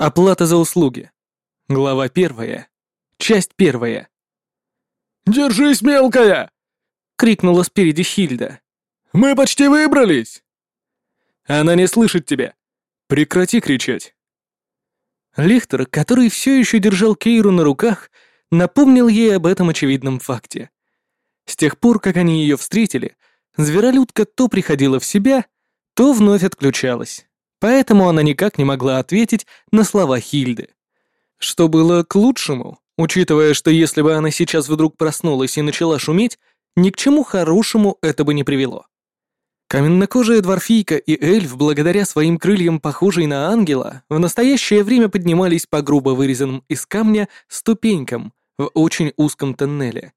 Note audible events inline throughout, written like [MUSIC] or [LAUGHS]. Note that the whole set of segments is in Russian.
Оплата за услуги. Глава первая. Часть первая. «Держись, мелкая!» — крикнула спереди Хильда. «Мы почти выбрались!» «Она не слышит тебя. Прекрати кричать!» Лихтер, который все еще держал Кейру на руках, напомнил ей об этом очевидном факте. С тех пор, как они ее встретили, зверолюдка то приходила в себя, то вновь отключалась, поэтому она никак не могла ответить на слова Хильды. Что было к лучшему, учитывая, что если бы она сейчас вдруг проснулась и начала шуметь, ни к чему хорошему это бы не привело. Каменнокожая дворфийка и эльф, благодаря своим крыльям, похожей на ангела, в настоящее время поднимались по грубо вырезанным из камня ступенькам в очень узком тоннеле.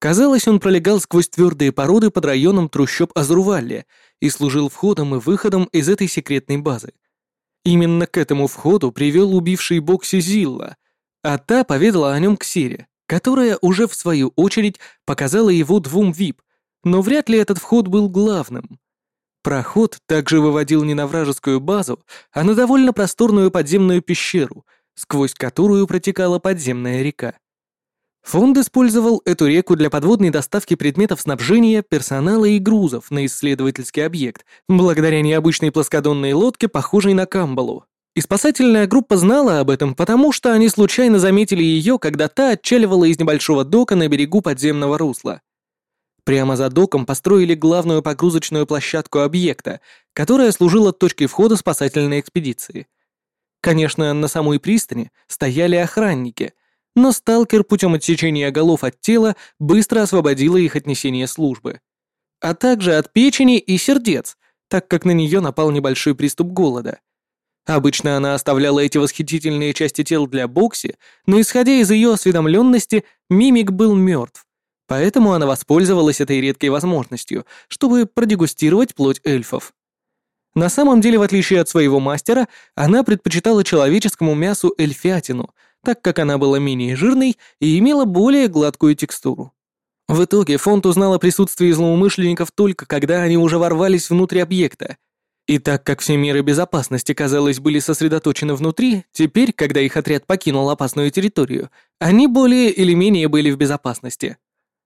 Казалось, он пролегал сквозь твердые породы под районом трущоб Азрувалли и служил входом и выходом из этой секретной базы. Именно к этому входу привел убивший Бокси Зилла, а та поведала о нем Ксире, которая уже в свою очередь показала его двум ВИП, но вряд ли этот вход был главным. Проход также выводил не на вражескую базу, а на довольно просторную подземную пещеру, сквозь которую протекала подземная река. Фонд использовал эту реку для подводной доставки предметов снабжения, персонала и грузов на исследовательский объект, благодаря необычной плоскодонной лодке, похожей на камбалу. И спасательная группа знала об этом, потому что они случайно заметили ее, когда та отчаливала из небольшого дока на берегу подземного русла. Прямо за доком построили главную погрузочную площадку объекта, которая служила точкой входа спасательной экспедиции. Конечно, на самой пристани стояли охранники, но сталкер путем отсечения голов от тела быстро освободила их от несения службы. А также от печени и сердец, так как на нее напал небольшой приступ голода. Обычно она оставляла эти восхитительные части тел для Бокси, но исходя из ее осведомленности, мимик был мертв. Поэтому она воспользовалась этой редкой возможностью, чтобы продегустировать плоть эльфов. На самом деле, в отличие от своего мастера, она предпочитала человеческому мясу эльфятину, так как она была менее жирной и имела более гладкую текстуру. В итоге фонд узнал о присутствии злоумышленников только когда они уже ворвались внутрь объекта. И так как все меры безопасности, казалось, были сосредоточены внутри, теперь, когда их отряд покинул опасную территорию, они более или менее были в безопасности.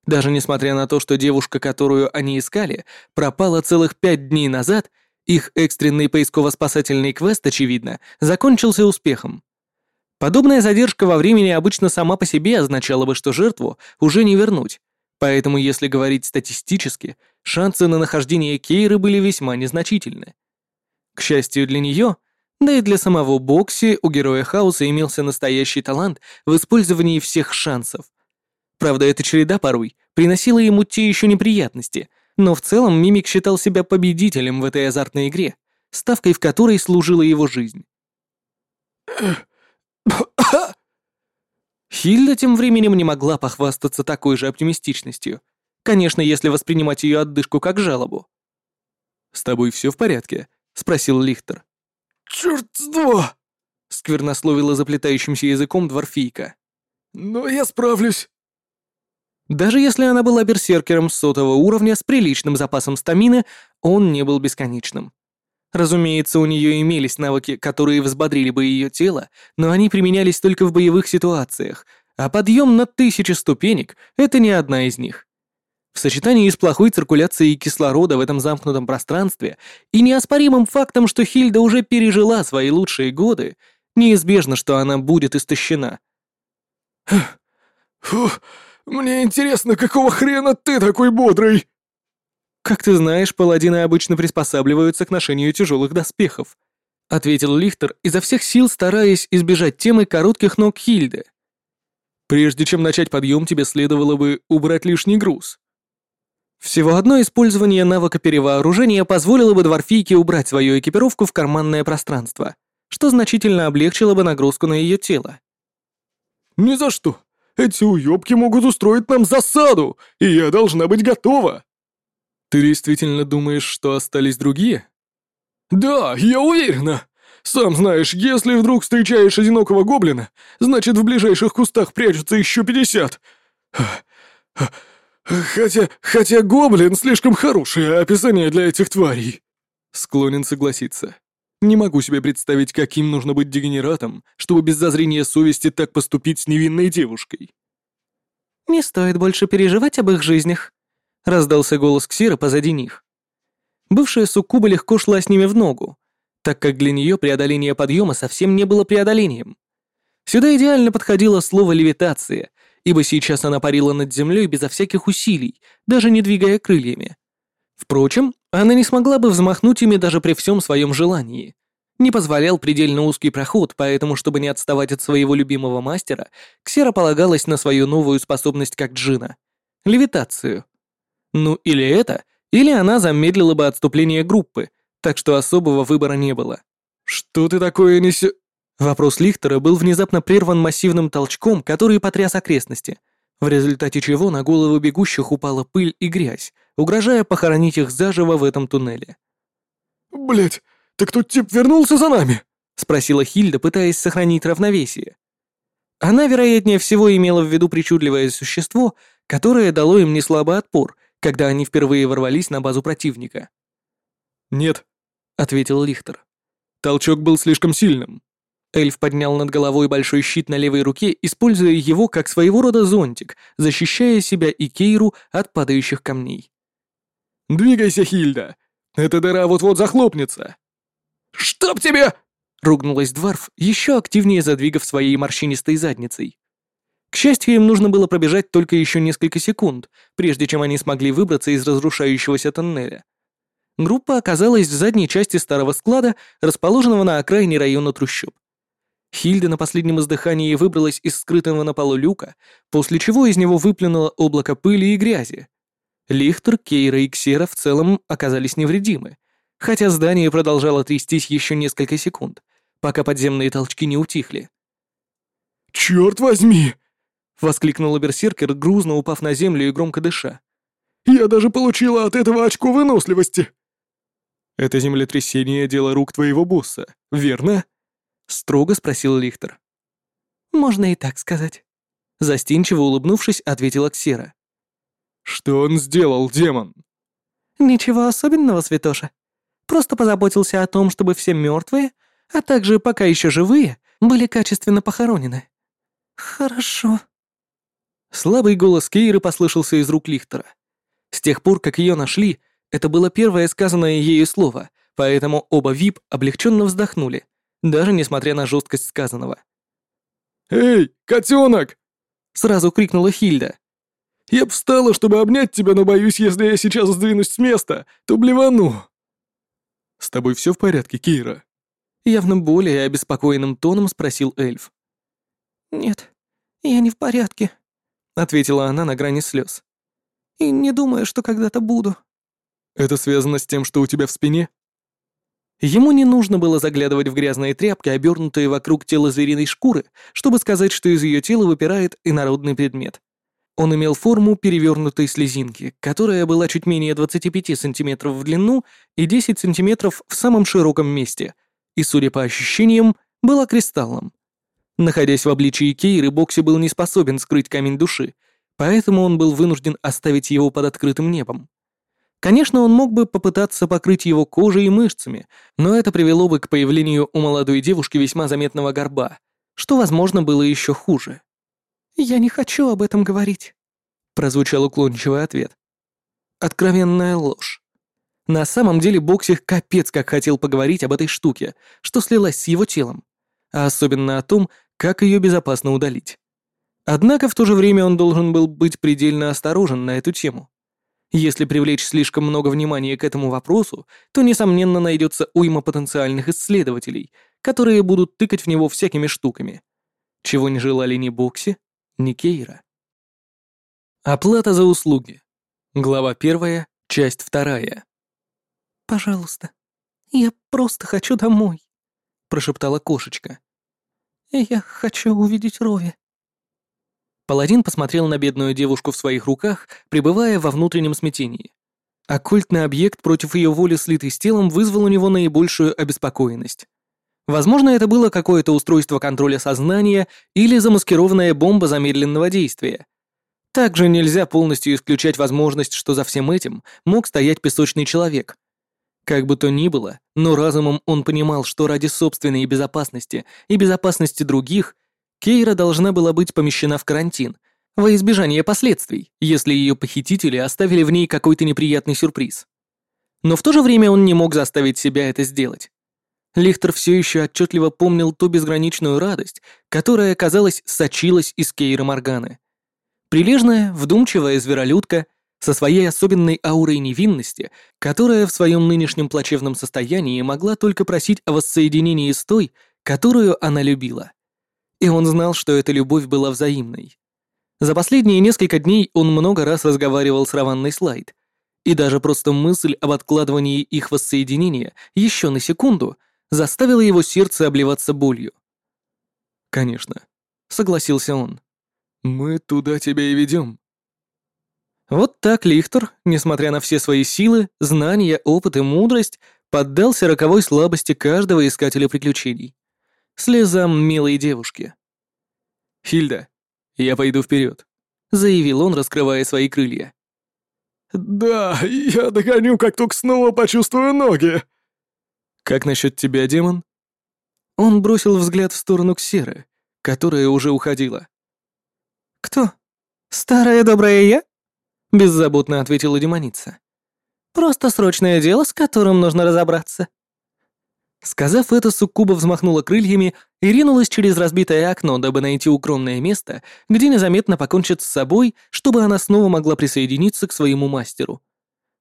Даже несмотря на то, что девушка, которую они искали, пропала целых пять дней назад, их экстренный поисково-спасательный квест, очевидно, закончился успехом. Подобная задержка во времени обычно сама по себе означала бы, что жертву уже не вернуть, поэтому, если говорить статистически, шансы на нахождение Кейры были весьма незначительны. К счастью для нее, да и для самого Бокси, у героя Хаоса имелся настоящий талант в использовании всех шансов, Правда, эта череда порой приносила ему те еще неприятности, но в целом Мимик считал себя победителем в этой азартной игре, ставкой в которой служила его жизнь. Хильда тем временем не могла похвастаться такой же оптимистичностью. Конечно, если воспринимать ее отдышку как жалобу. «С тобой все в порядке?» — спросил Лихтер. «Черт с два!» — сквернословила заплетающимся языком дворфийка. «Но я справлюсь». Даже если она была берсеркером сотого уровня с приличным запасом стамины, он не был бесконечным. Разумеется, у нее имелись навыки, которые взбодрили бы ее тело, но они применялись только в боевых ситуациях, а подъем на тысячи ступенек — это не одна из них. В сочетании с плохой циркуляцией кислорода в этом замкнутом пространстве и неоспоримым фактом, что Хильда уже пережила свои лучшие годы, неизбежно, что она будет истощена. «Фух, мне интересно, какого хрена ты такой бодрый?» «Как ты знаешь, паладины обычно приспосабливаются к ношению тяжелых доспехов», ответил Лихтер, изо всех сил стараясь избежать темы коротких ног Хильды. «Прежде чем начать подъем, тебе следовало бы убрать лишний груз». Всего одно использование навыка перевооружения позволило бы дворфийке убрать свою экипировку в карманное пространство, что значительно облегчило бы нагрузку на ее тело. «Ни за что. Эти уёбки могут устроить нам засаду, и я должна быть готова!» «Ты действительно думаешь, что остались другие?» «Да, я уверена. Сам знаешь, если вдруг встречаешь одинокого гоблина, значит, в ближайших кустах прячутся еще пятьдесят. Хотя, хотя гоблин слишком хорошее описание для этих тварей». Склонен согласиться. Не могу себе представить, каким нужно быть дегенератом, чтобы без зазрения совести так поступить с невинной девушкой. «Не стоит больше переживать об их жизнях», — раздался голос Ксира позади них. Бывшая суккуба легко шла с ними в ногу, так как для нее преодоление подъема совсем не было преодолением. Сюда идеально подходило слово «левитация», ибо сейчас она парила над землей безо всяких усилий, даже не двигая крыльями. Впрочем, она не смогла бы взмахнуть ими даже при всем своем желании. Не позволял предельно узкий проход, поэтому, чтобы не отставать от своего любимого мастера, Ксера полагалась на свою новую способность как джина — левитацию. Ну или это, или она замедлила бы отступление группы, так что особого выбора не было. «Что ты такое несё...» Вопрос Лихтера был внезапно прерван массивным толчком, который потряс окрестности, в результате чего на голову бегущих упала пыль и грязь, угрожая похоронить их заживо в этом туннеле. Блять, так тот тип вернулся за нами?» — спросила Хильда, пытаясь сохранить равновесие. Она, вероятнее всего, имела в виду причудливое существо, которое дало им неслабый отпор, когда они впервые ворвались на базу противника. «Нет», — ответил Лихтер. «Толчок был слишком сильным. Эльф поднял над головой большой щит на левой руке, используя его как своего рода зонтик, защищая себя и Кейру от падающих камней. «Двигайся, Хильда! Эта дыра вот-вот захлопнется!» «Чтоб тебе!» — ругнулась Дварф, еще активнее задвигав своей морщинистой задницей. К счастью, им нужно было пробежать только еще несколько секунд, прежде чем они смогли выбраться из разрушающегося тоннеля. Группа оказалась в задней части старого склада, расположенного на окраине района трущоб. Хильда на последнем издыхании выбралась из скрытого на полу люка, после чего из него выплюнуло облако пыли и грязи. Лихтер, Кейра и Ксера в целом оказались невредимы, хотя здание продолжало трястись еще несколько секунд, пока подземные толчки не утихли. «Черт возьми!» — воскликнул берсеркер, грузно упав на землю и громко дыша. «Я даже получила от этого очко выносливости!» «Это землетрясение — дело рук твоего босса, верно?» — строго спросил Лихтер. «Можно и так сказать». Застенчиво улыбнувшись, ответила Ксера. «Что он сделал, демон?» «Ничего особенного, Святоша. Просто позаботился о том, чтобы все мертвые, а также пока еще живые, были качественно похоронены». «Хорошо». Слабый голос Кейры послышался из рук Лихтера. С тех пор, как ее нашли, это было первое сказанное ею слово, поэтому оба ВИП облегченно вздохнули, даже несмотря на жесткость сказанного. «Эй, котенок!» — сразу крикнула Хильда. «Я б встала, чтобы обнять тебя, но боюсь, если я сейчас сдвинусь с места, то блевану». «С тобой все в порядке, Кейра?» Явно более обеспокоенным тоном спросил эльф. «Нет, я не в порядке», — ответила она на грани слез. «И не думаю, что когда-то буду». «Это связано с тем, что у тебя в спине?» Ему не нужно было заглядывать в грязные тряпки, обернутые вокруг тела звериной шкуры, чтобы сказать, что из ее тела выпирает инородный предмет. Он имел форму перевернутой слезинки, которая была чуть менее 25 сантиметров в длину и 10 сантиметров в самом широком месте, и, судя по ощущениям, была кристаллом. Находясь в обличии Кейры, Бокси был не способен скрыть камень души, поэтому он был вынужден оставить его под открытым небом. Конечно, он мог бы попытаться покрыть его кожей и мышцами, но это привело бы к появлению у молодой девушки весьма заметного горба, что, возможно, было еще хуже. «Я не хочу об этом говорить», — прозвучал уклончивый ответ. Откровенная ложь. На самом деле Боксих капец как хотел поговорить об этой штуке, что слилась с его телом, а особенно о том, как ее безопасно удалить. Однако в то же время он должен был быть предельно осторожен на эту тему. Если привлечь слишком много внимания к этому вопросу, то, несомненно, найдется уйма потенциальных исследователей, которые будут тыкать в него всякими штуками. Чего не желали ни Бокси, ни Кейра. Оплата за услуги. Глава первая, часть вторая. «Пожалуйста, я просто хочу домой», — прошептала кошечка. «Я хочу увидеть Рови». Паладин посмотрел на бедную девушку в своих руках, пребывая во внутреннем смятении. Оккультный объект против ее воли слитый с телом вызвал у него наибольшую обеспокоенность. Возможно, это было какое-то устройство контроля сознания или замаскированная бомба замедленного действия. Также нельзя полностью исключать возможность, что за всем этим мог стоять песочный человек. Как бы то ни было, но разумом он понимал, что ради собственной безопасности и безопасности других Кейра должна была быть помещена в карантин, во избежание последствий, если ее похитители оставили в ней какой-то неприятный сюрприз. Но в то же время он не мог заставить себя это сделать. Лихтер все еще отчетливо помнил ту безграничную радость, которая, казалось, сочилась из Кейра Морганы. Прилежная, вдумчивая зверолюдка со своей особенной аурой невинности, которая в своем нынешнем плачевном состоянии могла только просить о воссоединении с той, которую она любила. И он знал, что эта любовь была взаимной. За последние несколько дней он много раз разговаривал с Раванной Слайд, и даже просто мысль об откладывании их воссоединения еще на секунду заставила его сердце обливаться болью. «Конечно», — согласился он. «Мы туда тебя и ведем». Вот так Лихтер, несмотря на все свои силы, знания, опыт и мудрость, поддался роковой слабости каждого искателя приключений. Слезам милой девушки. «Хильда, я пойду вперед, заявил он, раскрывая свои крылья. «Да, я догоню, как только снова почувствую ноги!» «Как насчет тебя, демон?» Он бросил взгляд в сторону Ксеры, которая уже уходила. «Кто? Старая добрая я?» Беззаботно ответила демоница. «Просто срочное дело, с которым нужно разобраться». Сказав это, Суккуба взмахнула крыльями и ринулась через разбитое окно, дабы найти укромное место, где незаметно покончит с собой, чтобы она снова могла присоединиться к своему мастеру.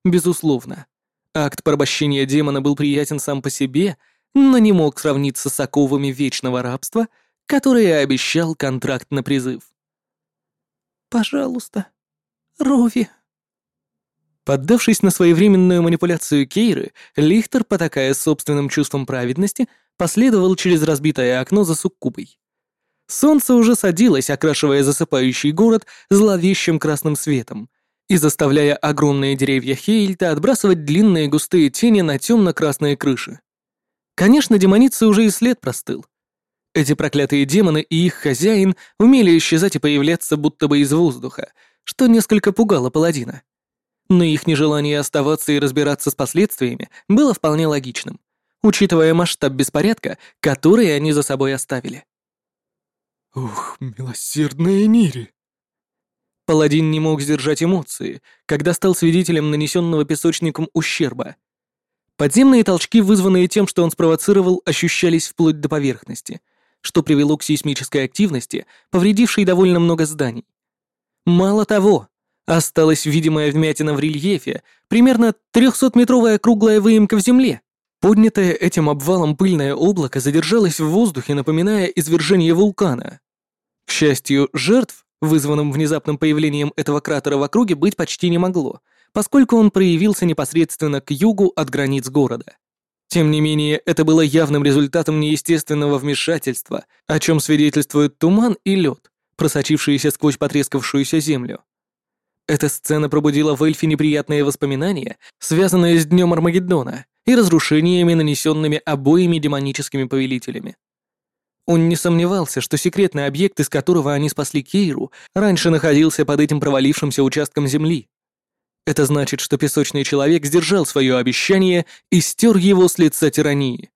Безусловно, акт порабощения демона был приятен сам по себе, но не мог сравниться с оковами вечного рабства, которые обещал контракт на призыв. «Пожалуйста, Рови», Поддавшись на своевременную манипуляцию Кейры, Лихтер, потакая собственным чувством праведности, последовал через разбитое окно за суккубой. Солнце уже садилось, окрашивая засыпающий город зловещим красным светом и заставляя огромные деревья Хейльта отбрасывать длинные густые тени на темно-красные крыши. Конечно, демоницы уже и след простыл. Эти проклятые демоны и их хозяин умели исчезать и появляться будто бы из воздуха, что несколько пугало паладина но их нежелание оставаться и разбираться с последствиями было вполне логичным, учитывая масштаб беспорядка, который они за собой оставили. «Ух, милосердные Нири!» Паладин не мог сдержать эмоции, когда стал свидетелем нанесенного песочником ущерба. Подземные толчки, вызванные тем, что он спровоцировал, ощущались вплоть до поверхности, что привело к сейсмической активности, повредившей довольно много зданий. Мало того, Осталась видимая вмятина в рельефе, примерно 300-метровая круглая выемка в земле. Поднятое этим обвалом пыльное облако задержалось в воздухе, напоминая извержение вулкана. К счастью, жертв, вызванным внезапным появлением этого кратера в округе, быть почти не могло, поскольку он проявился непосредственно к югу от границ города. Тем не менее, это было явным результатом неестественного вмешательства, о чем свидетельствует туман и лед, просочившиеся сквозь потрескавшуюся землю. Эта сцена пробудила в Эльфе неприятные воспоминания, связанные с Днем Армагеддона и разрушениями, нанесенными обоими демоническими повелителями. Он не сомневался, что секретный объект, из которого они спасли Кейру, раньше находился под этим провалившимся участком земли. Это значит, что песочный человек сдержал свое обещание и стер его с лица тирании.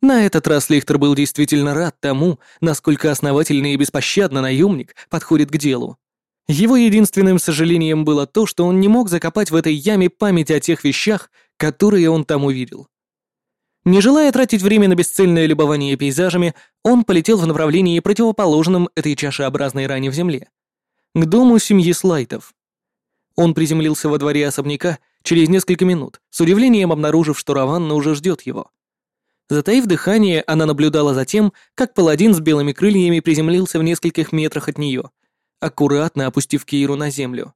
На этот раз Лихтер был действительно рад тому, насколько основательный и беспощадно наемник подходит к делу. Его единственным сожалением было то, что он не мог закопать в этой яме память о тех вещах, которые он там увидел. Не желая тратить время на бесцельное любование пейзажами, он полетел в направлении противоположном этой чашеобразной ране в земле. К дому семьи Слайтов. Он приземлился во дворе особняка через несколько минут, с удивлением обнаружив, что Раванна уже ждет его. Затаив дыхание, она наблюдала за тем, как паладин с белыми крыльями приземлился в нескольких метрах от нее — аккуратно опустив Кейру на землю.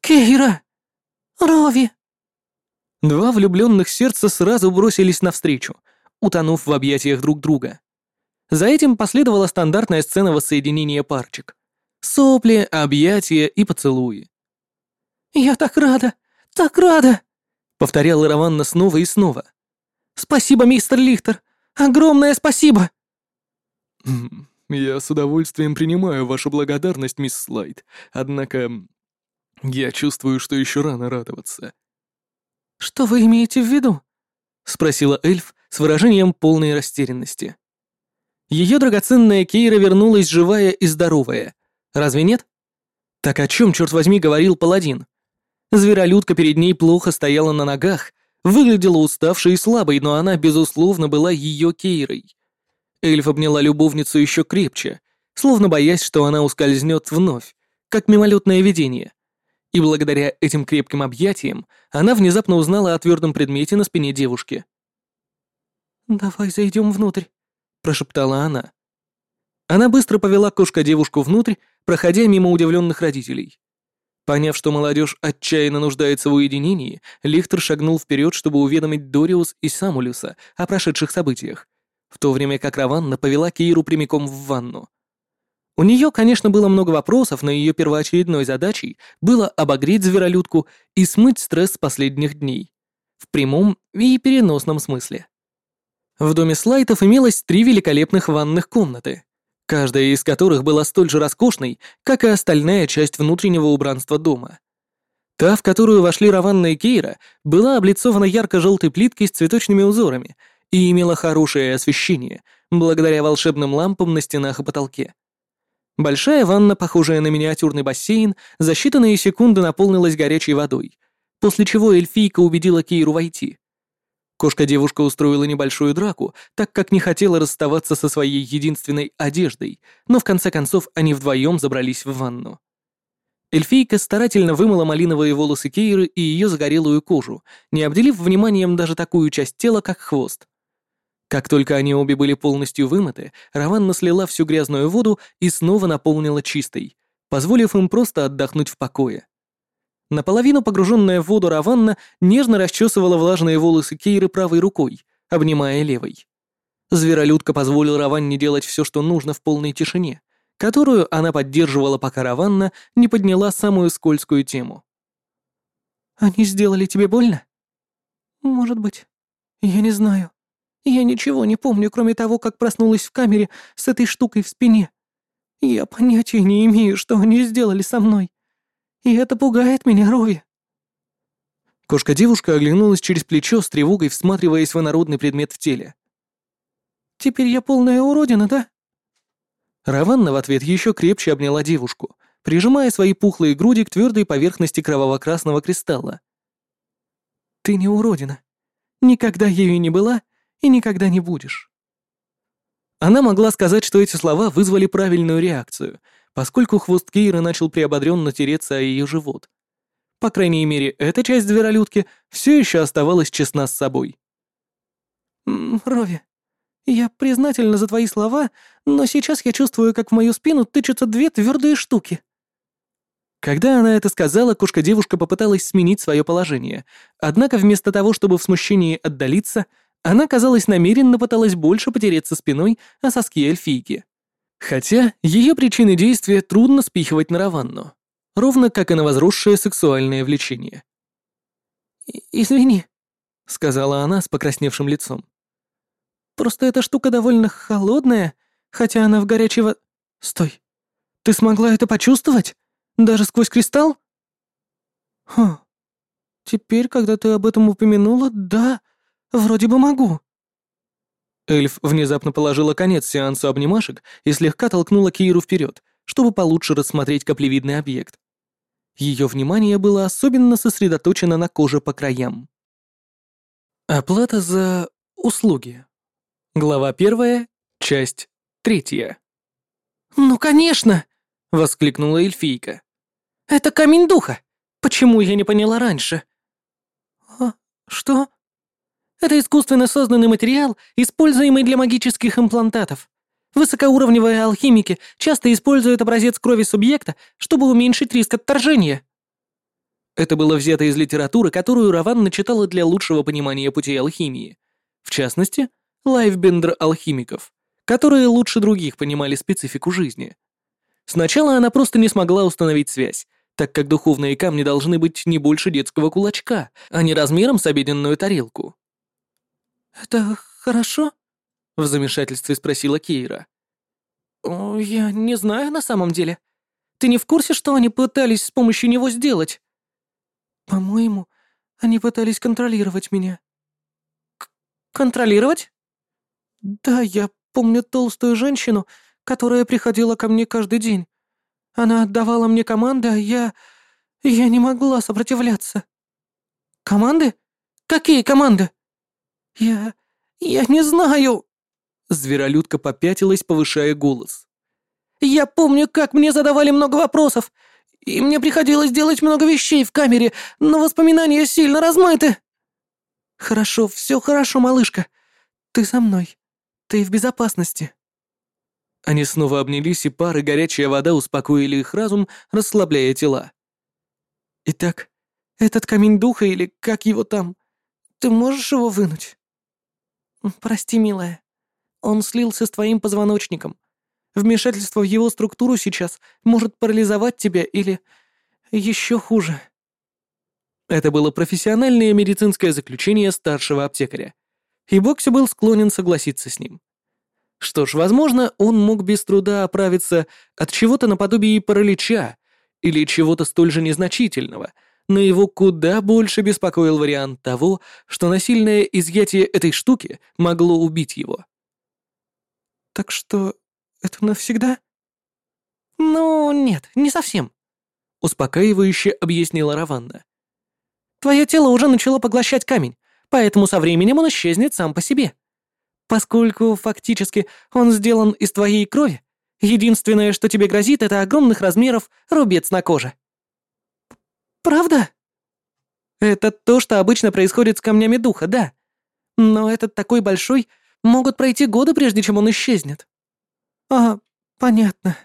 «Кейра! Рови!» Два влюбленных сердца сразу бросились навстречу, утонув в объятиях друг друга. За этим последовала стандартная сцена воссоединения парчик. Сопли, объятия и поцелуи. «Я так рада! Так рада!» — повторяла Раванна снова и снова. «Спасибо, мистер Лихтер! Огромное спасибо!» «Я с удовольствием принимаю вашу благодарность, мисс Слайд, однако я чувствую, что еще рано радоваться». «Что вы имеете в виду?» — спросила эльф с выражением полной растерянности. Ее драгоценная Кейра вернулась живая и здоровая. Разве нет? Так о чем, черт возьми, говорил паладин? Зверолюдка перед ней плохо стояла на ногах, выглядела уставшей и слабой, но она, безусловно, была ее Кейрой. Эльф обняла любовницу еще крепче, словно боясь, что она ускользнет вновь, как мимолетное видение. И благодаря этим крепким объятиям она внезапно узнала о твердом предмете на спине девушки. «Давай зайдем внутрь», — прошептала она. Она быстро повела кошка-девушку внутрь, проходя мимо удивленных родителей. Поняв, что молодежь отчаянно нуждается в уединении, Лихтер шагнул вперед, чтобы уведомить Дориус и Самулюса о прошедших событиях, в то время как Раванна повела Киру прямиком в ванну. У нее, конечно, было много вопросов, но ее первоочередной задачей было обогреть зверолюдку и смыть стресс последних дней. В прямом и переносном смысле. В доме Слайтов имелось три великолепных ванных комнаты, каждая из которых была столь же роскошной, как и остальная часть внутреннего убранства дома. Та, в которую вошли Раванна и Кейра, была облицована ярко-желтой плиткой с цветочными узорами и имела хорошее освещение, благодаря волшебным лампам на стенах и потолке. Большая ванна, похожая на миниатюрный бассейн, за считанные секунды наполнилась горячей водой, после чего эльфийка убедила Кейру войти. Кошка-девушка устроила небольшую драку, так как не хотела расставаться со своей единственной одеждой, но в конце концов они вдвоем забрались в ванну. Эльфийка старательно вымыла малиновые волосы Кейры и ее загорелую кожу, не обделив вниманием даже такую часть тела, как хвост. Как только они обе были полностью вымыты, Раванна слила всю грязную воду и снова наполнила чистой, позволив им просто отдохнуть в покое. Наполовину погруженная в воду Раванна нежно расчесывала влажные волосы Кейры правой рукой, обнимая левой. Зверолюдка позволила Раванне делать все, что нужно в полной тишине, которую она поддерживала, пока Раванна не подняла самую скользкую тему. «Они сделали тебе больно?» «Может быть. Я не знаю», я ничего не помню, кроме того, как проснулась в камере с этой штукой в спине. Я понятия не имею, что они сделали со мной. И это пугает меня, Рови». Кошка-девушка оглянулась через плечо с тревогой, всматриваясь в инородный предмет в теле. «Теперь я полная уродина, да?» Раванна в ответ еще крепче обняла девушку, прижимая свои пухлые груди к твердой поверхности кроваво-красного кристалла. «Ты не уродина. Никогда ею не была и никогда не будешь». Она могла сказать, что эти слова вызвали правильную реакцию, поскольку хвост Кейры начал приободренно тереться о ее живот. По крайней мере, эта часть зверолюдки все еще оставалась честна с собой. «Рови, я признательна за твои слова, но сейчас я чувствую, как в мою спину тычутся две твердые штуки». Когда она это сказала, кошка-девушка попыталась сменить свое положение, однако вместо того, чтобы в смущении отдалиться, она, казалось, намеренно пыталась больше потереться спиной о соски эльфийки. Хотя ее причины действия трудно спихивать на Раванну, ровно как и на возросшее сексуальное влечение. «Извини», — сказала она с покрасневшим лицом. «Просто эта штука довольно холодная, хотя она в горячего... Стой! Ты смогла это почувствовать? Даже сквозь кристалл?» «Хм. Теперь, когда ты об этом упомянула, да...» Вроде бы могу». Эльф внезапно положила конец сеансу обнимашек и слегка толкнула Киру вперед, чтобы получше рассмотреть каплевидный объект. Ее внимание было особенно сосредоточено на коже по краям. Оплата за услуги. Глава первая, часть третья. «Ну, конечно!» — воскликнула эльфийка. «Это камень духа! Почему я не поняла раньше?» «А, что?» Это искусственно созданный материал, используемый для магических имплантатов. Высокоуровневые алхимики часто используют образец крови субъекта, чтобы уменьшить риск отторжения. Это было взято из литературы, которую Раван начитала для лучшего понимания путей алхимии. В частности, лайфбендер алхимиков, которые лучше других понимали специфику жизни. Сначала она просто не смогла установить связь, так как духовные камни должны быть не больше детского кулачка, а не размером с обеденную тарелку. «Это хорошо?» — в замешательстве спросила Кейра. «Я не знаю на самом деле. Ты не в курсе, что они пытались с помощью него сделать?» «По-моему, Они пытались контролировать меня. К контролировать? Да, я помню толстую женщину, которая приходила ко мне каждый день. Она отдавала мне команды, а я... я не могла сопротивляться. Команды? Какие команды? Я... я не знаю. Зверолюдка попятилась, повышая голос. Я помню, как мне задавали много вопросов, и мне приходилось делать много вещей в камере, но воспоминания сильно размыты. Хорошо, все хорошо, малышка. Ты со мной. Ты в безопасности. Они снова обнялись, и пар и горячая вода успокоили их разум, расслабляя тела. Итак, этот камень духа или как его там, ты можешь его вынуть? Прости, милая. Он слился с твоим позвоночником. Вмешательство в его структуру сейчас может парализовать тебя или... еще хуже». Это было профессиональное медицинское заключение старшего аптекаря, и Бокси был склонен согласиться с ним. Что ж, возможно, он мог без труда оправиться от чего-то наподобие паралича или чего-то столь же незначительного, но его куда больше беспокоил вариант того, что насильное изъятие этой штуки могло убить его. «Так что это навсегда?» «Ну, нет, не совсем», — успокаивающе объяснила Раванна. «Твое тело уже начало поглощать камень, поэтому со временем он исчезнет сам по себе. Поскольку фактически он сделан из твоей крови, единственное, что тебе грозит, это огромных размеров рубец на коже». «Правда?» «Это то, что обычно происходит с камнями духа, да. Но этот такой большой, могут пройти годы, прежде чем он исчезнет». «А, понятно».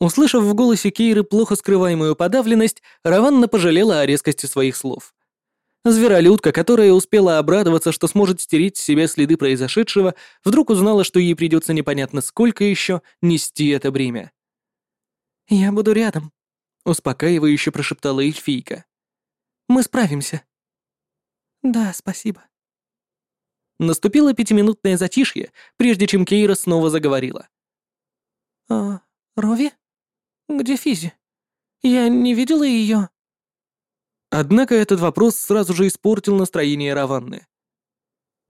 Услышав в голосе Кейры плохо скрываемую подавленность, Раванна пожалела о резкости своих слов. Зверолюдка, которая успела обрадоваться, что сможет стереть с себя следы произошедшего, вдруг узнала, что ей придется непонятно сколько еще нести это бремя. «Я буду рядом», — успокаивающе прошептала эльфийка. «Мы справимся». «Да, спасибо». Наступило пятиминутное затишье, прежде чем Кейра снова заговорила. «А, Рови? Где Физи? Я не видела ее. Однако этот вопрос сразу же испортил настроение Раванны.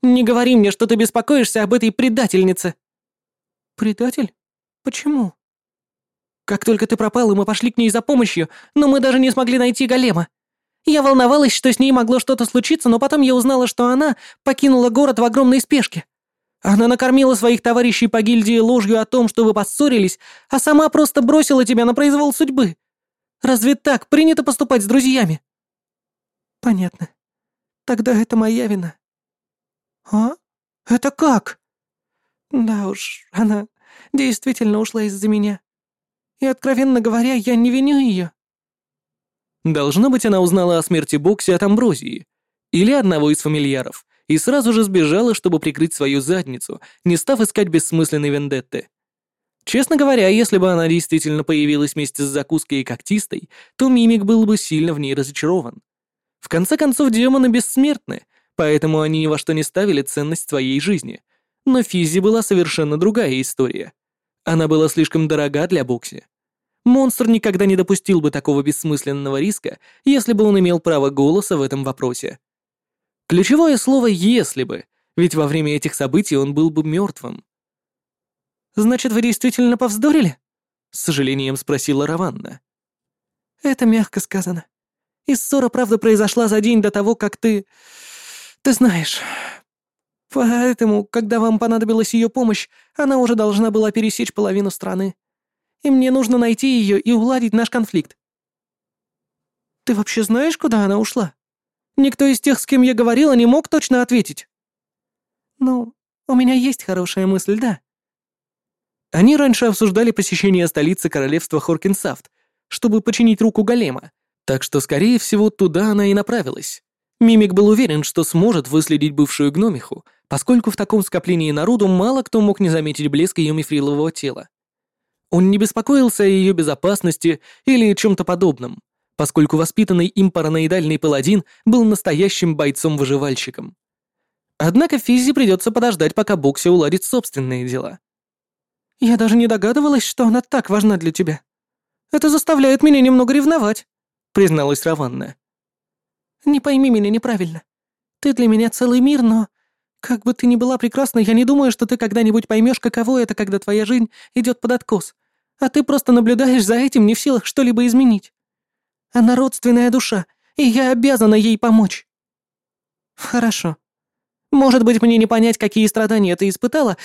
«Не говори мне, что ты беспокоишься об этой предательнице!» «Предатель? Почему?» «Как только ты пропал, и мы пошли к ней за помощью, но мы даже не смогли найти голема. Я волновалась, что с ней могло что-то случиться, но потом я узнала, что она покинула город в огромной спешке. Она накормила своих товарищей по гильдии ложью о том, что вы поссорились, а сама просто бросила тебя на произвол судьбы. Разве так принято поступать с друзьями?» «Понятно. Тогда это моя вина». «А? Это как?» «Да уж, она действительно ушла из-за меня. И, откровенно говоря, я не виню ее. Должно быть, она узнала о смерти Бокси от Амброзии или одного из фамильяров и сразу же сбежала, чтобы прикрыть свою задницу, не став искать бессмысленной вендетты. Честно говоря, если бы она действительно появилась вместе с закуской и когтистой, то Мимик был бы сильно в ней разочарован. В конце концов, демоны бессмертны, поэтому они ни во что не ставили ценность своей жизни. Но Физи была совершенно другая история. Она была слишком дорога для Бокси. Монстр никогда не допустил бы такого бессмысленного риска, если бы он имел право голоса в этом вопросе. Ключевое слово «если бы», ведь во время этих событий он был бы мертвым. «Значит, вы действительно повздорили?» — с сожалением спросила Раванна. «Это мягко сказано. И ссора, правда, произошла за день до того, как ты... Ты знаешь. Поэтому, когда вам понадобилась ее помощь, она уже должна была пересечь половину страны и мне нужно найти ее и уладить наш конфликт. Ты вообще знаешь, куда она ушла? Никто из тех, с кем я говорила, не мог точно ответить. Ну, у меня есть хорошая мысль, да. Они раньше обсуждали посещение столицы королевства Хоркинсафт, чтобы починить руку голема, так что, скорее всего, туда она и направилась. Мимик был уверен, что сможет выследить бывшую гномиху, поскольку в таком скоплении народу мало кто мог не заметить блеск ее мифрилового тела. Он не беспокоился о ее безопасности или чем-то подобном, поскольку воспитанный им параноидальный паладин был настоящим бойцом-выживальщиком. Однако Физи придется подождать, пока Бокси уладит собственные дела. «Я даже не догадывалась, что она так важна для тебя. Это заставляет меня немного ревновать», — призналась Раванна. Не пойми меня неправильно. Ты для меня целый мир, но... Как бы ты ни была прекрасна, я не думаю, что ты когда-нибудь поймешь, каково это, когда твоя жизнь идет под откос, а ты просто наблюдаешь за этим, не в силах что-либо изменить. Она родственная душа, и я обязана ей помочь. Хорошо. Может быть, мне не понять, какие страдания ты испытала,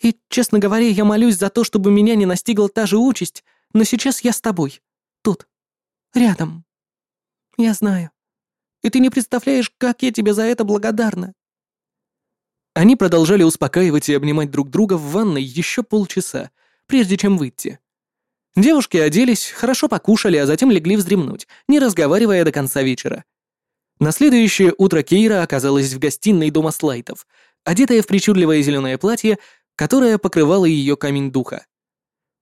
и, честно говоря, я молюсь за то, чтобы меня не настигла та же участь, но сейчас я с тобой. Тут. Рядом. Я знаю. И ты не представляешь, как я тебе за это благодарна. Они продолжали успокаивать и обнимать друг друга в ванной еще полчаса, прежде чем выйти. Девушки оделись, хорошо покушали, а затем легли вздремнуть, не разговаривая до конца вечера. На следующее утро Кейра оказалась в гостиной дома Слайтов, одетая в причудливое зеленое платье, которое покрывало ее камень духа.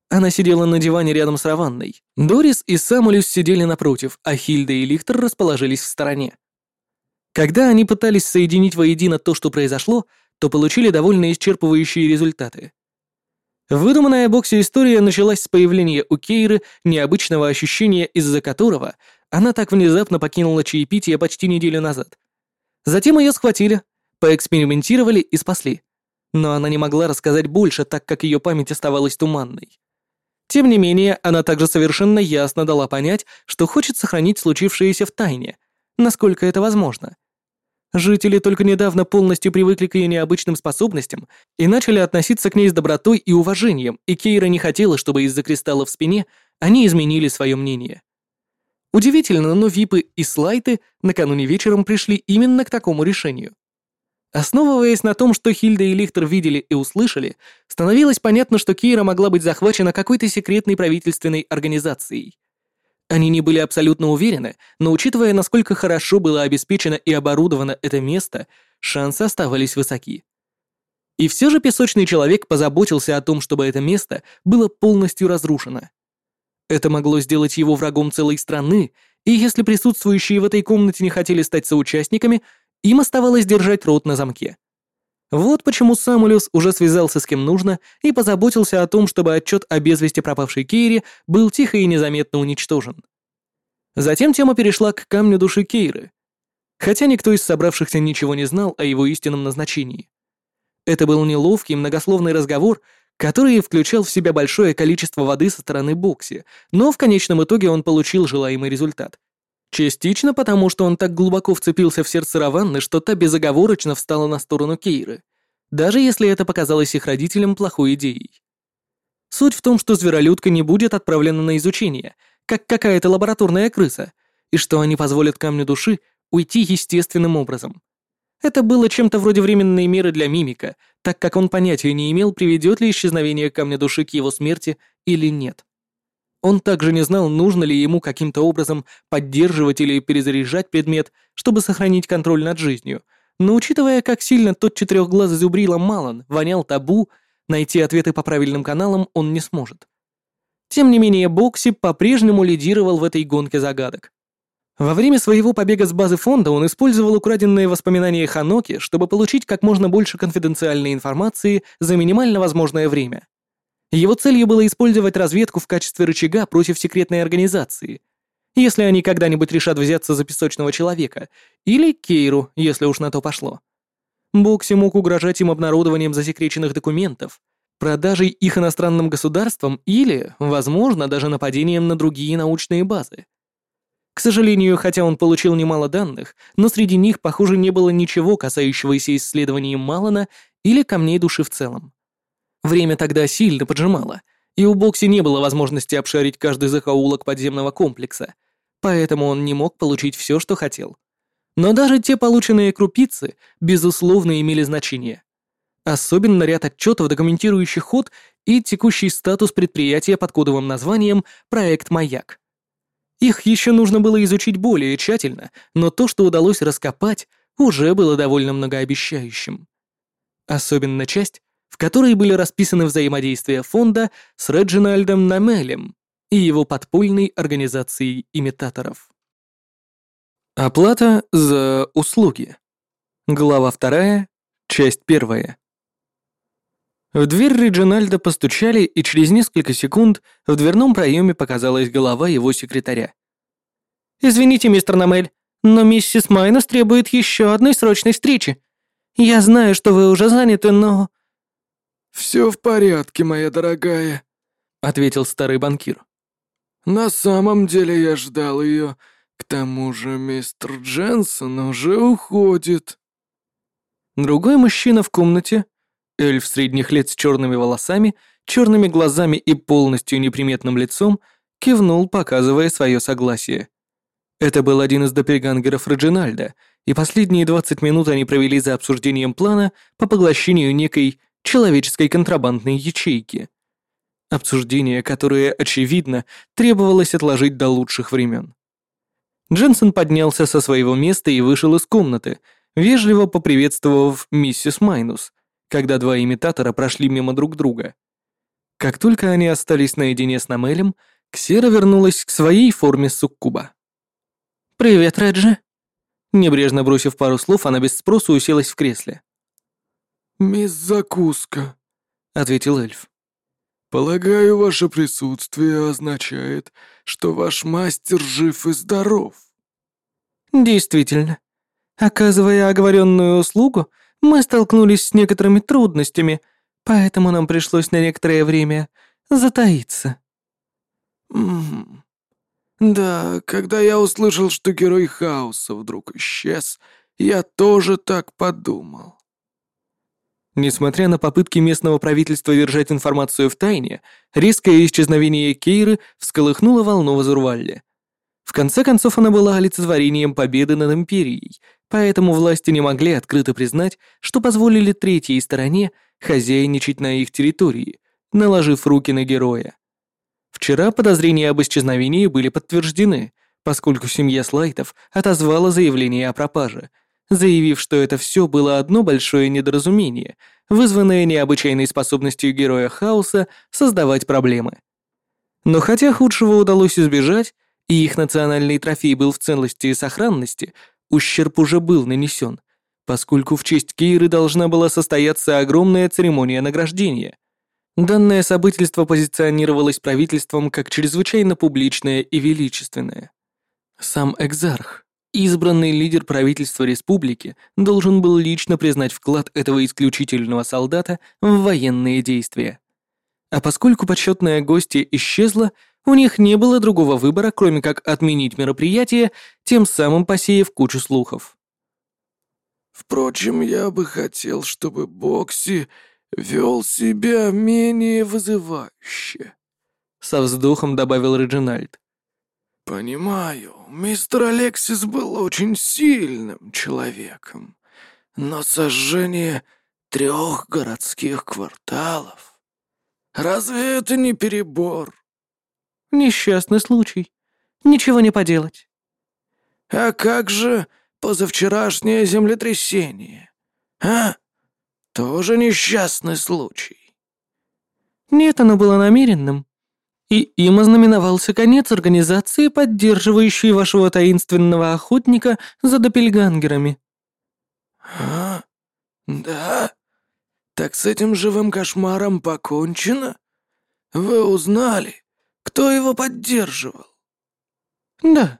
Она сидела на диване рядом с Раванной. Дорис и Самулюс сидели напротив, а Хильда и Лихтер расположились в стороне. Когда они пытались соединить воедино то, что произошло, то получили довольно исчерпывающие результаты. Выдуманная Бокси история началась с появления у Кейры необычного ощущения, из-за которого она так внезапно покинула чаепитие почти неделю назад. Затем ее схватили, поэкспериментировали и спасли. Но она не могла рассказать больше, так как ее память оставалась туманной. Тем не менее, она также совершенно ясно дала понять, что хочет сохранить случившееся в тайне, насколько это возможно. Жители только недавно полностью привыкли к ее необычным способностям и начали относиться к ней с добротой и уважением, и Кейра не хотела, чтобы из-за кристалла в спине они изменили свое мнение. Удивительно, но Випы и Слайты накануне вечером пришли именно к такому решению. Основываясь на том, что Хильда и Лихтер видели и услышали, становилось понятно, что Кейра могла быть захвачена какой-то секретной правительственной организацией. Они не были абсолютно уверены, но учитывая, насколько хорошо было обеспечено и оборудовано это место, шансы оставались высоки. И все же песочный человек позаботился о том, чтобы это место было полностью разрушено. Это могло сделать его врагом целой страны, и если присутствующие в этой комнате не хотели стать соучастниками, им оставалось держать рот на замке. Вот почему Самулюс уже связался с кем нужно и позаботился о том, чтобы отчет о без пропавшей Кейре был тихо и незаметно уничтожен. Затем тема перешла к камню души Кейры, хотя никто из собравшихся ничего не знал о его истинном назначении. Это был неловкий многословный разговор, который включал в себя большое количество воды со стороны Бокси, но в конечном итоге он получил желаемый результат. Частично потому, что он так глубоко вцепился в сердце Раванны, что та безоговорочно встала на сторону Кейры, даже если это показалось их родителям плохой идеей. Суть в том, что зверолюдка не будет отправлена на изучение, как какая-то лабораторная крыса, и что они позволят камню души уйти естественным образом. Это было чем-то вроде временной меры для мимика, так как он понятия не имел, приведет ли исчезновение камня души к его смерти или нет. Он также не знал, нужно ли ему каким-то образом поддерживать или перезаряжать предмет, чтобы сохранить контроль над жизнью. Но учитывая, как сильно тот четырехглазый зубрила Малан вонял табу, найти ответы по правильным каналам он не сможет. Тем не менее, Бокси по-прежнему лидировал в этой гонке загадок. Во время своего побега с базы фонда он использовал украденные воспоминания Ханоки, чтобы получить как можно больше конфиденциальной информации за минимально возможное время. Его целью было использовать разведку в качестве рычага против секретной организации, если они когда-нибудь решат взяться за песочного человека, или Кейру, если уж на то пошло. Бокси мог угрожать им обнародованием засекреченных документов, продажей их иностранным государствам или, возможно, даже нападением на другие научные базы. К сожалению, хотя он получил немало данных, но среди них, похоже, не было ничего, касающегося исследований Малана или камней души в целом. Время тогда сильно поджимало, и у Бокси не было возможности обшарить каждый закоулок подземного комплекса, поэтому он не мог получить все, что хотел. Но даже те полученные крупицы, безусловно, имели значение. Особенно ряд отчетов, документирующих ход и текущий статус предприятия под кодовым названием «Проект Маяк». Их еще нужно было изучить более тщательно, но то, что удалось раскопать, уже было довольно многообещающим. Особенно часть, в которой были расписаны взаимодействия фонда с Реджинальдом Намелем и его подпольной организацией имитаторов. Оплата за услуги. Глава вторая, часть первая. В дверь Реджинальда постучали, и через несколько секунд в дверном проеме показалась голова его секретаря. «Извините, мистер Намель, но миссис Майнус требует еще одной срочной встречи. Я знаю, что вы уже заняты, но...» «Все в порядке, моя дорогая», — ответил старый банкир. «На самом деле я ждал ее. К тому же мистер Дженсон уже уходит». Другой мужчина в комнате, эльф средних лет с черными волосами, черными глазами и полностью неприметным лицом, кивнул, показывая свое согласие. Это был один из допельгангеров Реджинальда, и последние 20 минут они провели за обсуждением плана по поглощению некой человеческой контрабандной ячейки. Обсуждение, которое, очевидно, требовалось отложить до лучших времен. Дженсен поднялся со своего места и вышел из комнаты, вежливо поприветствовав миссис Майнус, когда два имитатора прошли мимо друг друга. Как только они остались наедине с Намелем, Ксера вернулась к своей форме суккуба. «Привет, Реджи!» Небрежно бросив пару слов, она без спросу уселась в кресле. «Мисс Закуска», — ответил эльф. «Полагаю, ваше присутствие означает, что ваш мастер жив и здоров». «Действительно. Оказывая оговоренную услугу, мы столкнулись с некоторыми трудностями, поэтому нам пришлось на некоторое время затаиться». «Угу. Да, когда я услышал, что герой хаоса вдруг исчез, я тоже так подумал. Несмотря на попытки местного правительства держать информацию в тайне, резкое исчезновение Кейры всколыхнуло волну в. В конце концов, она была олицетворением победы над Империей, поэтому власти не могли открыто признать, что позволили третьей стороне хозяйничать на их территории, наложив руки на героя. Вчера подозрения об исчезновении были подтверждены, поскольку семья Слайтов отозвала заявление о пропаже, заявив, что это все было одно большое недоразумение, вызванное необычайной способностью героя хаоса создавать проблемы. Но хотя худшего удалось избежать, и их национальный трофей был в целости и сохранности, ущерб уже был нанесен, поскольку в честь Кейры должна была состояться огромная церемония награждения, Данное событие позиционировалось правительством как чрезвычайно публичное и величественное. Сам экзарх, избранный лидер правительства республики, должен был лично признать вклад этого исключительного солдата в военные действия. А поскольку почетная гостья исчезла, у них не было другого выбора, кроме как отменить мероприятие, тем самым посеяв кучу слухов. «Впрочем, я бы хотел, чтобы Бокси вел себя менее вызывающе», — со вздохом добавил Реджинальд. «Понимаю, мистер Алексис был очень сильным человеком, но сожжение трех городских кварталов... Разве это не перебор?» «Несчастный случай. Ничего не поделать». «А как же позавчерашнее землетрясение, а?» Тоже несчастный случай. Нет, оно было намеренным. И им ознаменовался конец организации, поддерживающей вашего таинственного охотника за допельгангерами. А? Да? Так с этим живым кошмаром покончено? Вы узнали, кто его поддерживал? Да.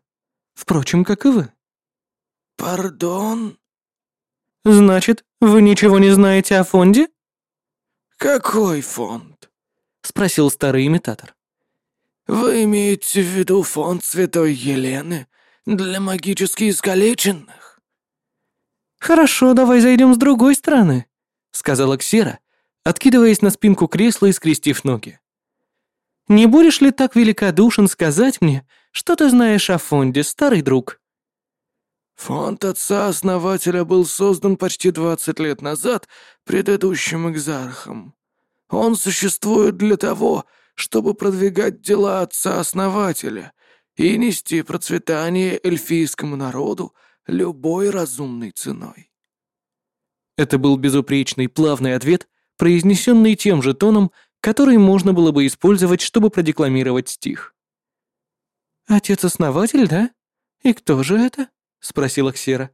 Впрочем, как и вы. Пардон? «Значит, вы ничего не знаете о фонде?» «Какой фонд?» — спросил старый имитатор. «Вы имеете в виду фонд Святой Елены для магически искалеченных?» «Хорошо, давай зайдем с другой стороны», — сказала Ксера, откидываясь на спинку кресла и скрестив ноги. «Не будешь ли так великодушен сказать мне, что ты знаешь о фонде, старый друг?» Фонд отца-основателя был создан почти 20 лет назад предыдущим экзархом. Он существует для того, чтобы продвигать дела отца-основателя и нести процветание эльфийскому народу любой разумной ценой. Это был безупречный, плавный ответ, произнесенный тем же тоном, который можно было бы использовать, чтобы продекламировать стих. «Отец-основатель, да? И кто же это?» спросила Ксера.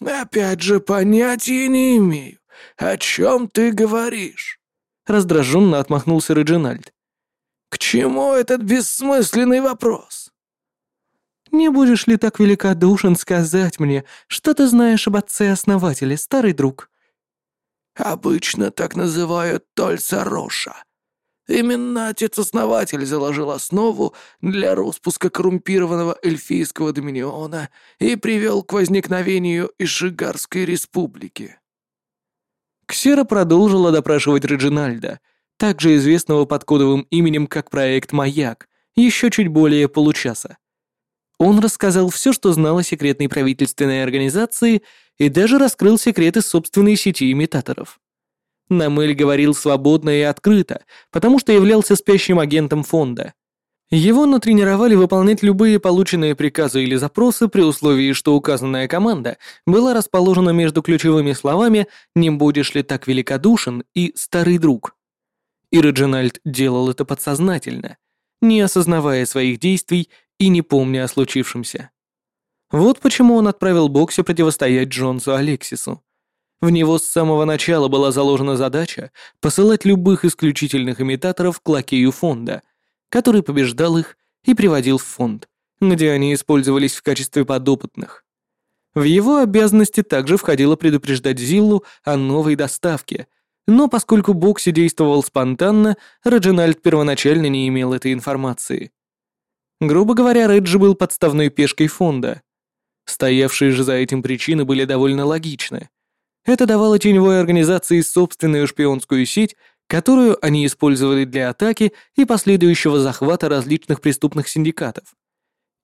«Опять же, понятия не имею. О чем ты говоришь?» Раздраженно отмахнулся Реджинальд. «К чему этот бессмысленный вопрос?» Не будешь ли так великодушен сказать мне, что ты знаешь об отце-основателе, старый друг?» «Обычно так называют Тольца Роша. Именно отец-основатель заложил основу для распуска коррумпированного эльфийского доминиона и привел к возникновению Ишигарской республики». Ксера продолжила допрашивать Реджинальда, также известного под кодовым именем как проект «Маяк», еще чуть более получаса. Он рассказал все, что знал о секретной правительственной организации и даже раскрыл секреты собственной сети имитаторов. Намель говорил свободно и открыто, потому что являлся спящим агентом фонда. Его натренировали выполнять любые полученные приказы или запросы при условии, что указанная команда была расположена между ключевыми словами «не будешь ли так великодушен» и «старый друг». И Реджинальд делал это подсознательно, не осознавая своих действий и не помня о случившемся. Вот почему он отправил Боксе противостоять Джонсу Алексису. В него с самого начала была заложена задача посылать любых исключительных имитаторов к лакею фонда, который побеждал их и приводил в фонд, где они использовались в качестве подопытных. В его обязанности также входило предупреждать Зиллу о новой доставке, но поскольку Бокси действовал спонтанно, Реджинальд первоначально не имел этой информации. Грубо говоря, Реджи был подставной пешкой фонда. Стоявшие же за этим причины были довольно логичны. Это давало теневой организации собственную шпионскую сеть, которую они использовали для атаки и последующего захвата различных преступных синдикатов.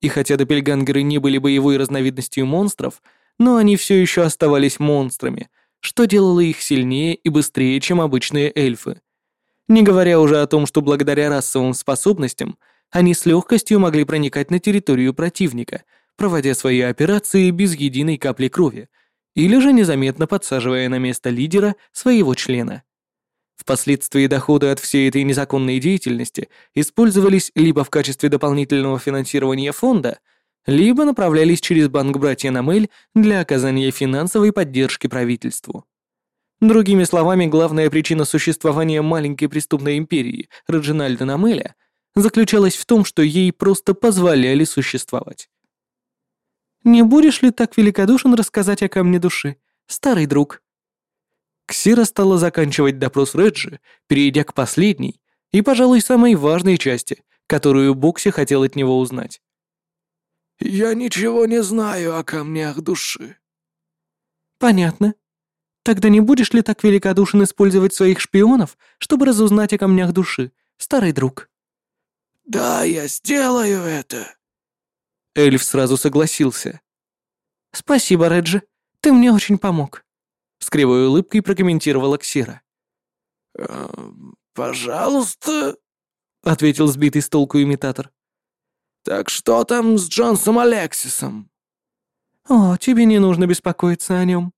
И хотя допельгангеры не были боевой разновидностью монстров, но они все еще оставались монстрами, что делало их сильнее и быстрее, чем обычные эльфы. Не говоря уже о том, что благодаря расовым способностям они с легкостью могли проникать на территорию противника, проводя свои операции без единой капли крови, или же незаметно подсаживая на место лидера своего члена. Впоследствии доходы от всей этой незаконной деятельности использовались либо в качестве дополнительного финансирования фонда, либо направлялись через банк братья Намель для оказания финансовой поддержки правительству. Другими словами, главная причина существования маленькой преступной империи Реджинальда Намеля заключалась в том, что ей просто позволяли существовать. Не будешь ли так великодушен рассказать о камне души, старый друг?» Ксира стала заканчивать допрос Реджи, перейдя к последней и, пожалуй, самой важной части, которую Бокси хотел от него узнать. «Я ничего не знаю о камнях души». «Понятно. Тогда не будешь ли так великодушен использовать своих шпионов, чтобы разузнать о камнях души, старый друг?» «Да, я сделаю это», Эльф сразу согласился. «Спасибо, Реджи, ты мне очень помог», — с кривой улыбкой прокомментировала Ксира. «Э, «Пожалуйста», — ответил сбитый с толку имитатор. «Так что там с Джонсом Алексисом?» «О, тебе не нужно беспокоиться о нем.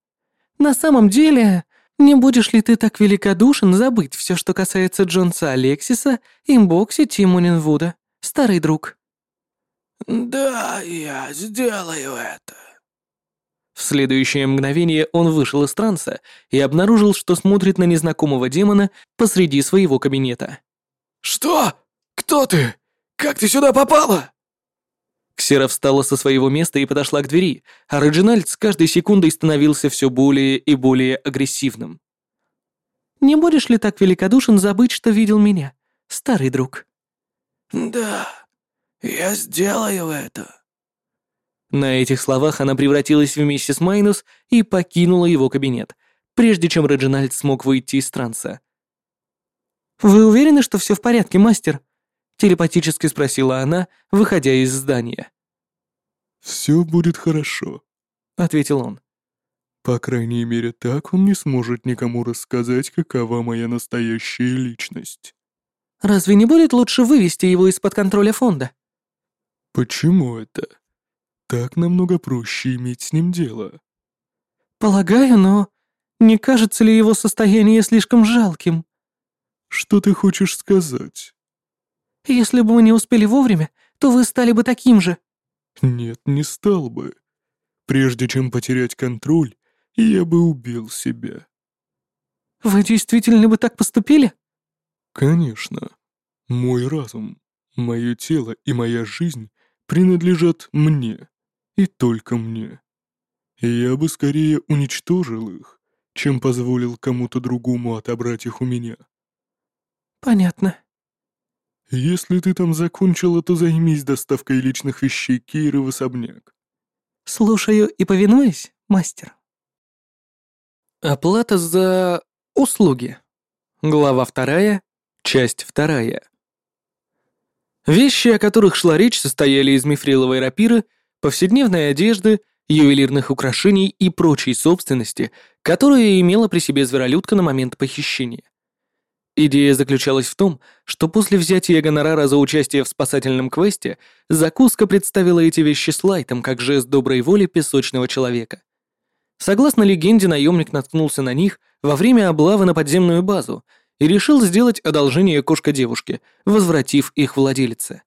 На самом деле, не будешь ли ты так великодушен забыть все, что касается Джонса Алексиса, имбокси Тимонинвуда, старый друг?» «Да, я сделаю это». В следующее мгновение он вышел из транса и обнаружил, что смотрит на незнакомого демона посреди своего кабинета. «Что? Кто ты? Как ты сюда попала?» Ксера встала со своего места и подошла к двери, а Реджинальд с каждой секундой становился все более и более агрессивным. «Не будешь ли так великодушен забыть, что видел меня, старый друг?» «Да», «Я сделаю это». На этих словах она превратилась в миссис Майнус и покинула его кабинет, прежде чем Реджинальд смог выйти из транса. «Вы уверены, что все в порядке, мастер?» — телепатически спросила она, выходя из здания. «Все будет хорошо», — ответил он. «По крайней мере, так он не сможет никому рассказать, какова моя настоящая личность». «Разве не будет лучше вывести его из-под контроля фонда?» «Почему это? Так намного проще иметь с ним дело». «Полагаю, но не кажется ли его состояние слишком жалким?» «Что ты хочешь сказать?» «Если бы мы не успели вовремя, то вы стали бы таким же». «Нет, не стал бы. Прежде чем потерять контроль, я бы убил себя». «Вы действительно бы так поступили?» «Конечно. Мой разум, мое тело и моя жизнь принадлежат мне. И только мне. Я бы скорее уничтожил их, чем позволил кому-то другому отобрать их у меня. Понятно. Если ты там закончила, то займись доставкой личных вещей Кейры в особняк. Слушаю и повинуюсь, мастер. Оплата за услуги. Глава вторая, часть вторая. Вещи, о которых шла речь, состояли из мифриловой рапиры, повседневной одежды, ювелирных украшений и прочей собственности, которую имела при себе зверолюдка на момент похищения. Идея заключалась в том, что после взятия гонорара за участие в спасательном квесте закуска представила эти вещи слайтом как жест доброй воли песочного человека. Согласно легенде, наемник наткнулся на них во время облавы на подземную базу и решил сделать одолжение кошка-девушке, возвратив их владелице.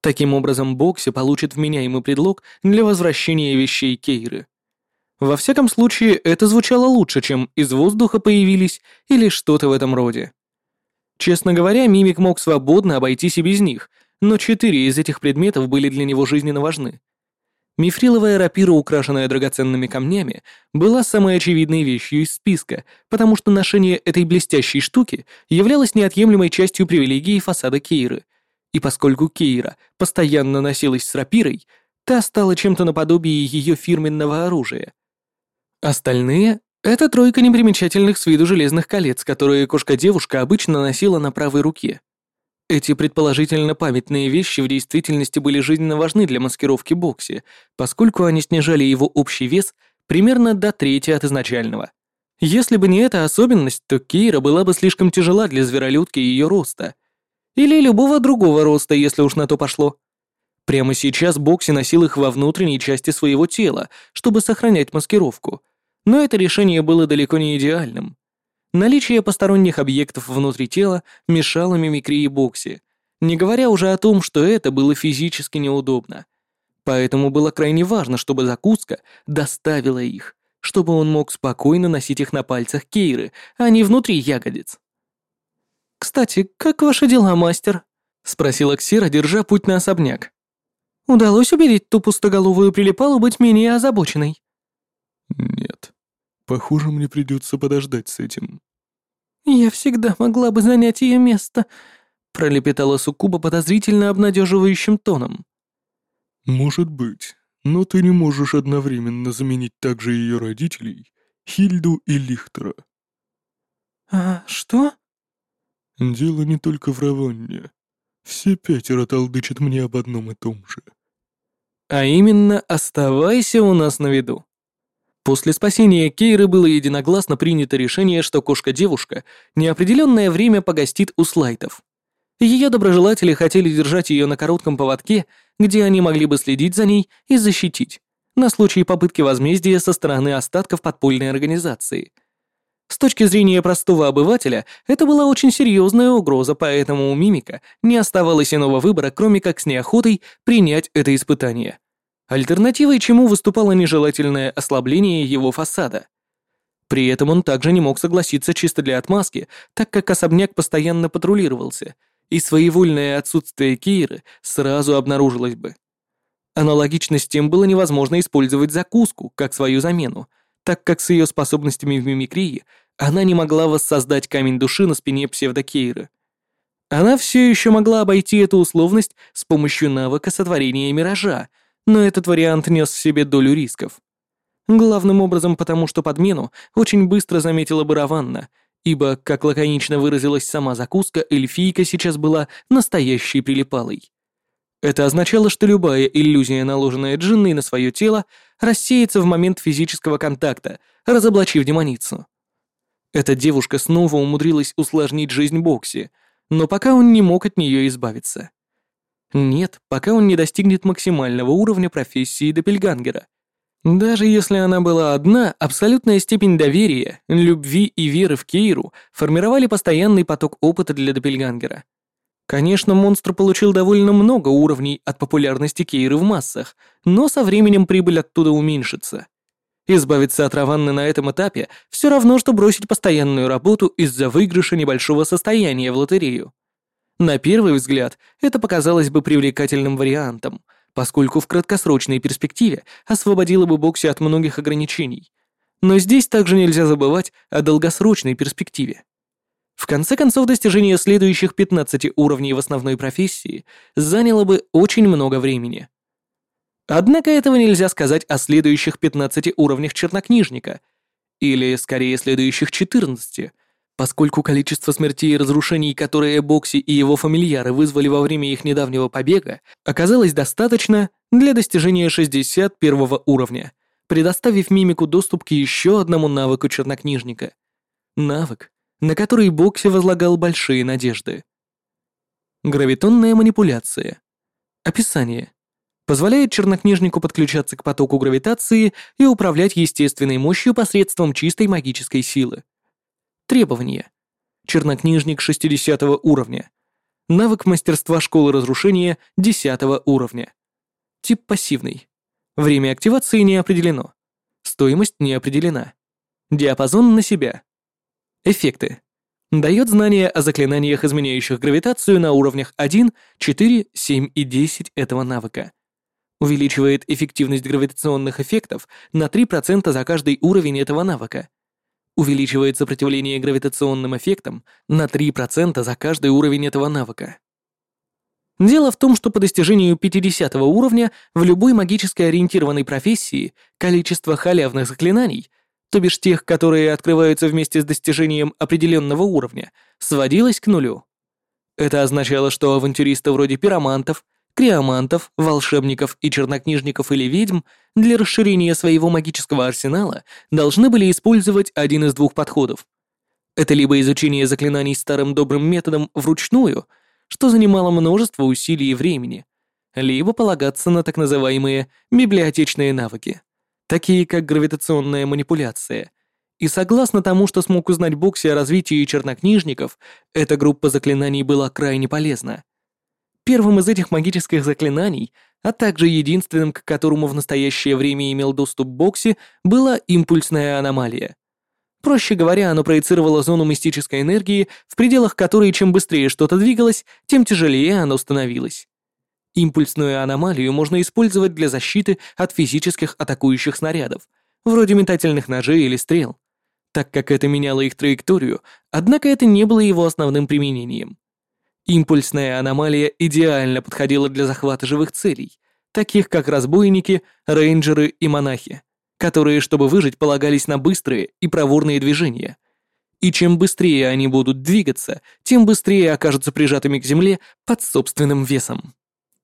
Таким образом, Бокси получит вменяемый предлог для возвращения вещей Кейры. Во всяком случае, это звучало лучше, чем «из воздуха появились» или что-то в этом роде. Честно говоря, Мимик мог свободно обойтись и без них, но четыре из этих предметов были для него жизненно важны. Мифриловая рапира, украшенная драгоценными камнями, была самой очевидной вещью из списка, потому что ношение этой блестящей штуки являлось неотъемлемой частью привилегии фасада Кейры. И поскольку Кейра постоянно носилась с рапирой, та стала чем-то наподобие ее фирменного оружия. Остальные это тройка непримечательных с виду железных колец, которые кошка-девушка обычно носила на правой руке. Эти предположительно памятные вещи в действительности были жизненно важны для маскировки Бокси, поскольку они снижали его общий вес примерно до трети от изначального. Если бы не эта особенность, то Кейра была бы слишком тяжела для зверолюдки ее роста. Или любого другого роста, если уж на то пошло. Прямо сейчас Бокси носил их во внутренней части своего тела, чтобы сохранять маскировку — но это решение было далеко не идеальным. Наличие посторонних объектов внутри тела мешало мимикрии Бокси, не говоря уже о том, что это было физически неудобно. Поэтому было крайне важно, чтобы закуска доставила их, чтобы он мог спокойно носить их на пальцах Кейры, а не внутри ягодиц. «Кстати, как ваши дела, мастер?» — спросила Ксира, держа путь на особняк. «Удалось убедить ту пустоголовую прилипалу быть менее озабоченной?» «Нет», Похоже, мне придется подождать с этим. «Я всегда могла бы занять ее место», — пролепетала Суккуба подозрительно обнадеживающим тоном. «Может быть, но ты не можешь одновременно заменить также ее родителей, Хильду и Лихтера». «А что?» «Дело не только в Раванне. Все пятеро толдычат мне об одном и том же». «А именно, оставайся у нас на виду. После спасения Кейры было единогласно принято решение, что кошка-девушка неопределенное время погостит у слайтов. Ее доброжелатели хотели держать ее на коротком поводке, где они могли бы следить за ней и защитить, на случай попытки возмездия со стороны остатков подпольной организации. С точки зрения простого обывателя, это была очень серьезная угроза, поэтому у Мимика не оставалось иного выбора, кроме как с неохотой принять это испытание. Альтернативой чему выступало нежелательное ослабление его фасада. При этом он также не мог согласиться чисто для отмазки, так как особняк постоянно патрулировался, и своевольное отсутствие Киры сразу обнаружилось бы. Аналогично с тем было невозможно использовать закуску как свою замену, так как с ее способностями в мимикрии она не могла воссоздать камень души на спине псевдокейры. Она все еще могла обойти эту условность с помощью навыка сотворения миража — но этот вариант нес в себе долю рисков. Главным образом потому, что подмену очень быстро заметила бы Раванна, ибо, как лаконично выразилась сама закуска, эльфийка сейчас была настоящей прилипалой. Это означало, что любая иллюзия, наложенная джинной на свое тело, рассеется в момент физического контакта, разоблачив демоницу. Эта девушка снова умудрилась усложнить жизнь Бокси, но пока он не мог от нее избавиться. Нет, пока он не достигнет максимального уровня профессии Доппельгангера. Даже если она была одна, абсолютная степень доверия, любви и веры в Кейру формировали постоянный поток опыта для Доппельгангера. Конечно, монстр получил довольно много уровней от популярности Кейры в массах, но со временем прибыль оттуда уменьшится. Избавиться от Раванны на этом этапе все равно, что бросить постоянную работу из-за выигрыша небольшого состояния в лотерею. На первый взгляд это показалось бы привлекательным вариантом, поскольку в краткосрочной перспективе освободило бы Бокси от многих ограничений. Но здесь также нельзя забывать о долгосрочной перспективе. В конце концов, достижение следующих 15 уровней в основной профессии заняло бы очень много времени. Однако этого нельзя сказать о следующих 15 уровнях чернокнижника, или, скорее, следующих 14, поскольку количество смертей и разрушений, которые Бокси и его фамильяры вызвали во время их недавнего побега, оказалось достаточно для достижения 61 уровня, предоставив мимику доступ к еще одному навыку чернокнижника. Навык, на который Бокси возлагал большие надежды. Гравитонная манипуляция. Описание. Позволяет чернокнижнику подключаться к потоку гравитации и управлять естественной мощью посредством чистой магической силы. Требования. Чернокнижник 60 уровня. Навык мастерства школы разрушения 10 уровня. Тип пассивный. Время активации не определено. Стоимость не определена. Диапазон на себя. Эффекты. Дает знания о заклинаниях, изменяющих гравитацию на уровнях 1, 4, 7 и 10 этого навыка. Увеличивает эффективность гравитационных эффектов на 3% за каждый уровень этого навыка увеличивает сопротивление гравитационным эффектам на 3% за каждый уровень этого навыка. Дело в том, что по достижению 50 уровня в любой магически ориентированной профессии количество халявных заклинаний, то бишь тех, которые открываются вместе с достижением определенного уровня, сводилось к нулю. Это означало, что авантюристы вроде пиромантов, криомантов, волшебников и чернокнижников или ведьм для расширения своего магического арсенала должны были использовать один из двух подходов. Это либо изучение заклинаний старым добрым методом вручную, что занимало множество усилий и времени, либо полагаться на так называемые библиотечные навыки, такие как гравитационная манипуляция. И согласно тому, что смог узнать Бокси о развитии чернокнижников, эта группа заклинаний была крайне полезна. Первым из этих магических заклинаний, а также единственным, к которому в настоящее время имел доступ Бокси, была импульсная аномалия. Проще говоря, оно проецировало зону мистической энергии, в пределах которой чем быстрее что-то двигалось, тем тяжелее оно становилось. Импульсную аномалию можно использовать для защиты от физических атакующих снарядов, вроде метательных ножей или стрел, так как это меняло их траекторию, однако это не было его основным применением. Импульсная аномалия идеально подходила для захвата живых целей, таких как разбойники, рейнджеры и монахи, которые, чтобы выжить, полагались на быстрые и проворные движения. И чем быстрее они будут двигаться, тем быстрее окажутся прижатыми к земле под собственным весом.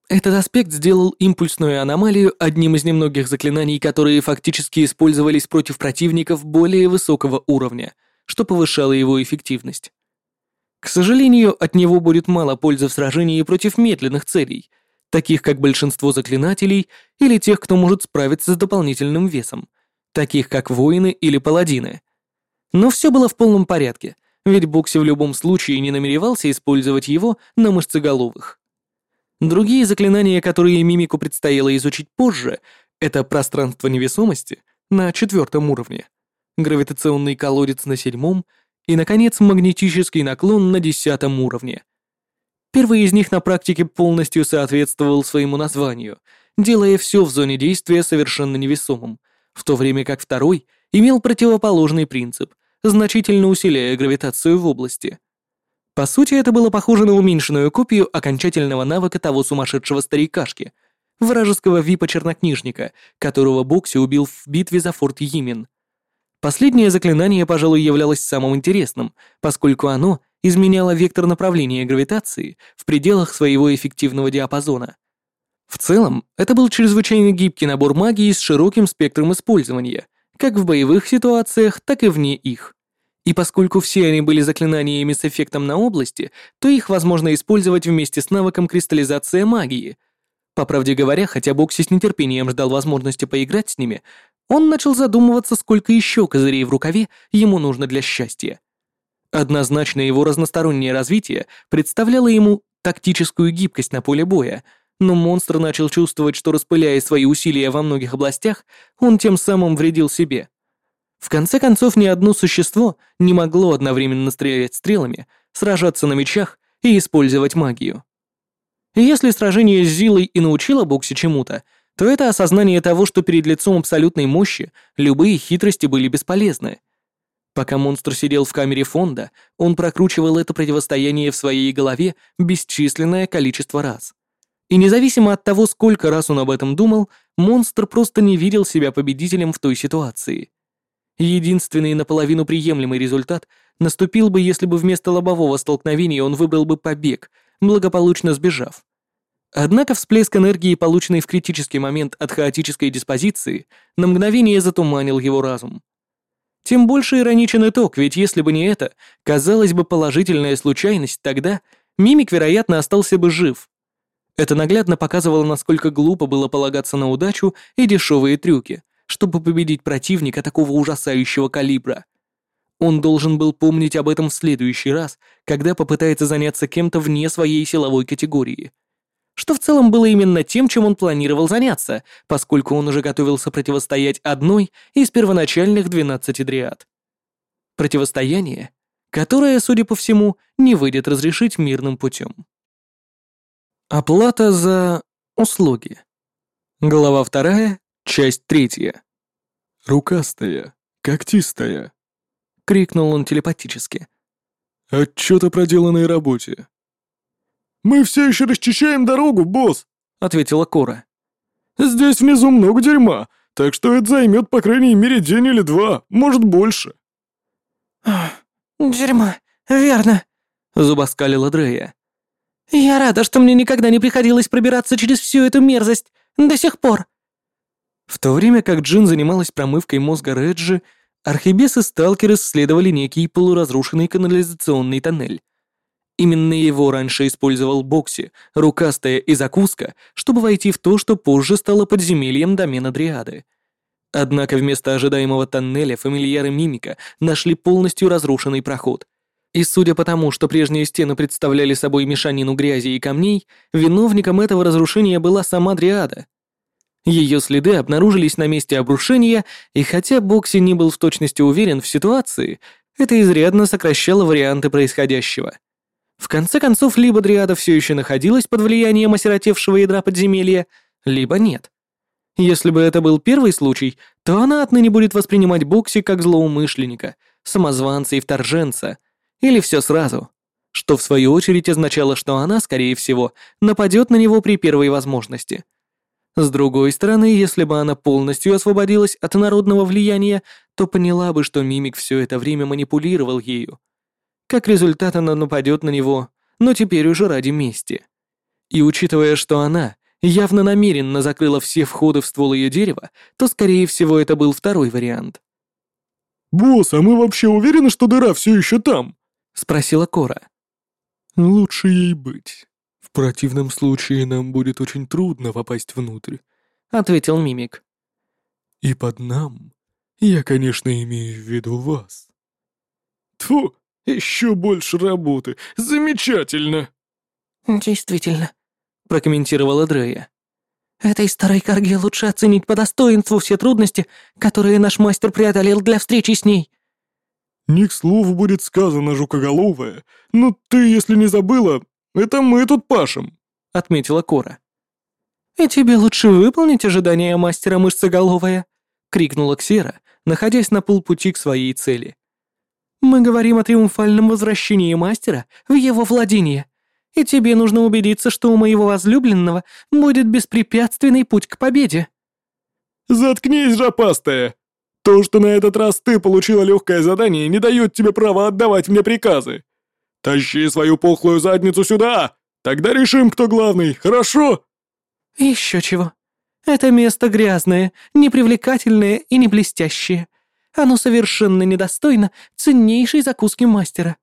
Этот аспект сделал импульсную аномалию одним из немногих заклинаний, которые фактически использовались против противников более высокого уровня, что повышало его эффективность. К сожалению, от него будет мало пользы в сражении против медленных целей, таких как большинство заклинателей или тех, кто может справиться с дополнительным весом, таких как воины или паладины. Но все было в полном порядке, ведь Бокси в любом случае не намеревался использовать его на мышцеголовых. Другие заклинания, которые мимику предстояло изучить позже, это пространство невесомости на четвертом уровне, гравитационный колодец на седьмом — и, наконец, магнетический наклон на десятом уровне. Первый из них на практике полностью соответствовал своему названию, делая все в зоне действия совершенно невесомым, в то время как второй имел противоположный принцип, значительно усиляя гравитацию в области. По сути, это было похоже на уменьшенную копию окончательного навыка того сумасшедшего старикашки, вражеского випа-чернокнижника, которого Бокси убил в битве за форт Йимин. Последнее заклинание, пожалуй, являлось самым интересным, поскольку оно изменяло вектор направления гравитации в пределах своего эффективного диапазона. В целом, это был чрезвычайно гибкий набор магии с широким спектром использования, как в боевых ситуациях, так и вне их. И поскольку все они были заклинаниями с эффектом на области, то их возможно использовать вместе с навыком кристаллизация магии. По правде говоря, хотя Бокси с нетерпением ждал возможности поиграть с ними, он начал задумываться, сколько еще козырей в рукаве ему нужно для счастья. Однозначно его разностороннее развитие представляло ему тактическую гибкость на поле боя, но монстр начал чувствовать, что распыляя свои усилия во многих областях, он тем самым вредил себе. В конце концов, ни одно существо не могло одновременно стрелять стрелами, сражаться на мечах и использовать магию. Если сражение с Зилой и научило Бокси чему-то, то это осознание того, что перед лицом абсолютной мощи любые хитрости были бесполезны. Пока монстр сидел в камере фонда, он прокручивал это противостояние в своей голове бесчисленное количество раз. И независимо от того, сколько раз он об этом думал, монстр просто не видел себя победителем в той ситуации. Единственный наполовину приемлемый результат наступил бы, если бы вместо лобового столкновения он выбрал бы побег, благополучно сбежав. Однако всплеск энергии, полученный в критический момент от хаотической диспозиции, на мгновение затуманил его разум. Тем больше ироничен итог, ведь если бы не это, казалось бы положительная случайность, тогда Мимик, вероятно, остался бы жив. Это наглядно показывало, насколько глупо было полагаться на удачу и дешевые трюки, чтобы победить противника такого ужасающего калибра. Он должен был помнить об этом в следующий раз, когда попытается заняться кем-то вне своей силовой категории что в целом было именно тем, чем он планировал заняться, поскольку он уже готовился противостоять одной из первоначальных 12 дриад. Противостояние, которое, судя по всему, не выйдет разрешить мирным путем. Оплата за услуги. Глава вторая, часть третья. «Рукастая, когтистая», — крикнул он телепатически. «Отчет о проделанной работе. «Мы все еще расчищаем дорогу, босс», — ответила Кора. «Здесь внизу много дерьма, так что это займет по крайней мере день или два, может больше». «Дерьма, верно», — зубоскалила Дрея. «Я рада, что мне никогда не приходилось пробираться через всю эту мерзость. До сих пор». В то время как Джин занималась промывкой мозга Реджи, Архибес и Сталкер исследовали некий полуразрушенный канализационный тоннель. Именно его раньше использовал Бокси, рукастая и закуска, чтобы войти в то, что позже стало подземельем домена Дриады. Однако вместо ожидаемого тоннеля фамильяры Мимика нашли полностью разрушенный проход. И судя по тому, что прежние стены представляли собой мешанину грязи и камней, виновником этого разрушения была сама Дриада. Ее следы обнаружились на месте обрушения, и хотя Бокси не был в точности уверен в ситуации, это изрядно сокращало варианты происходящего. В конце концов, либо Дриада все еще находилась под влиянием осиротевшего ядра подземелья, либо нет. Если бы это был первый случай, то она отныне будет воспринимать Бокси как злоумышленника, самозванца и вторженца, или все сразу, что в свою очередь означало, что она, скорее всего, нападет на него при первой возможности. С другой стороны, если бы она полностью освободилась от народного влияния, то поняла бы, что Мимик все это время манипулировал ею, как результат она нападет на него, но теперь уже ради мести. И учитывая, что она явно намеренно закрыла все входы в ствол ее дерева, то, скорее всего, это был второй вариант. «Босс, а мы вообще уверены, что дыра все еще там?» — спросила Кора. «Лучше ей быть. В противном случае нам будет очень трудно попасть внутрь», — ответил Мимик. «И под нам я, конечно, имею в виду вас». Тьфу, еще больше работы. Замечательно. Действительно, прокомментировала Дрея. Этой старой корге лучше оценить по достоинству все трудности, которые наш мастер преодолел для встречи с ней. Не к слову будет сказано, жукоголовая, но ты, если не забыла, это мы тут пашем, отметила Кора. И тебе лучше выполнить ожидания мастера мышцеголовая, крикнула Ксера, находясь на полпути к своей цели. Мы говорим о триумфальном возвращении мастера в его владение, и тебе нужно убедиться, что у моего возлюбленного будет беспрепятственный путь к победе». «Заткнись, жопастая! То, что на этот раз ты получила легкое задание, не дает тебе права отдавать мне приказы. Тащи свою пухлую задницу сюда, тогда решим, кто главный, хорошо?» «Еще чего. Это место грязное, непривлекательное и не блестящее. Оно совершенно недостойно ценнейшей закуски мастера».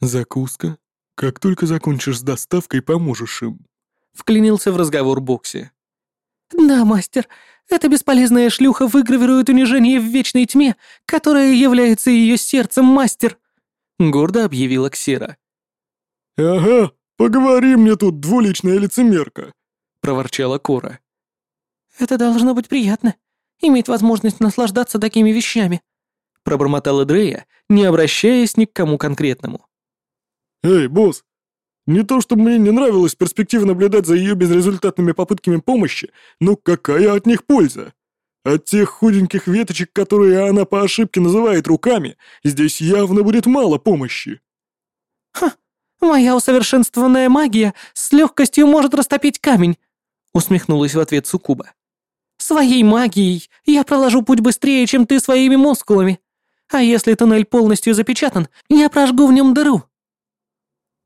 «Закуска? Как только закончишь с доставкой, поможешь им», — вклинился в разговор Бокси. «Да, мастер, эта бесполезная шлюха выгравирует унижение в вечной тьме, которая является ее сердцем, мастер», — гордо объявила Ксера. «Ага, поговори мне тут, двуличная лицемерка», — проворчала Кора. «Это должно быть приятно», иметь возможность наслаждаться такими вещами», — пробормотала Дрея, не обращаясь ни к кому конкретному. «Эй, босс, Не то чтобы мне не нравилась перспектива наблюдать за ее безрезультатными попытками помощи, но какая от них польза? От тех худеньких веточек, которые она по ошибке называет руками, здесь явно будет мало помощи. «Ха, моя усовершенствованная магия с легкостью может растопить камень», усмехнулась в ответ Сукуба. «Своей магией я проложу путь быстрее, чем ты своими мускулами. А если туннель полностью запечатан, я прожгу в нем дыру».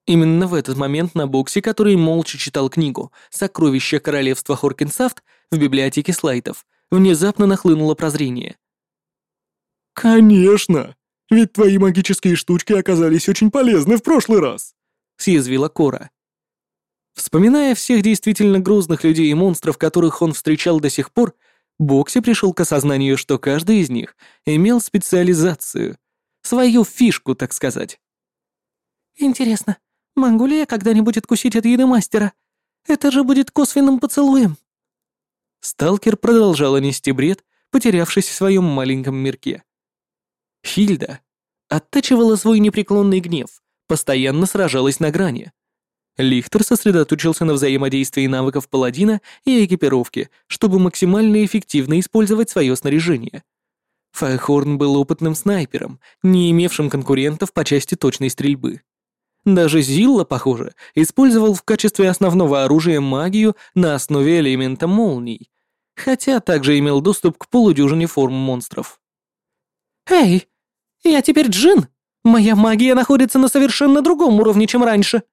Именно в этот момент на боксе, который молча читал книгу «Сокровища королевства Хоркинсафт» в библиотеке слайтов, внезапно нахлынуло прозрение. «Конечно! Ведь твои магические штучки оказались очень полезны в прошлый раз!» — съязвила Кора. Вспоминая всех действительно грозных людей и монстров, которых он встречал до сих пор, Бокси пришел к осознанию, что каждый из них имел специализацию, свою фишку, так сказать. «Интересно, могу ли я когда-нибудь откусить от еды мастера? Это же будет косвенным поцелуем!» Сталкер продолжала нести бред, потерявшись в своем маленьком мирке. Хильда оттачивала свой непреклонный гнев, постоянно сражалась на грани. Лихтер сосредоточился на взаимодействии навыков паладина и экипировки, чтобы максимально эффективно использовать свое снаряжение. Файхорн был опытным снайпером, не имевшим конкурентов по части точной стрельбы. Даже Зилла, похоже, использовал в качестве основного оружия магию на основе элемента молний, хотя также имел доступ к полудюжине форм монстров. «Эй, я теперь джин! Моя магия находится на совершенно другом уровне, чем раньше!»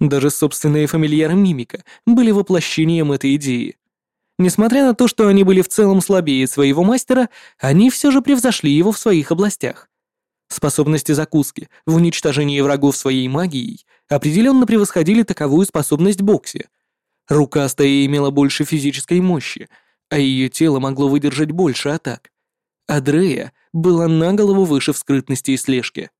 Даже собственные фамильяры Мимика были воплощением этой идеи. Несмотря на то, что они были в целом слабее своего мастера, они все же превзошли его в своих областях. Способности закуски в уничтожении врагов своей магией определенно превосходили таковую способность Бокси, Рукастая имела больше физической мощи, а ее тело могло выдержать больше атак. А Дрея была на голову выше в скрытности и слежке.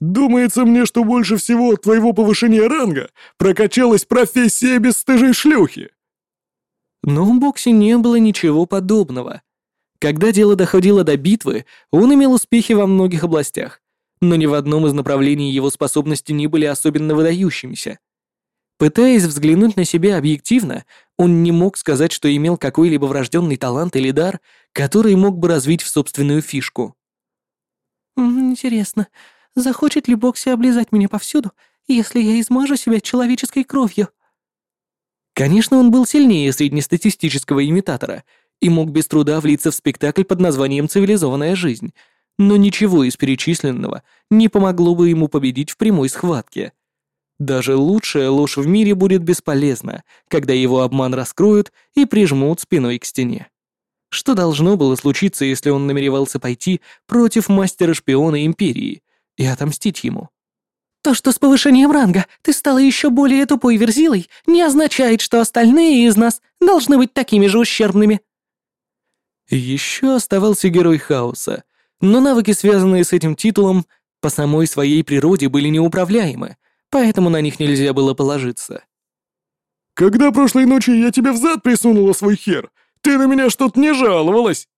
«Думается мне, что больше всего от твоего повышения ранга прокачалась профессия бесстыжей шлюхи!» Но у Бокси не было ничего подобного. Когда дело доходило до битвы, он имел успехи во многих областях, но ни в одном из направлений его способности не были особенно выдающимися. Пытаясь взглянуть на себя объективно, он не мог сказать, что имел какой-либо врожденный талант или дар, который мог бы развить в собственную фишку. «Интересно, захочет ли Бокси облизать меня повсюду, если я измажу себя человеческой кровью?» Конечно, он был сильнее среднестатистического имитатора и мог без труда влиться в спектакль под названием «Цивилизованная жизнь», но ничего из перечисленного не помогло бы ему победить в прямой схватке. Даже лучшая ложь в мире будет бесполезна, когда его обман раскроют и прижмут спиной к стене. Что должно было случиться, если он намеревался пойти против мастера-шпиона Империи и отомстить ему? То, что с повышением ранга ты стала еще более тупой верзилой, не означает, что остальные из нас должны быть такими же ущербными. Еще оставался герой хаоса, но навыки, связанные с этим титулом, по самой своей природе были неуправляемы, поэтому на них нельзя было положиться. «Когда прошлой ночью я тебе взад присунула свой хер, ты на меня что-то не жаловалась!»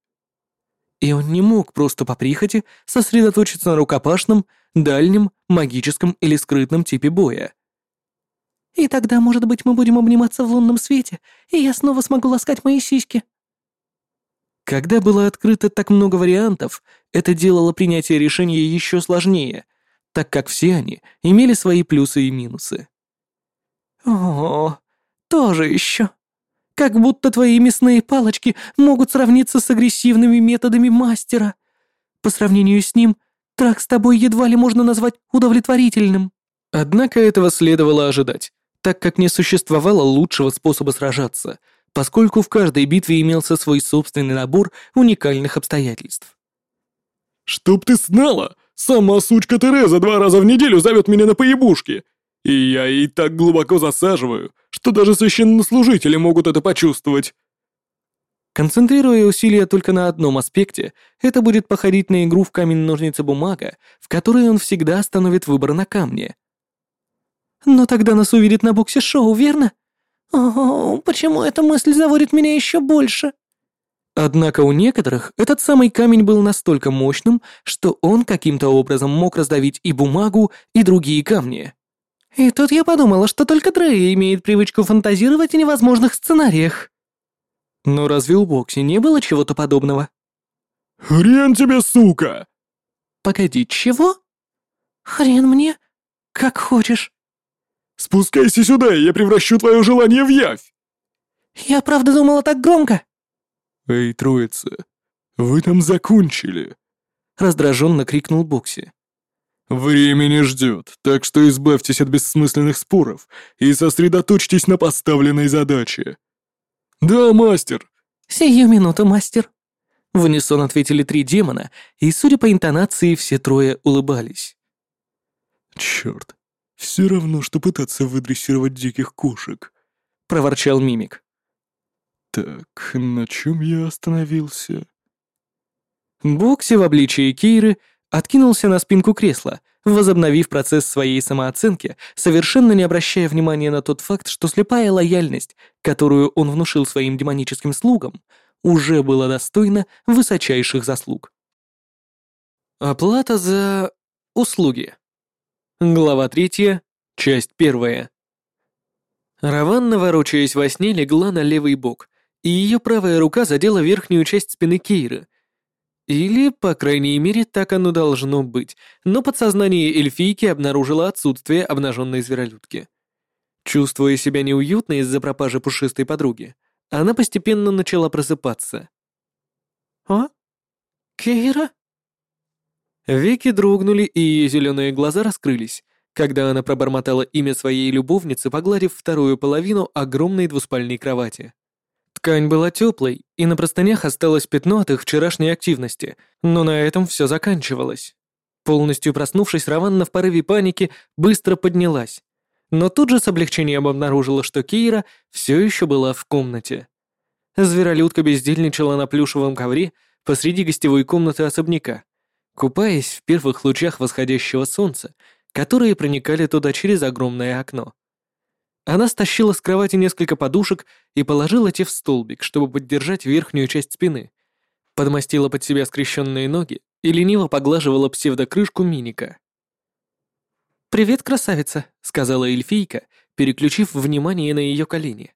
И он не мог просто по прихоти сосредоточиться на рукопашном, дальнем, магическом или скрытном типе боя. «И тогда, может быть, мы будем обниматься в лунном свете, и я снова смогу ласкать мои сиськи». Когда было открыто так много вариантов, это делало принятие решения еще сложнее, так как все они имели свои плюсы и минусы. «О, тоже еще. Как будто твои мясные палочки могут сравниться с агрессивными методами мастера. По сравнению с ним, трак с тобой едва ли можно назвать удовлетворительным». Однако этого следовало ожидать, так как не существовало лучшего способа сражаться, поскольку в каждой битве имелся свой собственный набор уникальных обстоятельств. «Чтоб ты знала, Сама сучка Тереза два раза в неделю зовет меня на поебушки. И я ей так глубоко засаживаю, что даже священнослужители могут это почувствовать. Концентрируя усилия только на одном аспекте, это будет походить на игру в камень-ножницы-бумага, в которой он всегда остановит выбор на камне. Но тогда нас увидит на боксе-шоу, верно? О, почему эта мысль заводит меня еще больше? Однако у некоторых этот самый камень был настолько мощным, что он каким-то образом мог раздавить и бумагу, и другие камни. И тут я подумала, что только Дрей имеет привычку фантазировать о невозможных сценариях. Но разве у Бокси не было чего-то подобного? «Хрен тебе, сука!» «Погоди, чего?» «Хрен мне? Как хочешь». «Спускайся сюда, и я превращу твое желание в явь!» «Я правда думала так громко?» «Эй, троица, вы там закончили!» Раздраженно крикнул Бокси. «Время не ждет, так что избавьтесь от бессмысленных споров и сосредоточьтесь на поставленной задаче». «Да, мастер!» «Сию минуту, мастер!» В унисон ответили три демона, и, судя по интонации, все трое улыбались. «Чёрт, все равно, что пытаться выдрессировать диких кошек», — проворчал мимик. «Так, на чем я остановился?» Бокси в обличии Кейры откинулся на спинку кресла, возобновив процесс своей самооценки, совершенно не обращая внимания на тот факт, что слепая лояльность, которую он внушил своим демоническим слугам, уже была достойна высочайших заслуг. Оплата за услуги. Глава третья, часть первая. Раванна, ворочаясь во сне, легла на левый бок, и ее правая рука задела верхнюю часть спины Кейры, или, по крайней мере, так оно должно быть, но подсознание эльфийки обнаружило отсутствие обнаженной зверолюдки. Чувствуя себя неуютно из-за пропажи пушистой подруги, она постепенно начала просыпаться. «А? Кейра?» Веки дрогнули, и ее зеленые глаза раскрылись, когда она пробормотала имя своей любовницы, погладив вторую половину огромной двуспальной кровати. Ткань была теплой, и на простынях осталось пятно от их вчерашней активности, но на этом все заканчивалось. Полностью проснувшись, Раванна в порыве паники быстро поднялась, но тут же с облегчением обнаружила, что Кейра все еще была в комнате. Зверолюдка бездельничала на плюшевом ковре посреди гостевой комнаты особняка, купаясь в первых лучах восходящего солнца, которые проникали туда через огромное окно. Она стащила с кровати несколько подушек и положила те в столбик, чтобы поддержать верхнюю часть спины. Подмастила под себя скрещенные ноги и лениво поглаживала псевдокрышку миника. «Привет, красавица», — сказала эльфийка, переключив внимание на ее колени.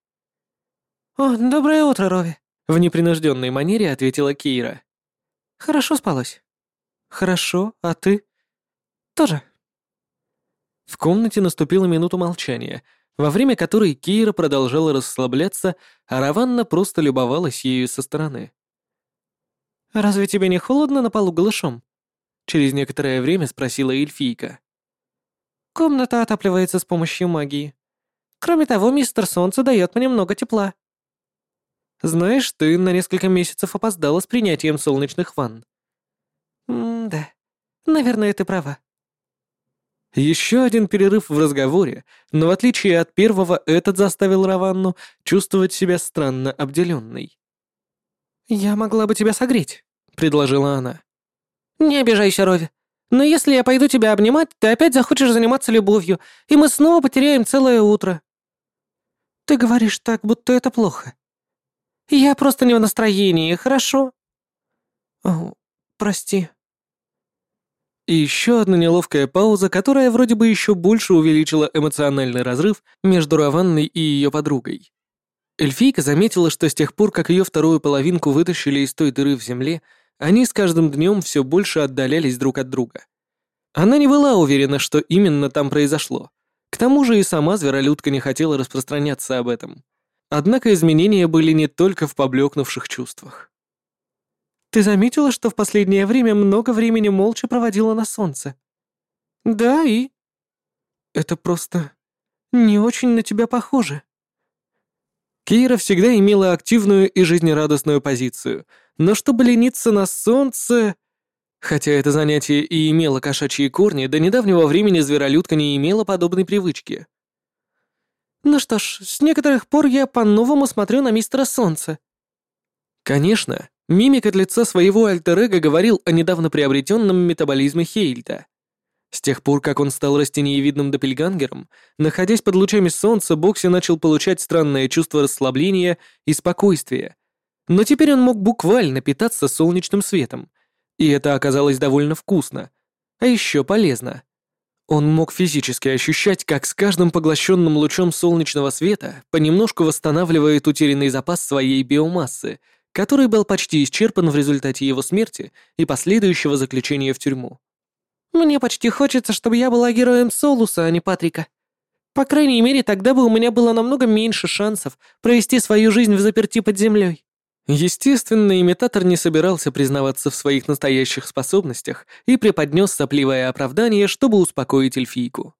«О, доброе утро, Рови», — в непринужденной манере ответила Кейра. «Хорошо спалось». «Хорошо, а ты?» «Тоже». В комнате наступила минута молчания — во время которой Кейра продолжала расслабляться, а Раванна просто любовалась ею со стороны. «Разве тебе не холодно на полу голышом?» Через некоторое время спросила эльфийка. «Комната отапливается с помощью магии. Кроме того, мистер Солнце дает мне много тепла». «Знаешь, ты на несколько месяцев опоздала с принятием солнечных ванн». «М-да, наверное, ты права». Еще один перерыв в разговоре, но в отличие от первого, этот заставил Раванну чувствовать себя странно обделенной. «Я могла бы тебя согреть», — предложила она. «Не обижайся, Рови. Но если я пойду тебя обнимать, ты опять захочешь заниматься любовью, и мы снова потеряем целое утро». «Ты говоришь так, будто это плохо». «Я просто не в настроении, хорошо?» «О, прости», и еще одна неловкая пауза, которая вроде бы еще больше увеличила эмоциональный разрыв между Раванной и ее подругой. Эльфийка заметила, что с тех пор, как ее вторую половинку вытащили из той дыры в земле, они с каждым днем все больше отдалялись друг от друга. Она не была уверена, что именно там произошло. К тому же и сама зверолюдка не хотела распространяться об этом. Однако изменения были не только в поблекнувших чувствах. Ты заметила, что в последнее время много времени молча проводила на солнце? Да, и? Это просто не очень на тебя похоже. Кира всегда имела активную и жизнерадостную позицию, но чтобы лениться на солнце... Хотя это занятие и имело кошачьи корни, до недавнего времени зверолюдка не имела подобной привычки. Ну что ж, с некоторых пор я по-новому смотрю на мистера Солнце. Конечно, Мимик от лица своего альтер говорил о недавно приобретенном метаболизме Хейльта. С тех пор, как он стал растениевидным допельгангером, находясь под лучами солнца, Бокси начал получать странное чувство расслабления и спокойствия. Но теперь он мог буквально питаться солнечным светом, и это оказалось довольно вкусно, а еще полезно. Он мог физически ощущать, как с каждым поглощенным лучом солнечного света понемножку восстанавливает утерянный запас своей биомассы, который был почти исчерпан в результате его смерти и последующего заключения в тюрьму. «Мне почти хочется, чтобы я была героем Солуса, а не Патрика. По крайней мере, тогда бы у меня было намного меньше шансов провести свою жизнь в заперти под землей. Естественно, имитатор не собирался признаваться в своих настоящих способностях и преподнес сопливое оправдание, чтобы успокоить эльфийку.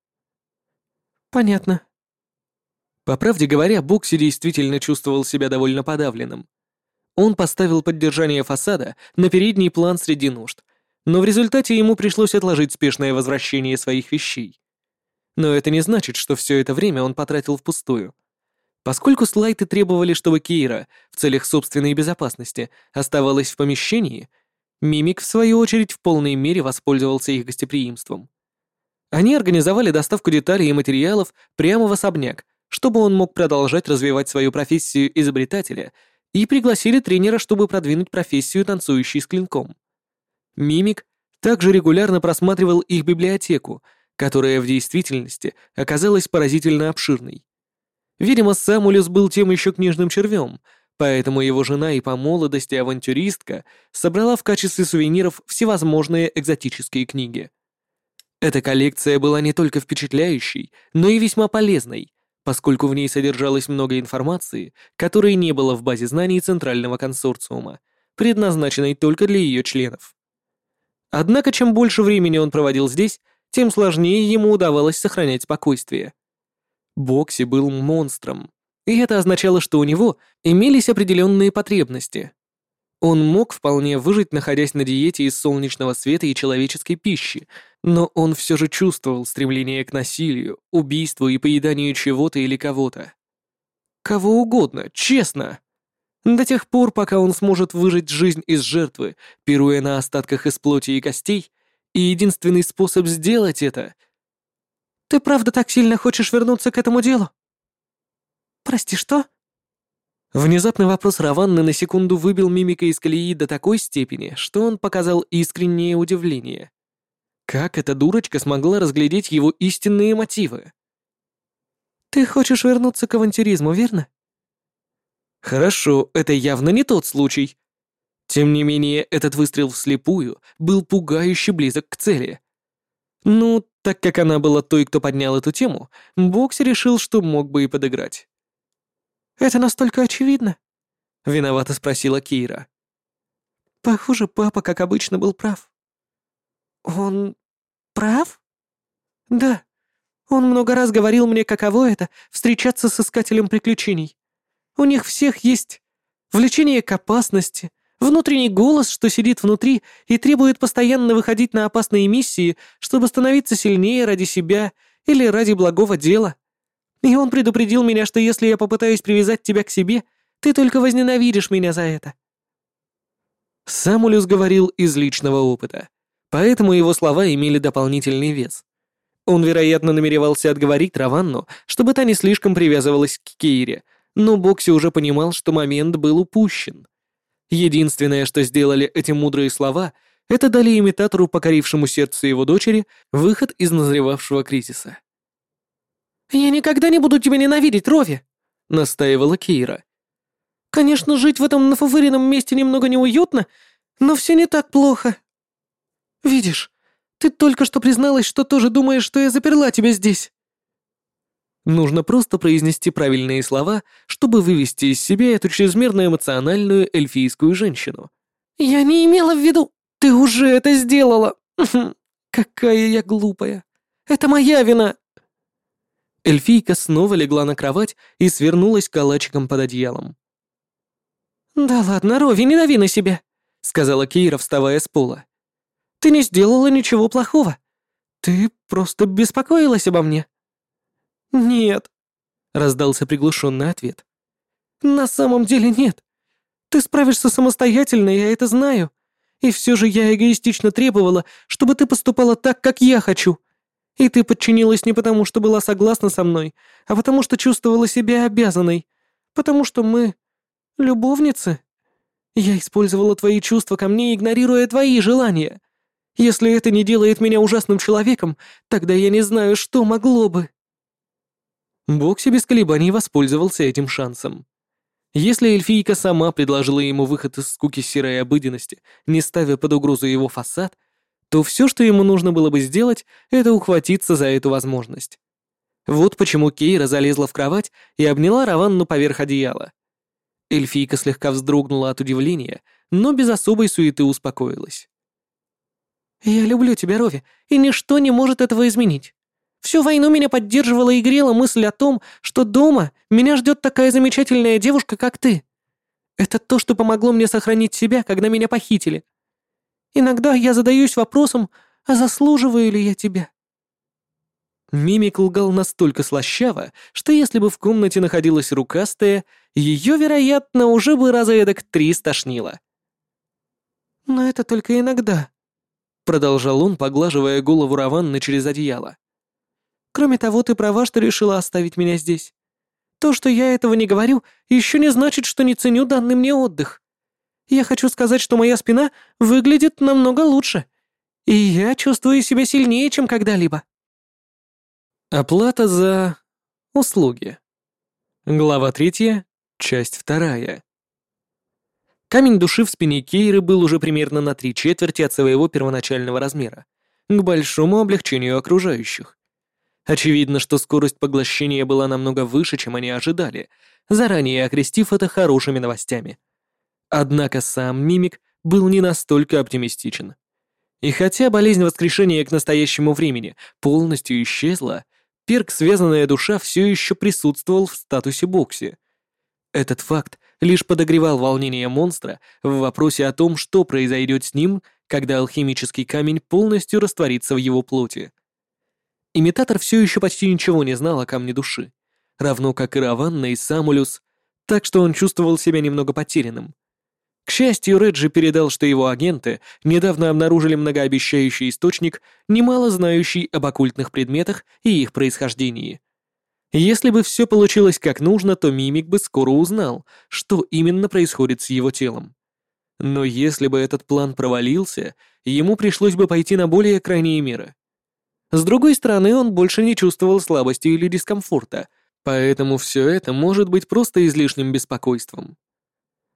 «Понятно». По правде говоря, Бокси действительно чувствовал себя довольно подавленным. Он поставил поддержание фасада на передний план среди нужд, но в результате ему пришлось отложить спешное возвращение своих вещей. Но это не значит, что все это время он потратил впустую. Поскольку слайты требовали, чтобы Кейра в целях собственной безопасности оставалась в помещении, Мимик, в свою очередь, в полной мере воспользовался их гостеприимством. Они организовали доставку деталей и материалов прямо в особняк, чтобы он мог продолжать развивать свою профессию изобретателя, и пригласили тренера, чтобы продвинуть профессию танцующей с клинком. Мимик также регулярно просматривал их библиотеку, которая в действительности оказалась поразительно обширной. Видимо, Самулюс был тем еще книжным червем, поэтому его жена и по молодости авантюристка собрала в качестве сувениров всевозможные экзотические книги. Эта коллекция была не только впечатляющей, но и весьма полезной, поскольку в ней содержалось много информации, которой не было в базе знаний Центрального консорциума, предназначенной только для ее членов. Однако, чем больше времени он проводил здесь, тем сложнее ему удавалось сохранять спокойствие. Бокси был монстром, и это означало, что у него имелись определенные потребности. Он мог вполне выжить, находясь на диете из солнечного света и человеческой пищи, но он все же чувствовал стремление к насилию, убийству и поеданию чего-то или кого-то. Кого угодно, честно. До тех пор, пока он сможет выжить жизнь из жертвы, пируя на остатках из плоти и костей, и единственный способ сделать это ты правда так сильно хочешь вернуться к этому делу? Прости, что? Внезапный вопрос Раванны на секунду выбил мимика из колеи до такой степени, что он показал искреннее удивление. Как эта дурочка смогла разглядеть его истинные мотивы? Ты хочешь вернуться к авантюризму, верно? Хорошо, это явно не тот случай. Тем не менее, этот выстрел вслепую был пугающе близок к цели. Ну, так как она была той, кто поднял эту тему, Бокси решил, что мог бы и подыграть. «Это настолько очевидно?» — виновато спросила Кира. «Похоже, папа, как обычно, был прав». «Он прав?» «Да. Он много раз говорил мне, каково это — встречаться с искателем приключений. У них всех есть влечение к опасности, Внутренний голос, что сидит внутри и требует постоянно выходить на опасные миссии, чтобы становиться сильнее ради себя или ради благого дела. И он предупредил меня, что если я попытаюсь привязать тебя к себе, ты только возненавидишь меня за это. Самулюс говорил из личного опыта, поэтому его слова имели дополнительный вес. Он, вероятно, намеревался отговорить Раванну, чтобы та не слишком привязывалась к Кейре, но Бокси уже понимал, что момент был упущен. Единственное, что сделали эти мудрые слова, это дали имитатору, покорившему сердце его дочери, выход из назревавшего кризиса. «Я никогда не буду тебя ненавидеть, Рови!» — настаивала Кейра. «Конечно, жить в этом нафуфыренном месте немного неуютно, но все не так плохо. Видишь, ты только что призналась, что тоже думаешь, что я заперла тебя здесь. Нужно просто произнести правильные слова, чтобы вывести из себя эту чрезмерно эмоциональную эльфийскую женщину. «Я не имела в виду... Ты уже это сделала! Какая я глупая! Это моя вина!» Эльфийка снова легла на кровать и свернулась калачиком под одеялом. «Да ладно, Рови, не дави на себя», — сказала Кейра, вставая с пола. «Ты не сделала ничего плохого. Ты просто беспокоилась обо мне». «Нет», — раздался приглушенный ответ. «На самом деле нет. Ты справишься самостоятельно, я это знаю. И все же я эгоистично требовала, чтобы ты поступала так, как я хочу. И ты подчинилась не потому, что была согласна со мной, а потому что чувствовала себя обязанной. Потому что мы любовницы. Я использовала твои чувства ко мне, игнорируя твои желания. Если это не делает меня ужасным человеком, тогда я не знаю, что могло бы». Бокси без колебаний воспользовался этим шансом. Если эльфийка сама предложила ему выход из скуки серой обыденности, не ставя под угрозу его фасад, то все, что ему нужно было бы сделать, это ухватиться за эту возможность. Вот почему Кейра залезла в кровать и обняла Раванну поверх одеяла. Эльфийка слегка вздрогнула от удивления, но без особой суеты успокоилась. «Я люблю тебя, Рови, и ничто не может этого изменить. Всю войну меня поддерживала и грела мысль о том, что дома меня ждет такая замечательная девушка, как ты. Это то, что помогло мне сохранить себя, когда меня похитили. Иногда я задаюсь вопросом, а заслуживаю ли я тебя?» Мимик лгал настолько слащаво, что если бы в комнате находилась рукастая, ее, вероятно, уже бы раза эдак три стошнило. «Но это только иногда», — продолжал он, поглаживая голову Раванны через одеяло. «Кроме того, ты права, что решила оставить меня здесь. То, что я этого не говорю, еще не значит, что не ценю данный мне отдых. Я хочу сказать, что моя спина выглядит намного лучше, и я чувствую себя сильнее, чем когда-либо». Оплата за услуги. Глава третья, часть вторая. Камень души в спине Кейры был уже примерно на три четверти от своего первоначального размера, к большому облегчению окружающих. Очевидно, что скорость поглощения была намного выше, чем они ожидали, заранее окрестив это хорошими новостями. Однако сам Мимик был не настолько оптимистичен. И хотя болезнь воскрешения к настоящему времени полностью исчезла, перк «Связанная душа» все еще присутствовал в статусе Бокси. Этот факт лишь подогревал волнение монстра в вопросе о том, что произойдет с ним, когда алхимический камень полностью растворится в его плоти. Имитатор все еще почти ничего не знал о камне души, равно как и Раванна и Самулюс, так что он чувствовал себя немного потерянным. К счастью, Реджи передал, что его агенты недавно обнаружили многообещающий источник, немало знающий об оккультных предметах и их происхождении. Если бы все получилось как нужно, то Мимик бы скоро узнал, что именно происходит с его телом. Но если бы этот план провалился, ему пришлось бы пойти на более крайние меры. С другой стороны, он больше не чувствовал слабости или дискомфорта, поэтому все это может быть просто излишним беспокойством.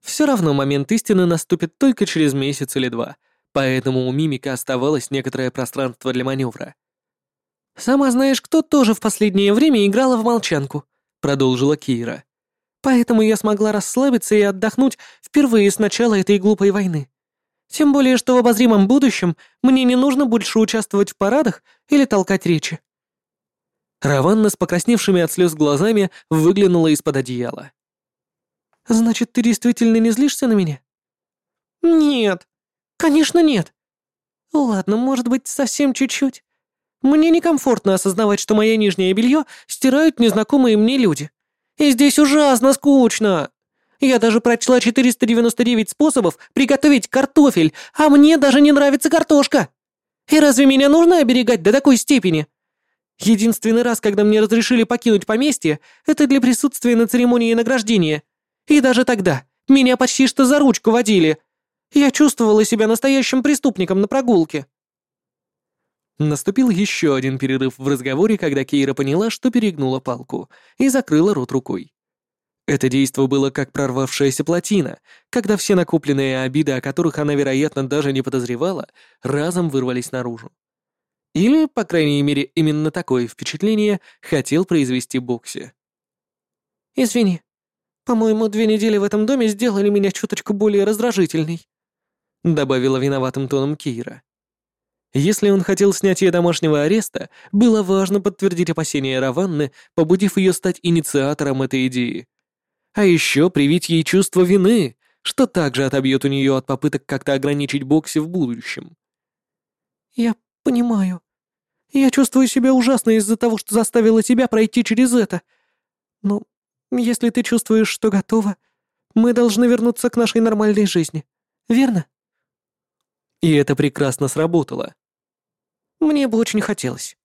Все равно момент истины наступит только через месяц или два, поэтому у Мимика оставалось некоторое пространство для маневра. «Сама знаешь, кто тоже в последнее время играла в молчанку», — продолжила Кира. «Поэтому я смогла расслабиться и отдохнуть впервые с начала этой глупой войны. Тем более, что в обозримом будущем мне не нужно больше участвовать в парадах или толкать речи». Раванна с покрасневшими от слез глазами выглянула из-под одеяла. «Значит, ты действительно не злишься на меня?» «Нет. Конечно, нет. Ладно, может быть, совсем чуть-чуть. Мне некомфортно осознавать, что мое нижнее белье стирают незнакомые мне люди. И здесь ужасно скучно. Я даже прочла 499 способов приготовить картофель, а мне даже не нравится картошка. И разве меня нужно оберегать до такой степени? Единственный раз, когда мне разрешили покинуть поместье, это для присутствия на церемонии награждения. И даже тогда меня почти что за ручку водили. Я чувствовала себя настоящим преступником на прогулке. Наступил еще один перерыв в разговоре, когда Кейра поняла, что перегнула палку, и закрыла рот рукой. Это действо было как прорвавшаяся плотина, когда все накопленные обиды, о которых она, вероятно, даже не подозревала, разом вырвались наружу. Или, по крайней мере, именно такое впечатление хотел произвести Бокси. «Извини, по-моему, две недели в этом доме сделали меня чуточку более раздражительной», добавила виноватым тоном Кейра. Если он хотел снятия домашнего ареста, было важно подтвердить опасения Раванны, побудив ее стать инициатором этой идеи. А еще привить ей чувство вины, что также отобьет у нее от попыток как-то ограничить Бокси в будущем. «Я понимаю. Я чувствую себя ужасно из-за того, что заставила тебя пройти через это. Но если ты чувствуешь, что готова, мы должны вернуться к нашей нормальной жизни. Верно?» И это прекрасно сработало. Мне бы очень хотелось.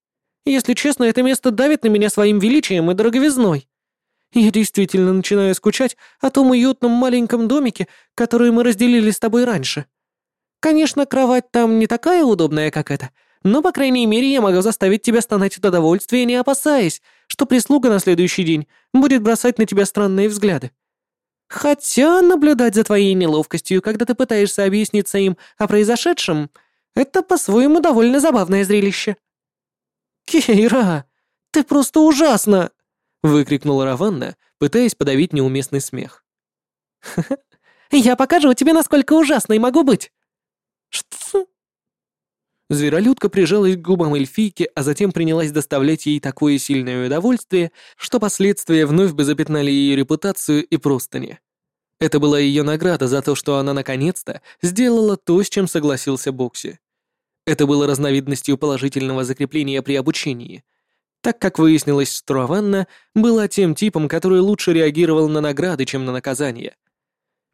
Если честно, это место давит на меня своим величием и дороговизной. Я действительно начинаю скучать о том уютном маленьком домике, который мы разделили с тобой раньше. Конечно, кровать там не такая удобная, как эта, но, по крайней мере, я могу заставить тебя стонать от удовольствия, не опасаясь, что прислуга на следующий день будет бросать на тебя странные взгляды. Хотя наблюдать за твоей неловкостью, когда ты пытаешься объясниться им о произошедшем, это по-своему довольно забавное зрелище. «Кейра, ты просто ужасно!» — выкрикнула Раванна, пытаясь подавить неуместный смех. «Я покажу тебе, насколько ужасной могу быть!» «Что?» Зверолюдка прижалась к губам эльфийки, а затем принялась доставлять ей такое сильное удовольствие, что последствия вновь бы запятнали ее репутацию и простыни. Это была ее награда за то, что она наконец-то сделала то, с чем согласился Бокси. Это было разновидностью положительного закрепления при обучении, так как выяснилось, что Раванна была тем типом, который лучше реагировал на награды, чем на наказания.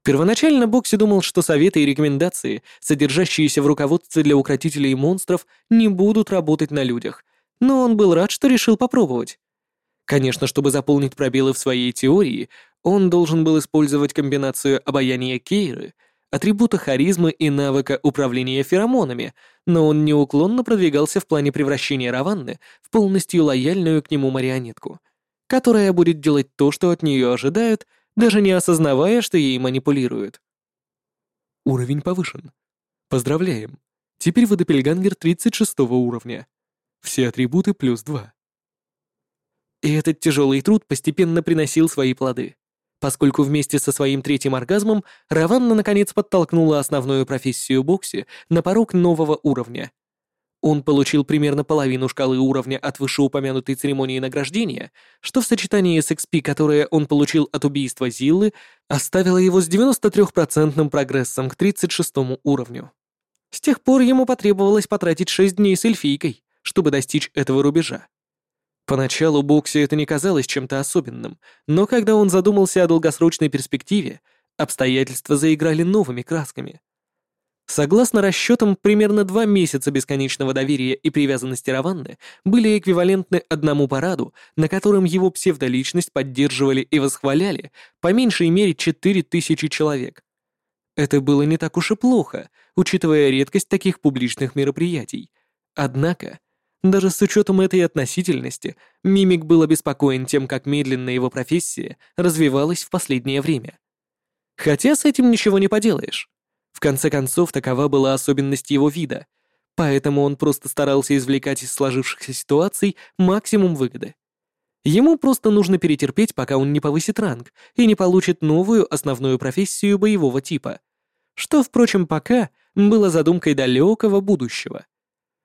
Первоначально Бокси думал, что советы и рекомендации, содержащиеся в руководстве для укротителей монстров, не будут работать на людях, но он был рад, что решил попробовать. Конечно, чтобы заполнить пробелы в своей теории, он должен был использовать комбинацию обаяния Кейры, атрибута харизмы и навыка управления феромонами, но он неуклонно продвигался в плане превращения Раванны в полностью лояльную к нему марионетку, которая будет делать то, что от нее ожидают — даже не осознавая, что ей манипулируют. Уровень повышен. Поздравляем. Теперь вы допельгангер 36 уровня. Все атрибуты плюс 2. И этот тяжелый труд постепенно приносил свои плоды, поскольку вместе со своим третьим оргазмом Раванна наконец подтолкнула основную профессию Бокси на порог нового уровня. Он получил примерно половину шкалы уровня от вышеупомянутой церемонии награждения, что в сочетании с XP, которое он получил от убийства Зиллы, оставило его с 93% прогрессом к 36 уровню. С тех пор ему потребовалось потратить 6 дней с эльфийкой, чтобы достичь этого рубежа. Поначалу Бокси это не казалось чем-то особенным, но когда он задумался о долгосрочной перспективе, обстоятельства заиграли новыми красками. Согласно расчетам, примерно два месяца бесконечного доверия и привязанности Раванны были эквивалентны одному параду, на котором его псевдоличность поддерживали и восхваляли по меньшей мере 4000 человек. Это было не так уж и плохо, учитывая редкость таких публичных мероприятий. Однако, даже с учетом этой относительности, Мимик был обеспокоен тем, как медленно его профессия развивалась в последнее время. Хотя с этим ничего не поделаешь. В конце концов, такова была особенность его вида, поэтому он просто старался извлекать из сложившихся ситуаций максимум выгоды. Ему просто нужно перетерпеть, пока он не повысит ранг и не получит новую основную профессию боевого типа, что, впрочем, пока было задумкой далекого будущего.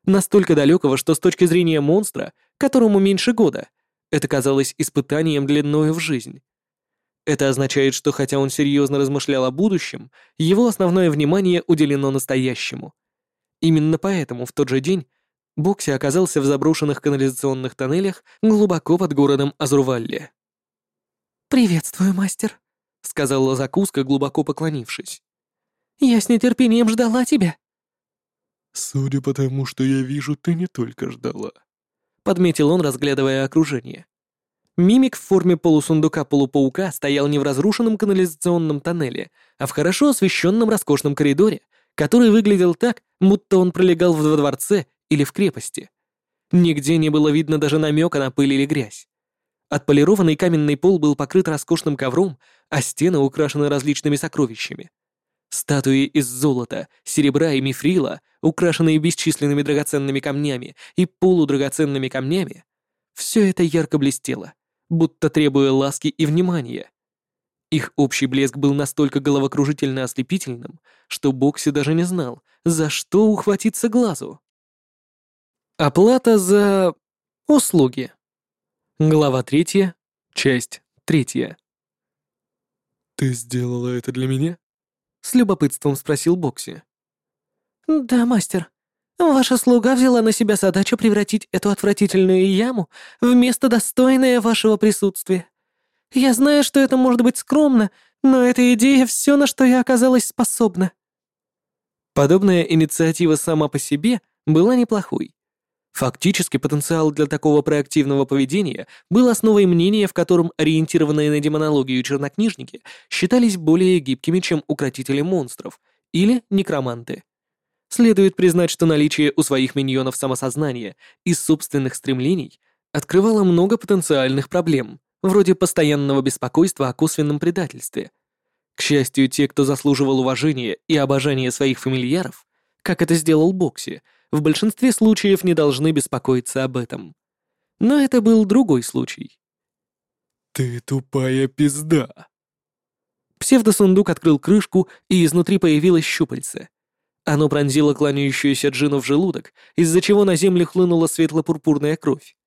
Настолько далекого, что с точки зрения монстра, которому меньше года, это казалось испытанием длиною в жизнь. Это означает, что хотя он серьезно размышлял о будущем, его основное внимание уделено настоящему. Именно поэтому в тот же день Бокси оказался в заброшенных канализационных тоннелях глубоко под городом Азурвалли. «Приветствую, мастер», — сказала закуска, глубоко поклонившись. «Я с нетерпением ждала тебя». «Судя по тому, что я вижу, ты не только ждала», — подметил он, разглядывая окружение. Мимик в форме полусундука-полупаука стоял не в разрушенном канализационном тоннеле, а в хорошо освещенном роскошном коридоре, который выглядел так, будто он пролегал в дворце или в крепости. Нигде не было видно даже намека на пыль или грязь. Отполированный каменный пол был покрыт роскошным ковром, а стены украшены различными сокровищами. Статуи из золота, серебра и мифрила, украшенные бесчисленными драгоценными камнями и полудрагоценными камнями, все это ярко блестело будто требуя ласки и внимания. Их общий блеск был настолько головокружительно ослепительным, что Бокси даже не знал, за что ухватиться глазу. Оплата за услуги. Глава третья, часть третья. «Ты сделала это для меня?» — с любопытством спросил Бокси. «Да, мастер. Ваша слуга взяла на себя задачу превратить эту отвратительную яму в место достойное вашего присутствия. Я знаю, что это может быть скромно, но эта идея все, на что я оказалась способна». Подобная инициатива сама по себе была неплохой. Фактически потенциал для такого проактивного поведения был основой мнения, в котором ориентированные на демонологию чернокнижники считались более гибкими, чем укротители монстров или некроманты. Следует признать, что наличие у своих миньонов самосознания и собственных стремлений открывало много потенциальных проблем, вроде постоянного беспокойства о косвенном предательстве. К счастью, те, кто заслуживал уважения и обожания своих фамильяров, как это сделал Бокси, в большинстве случаев не должны беспокоиться об этом. Но это был другой случай. «Ты тупая пизда!» Псевдосундук открыл крышку, и изнутри появилось щупальце. Оно пронзило кланяющуюся Джину в желудок, из-за чего на землю хлынула светло-пурпурная кровь.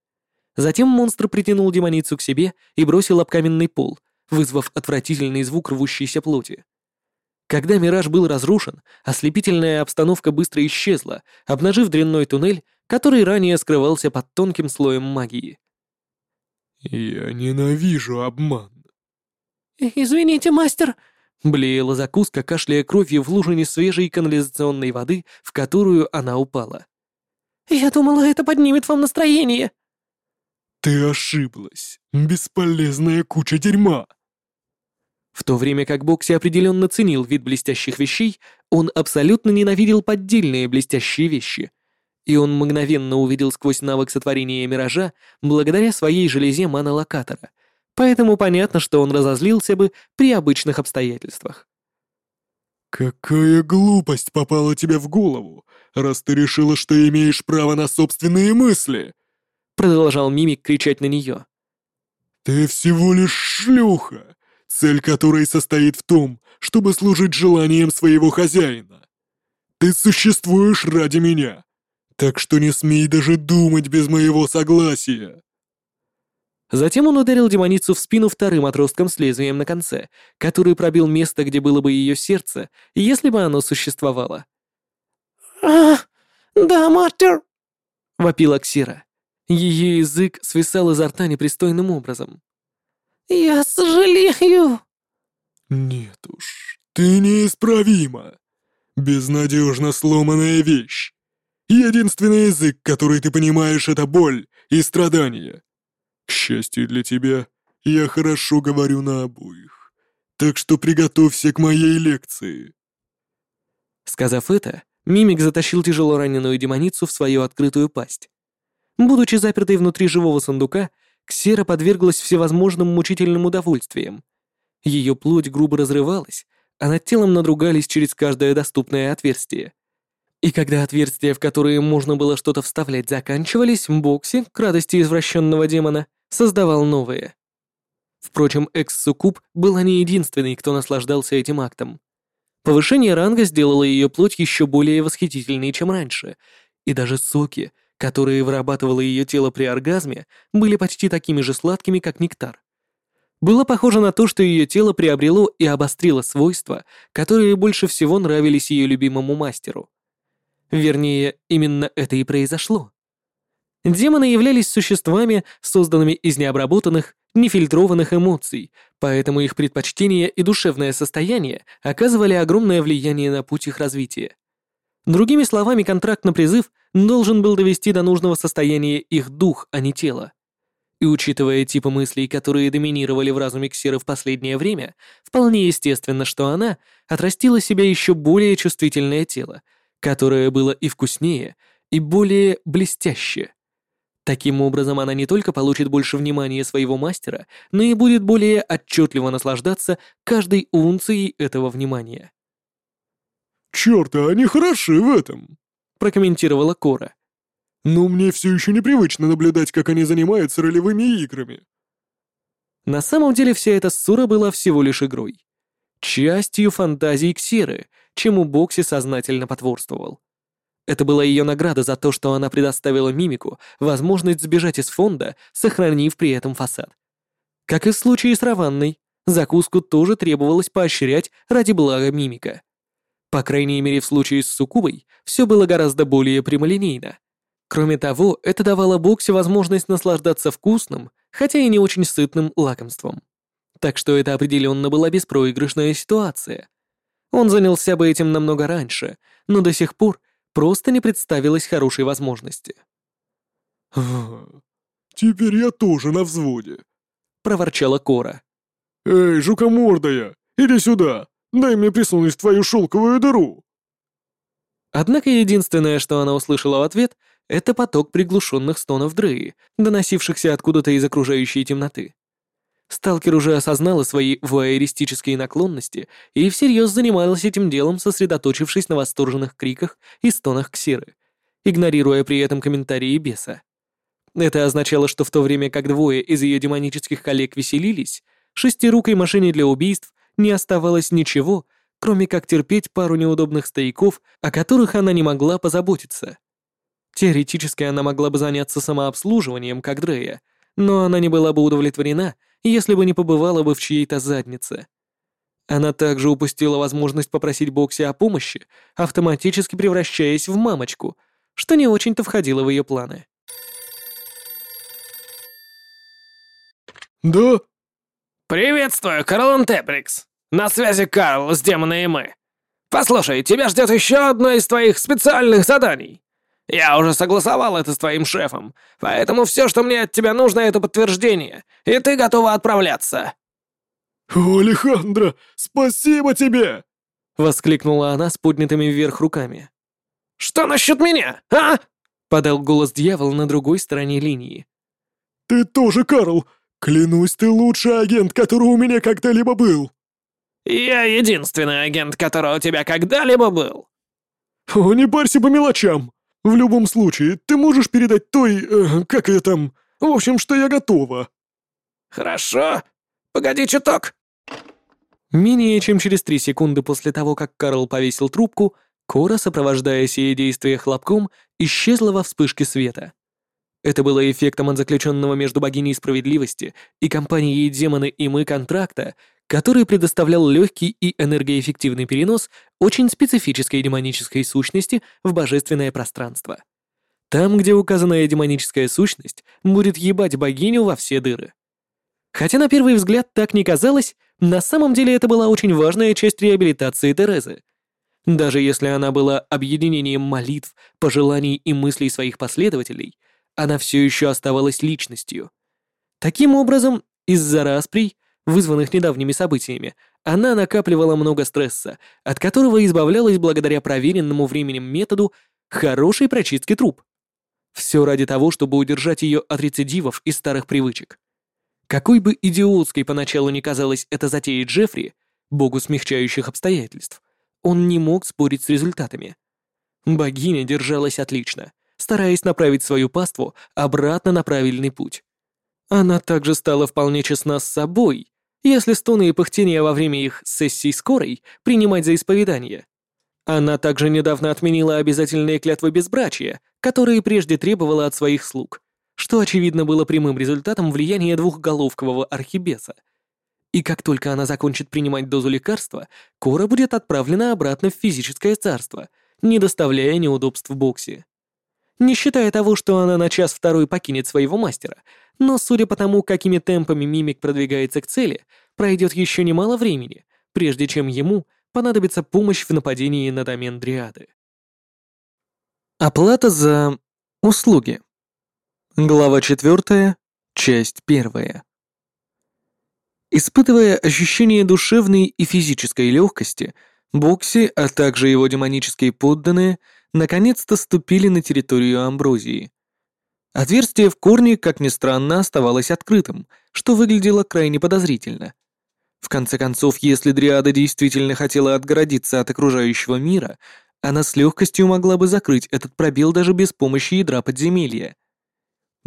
Затем монстр притянул демоницу к себе и бросил об каменный пол, вызвав отвратительный звук рвущейся плоти. Когда мираж был разрушен, ослепительная обстановка быстро исчезла, обнажив дрянной туннель, который ранее скрывался под тонким слоем магии. «Я ненавижу обман». «Извините, мастер», — блеяла закуска, кашляя кровью в лужине свежей канализационной воды, в которую она упала. «Я думала, это поднимет вам настроение». «Ты ошиблась. Бесполезная куча дерьма». В то время как Бокси определенно ценил вид блестящих вещей, он абсолютно ненавидел поддельные блестящие вещи. И он мгновенно увидел сквозь навык сотворения миража благодаря своей железе манолокатора. Поэтому понятно, что он разозлился бы при обычных обстоятельствах. «Какая глупость попала тебе в голову, раз ты решила, что имеешь право на собственные мысли!» Продолжал Мимик кричать на нее. «Ты всего лишь шлюха, цель которой состоит в том, чтобы служить желаниям своего хозяина. Ты существуешь ради меня, так что не смей даже думать без моего согласия». Затем он ударил демоницу в спину вторым отростком с лезвием на конце, который пробил место, где было бы ее сердце, если бы оно существовало. «А, да, мастер!» — вопила Ксира. Ее язык свисал изо рта непристойным образом. «Я сожалею!» «Нет уж, ты неисправима. Безнадежно сломанная вещь. Единственный язык, который ты понимаешь, это боль и страдания. К счастью для тебя, я хорошо говорю на обоих. Так что приготовься к моей лекции». Сказав это, Мимик затащил тяжело раненую демоницу в свою открытую пасть. Будучи запертой внутри живого сундука, Ксера подверглась всевозможным мучительным удовольствиям. Ее плоть грубо разрывалась, а над телом надругались через каждое доступное отверстие. И когда отверстия, в которые можно было что-то вставлять, заканчивались, Бокси, к радости извращенного демона, создавал новые. Впрочем, экс-суккуб была не единственной, кто наслаждался этим актом. Повышение ранга сделало ее плоть еще более восхитительной, чем раньше, и даже соки, которые вырабатывало ее тело при оргазме, были почти такими же сладкими, как нектар. Было похоже на то, что ее тело приобрело и обострило свойства, которые больше всего нравились ее любимому мастеру. Вернее, именно это и произошло. Демоны являлись существами, созданными из необработанных, нефильтрованных эмоций, поэтому их предпочтения и душевное состояние оказывали огромное влияние на путь их развития. Другими словами, контракт на призыв должен был довести до нужного состояния их дух, а не тело. И учитывая типы мыслей, которые доминировали в разуме Ксеры в последнее время, вполне естественно, что она отрастила себе еще более чувствительное тело, которое было и вкуснее, и более блестящее. Таким образом, она не только получит больше внимания своего мастера, но и будет более отчетливо наслаждаться каждой унцией этого внимания. «Чёрт, а они хороши в этом», — прокомментировала Кора. «Но мне все еще непривычно наблюдать, как они занимаются ролевыми играми». На самом деле вся эта ссора была всего лишь игрой. Частью фантазии Ксеры, чему Бокси сознательно потворствовал. Это была ее награда за то, что она предоставила мимику возможность сбежать из фонда, сохранив при этом фасад. Как и в случае с Раванной, закуску тоже требовалось поощрять ради блага мимика. По крайней мере, в случае с Сукубой все было гораздо более прямолинейно. Кроме того, это давало Боксе возможность наслаждаться вкусным, хотя и не очень сытным лакомством. Так что это определенно была беспроигрышная ситуация. Он занялся бы этим намного раньше, но до сих пор просто не представилось хорошей возможности. «Теперь я тоже на взводе», — проворчала Кора. «Эй, жукомордая, иди сюда, дай мне присунуть в твою шелковую дыру». Однако единственное, что она услышала в ответ, это поток приглушенных стонов Дреи, доносившихся откуда-то из окружающей темноты. Сталкер уже осознала свои вуайеристические наклонности и всерьез занималась этим делом, сосредоточившись на восторженных криках и стонах Ксиры, игнорируя при этом комментарии беса. Это означало, что в то время как двое из ее демонических коллег веселились, шестирукой машине для убийств не оставалось ничего, кроме как терпеть пару неудобных стояков, о которых она не могла позаботиться. Теоретически она могла бы заняться самообслуживанием, как Дрея, но она не была бы удовлетворена, если бы не побывала бы в чьей-то заднице. Она также упустила возможность попросить Бокси о помощи, автоматически превращаясь в мамочку, что не очень-то входило в ее планы. «Да?» «Приветствую, Карл Теприкс. На связи Карл с Демона и мы. Послушай, тебя ждет еще одно из твоих специальных заданий. Я уже согласовал это с твоим шефом, поэтому все, что мне от тебя нужно, это подтверждение, и ты готова отправляться». «О, Алехандро, спасибо тебе!» — воскликнула она с поднятыми вверх руками. «Что насчет меня, а?» — подал голос дьявол на другой стороне линии. «Ты тоже, Карл! Клянусь, ты лучший агент, который у меня когда-либо был!» «Я единственный агент, который у тебя когда-либо был!» «О, не парься по мелочам! В любом случае, ты можешь передать той... Э, как ее там... В общем, что я готова!» «Хорошо. Погоди чуток!» Менее чем через три секунды после того, как Карл повесил трубку, Кора, сопровождая сие действие хлопком, исчезла во вспышке света. Это было эффектом от заключенного между богиней справедливости и компанией «Демоны и мы» контракта, который предоставлял легкий и энергоэффективный перенос очень специфической демонической сущности в божественное пространство. Там, где указанная демоническая сущность будет ебать богиню во все дыры. Хотя на первый взгляд так не казалось, на самом деле это была очень важная часть реабилитации Терезы. Даже если она была объединением молитв, пожеланий и мыслей своих последователей, она все еще оставалась личностью. Таким образом, из-за расприй, вызванных недавними событиями, она накапливала много стресса, от которого избавлялась благодаря проверенному временем методу хорошей прочистки труб. Все ради того, чтобы удержать ее от рецидивов и старых привычек. Какой бы идиотской поначалу не казалась эта затея Джеффри, богу смягчающих обстоятельств, он не мог спорить с результатами. Богиня держалась отлично, стараясь направить свою паству обратно на правильный путь. Она также стала вполне честна с собой, если стоны и пыхтения во время их сессий скорой принимать за исповедание. Она также недавно отменила обязательные клятвы безбрачия, которые прежде требовала от своих слуг, что, очевидно, было прямым результатом влияния двухголовкового архибеса. И как только она закончит принимать дозу лекарства, Кора будет отправлена обратно в физическое царство, не доставляя неудобств в боксе. Не считая того, что она на час-второй покинет своего мастера, но судя по тому, какими темпами мимик продвигается к цели, пройдет еще немало времени, прежде чем ему понадобится помощь в нападении на домен Дриады. Оплата за услуги. Глава 4, часть 1. Испытывая ощущение душевной и физической легкости, Бокси, а также его демонические подданные, наконец-то ступили на территорию Амброзии. Отверстие в корне, как ни странно, оставалось открытым, что выглядело крайне подозрительно. В конце концов, если Дриада действительно хотела отгородиться от окружающего мира, она с легкостью могла бы закрыть этот пробел даже без помощи ядра подземелья —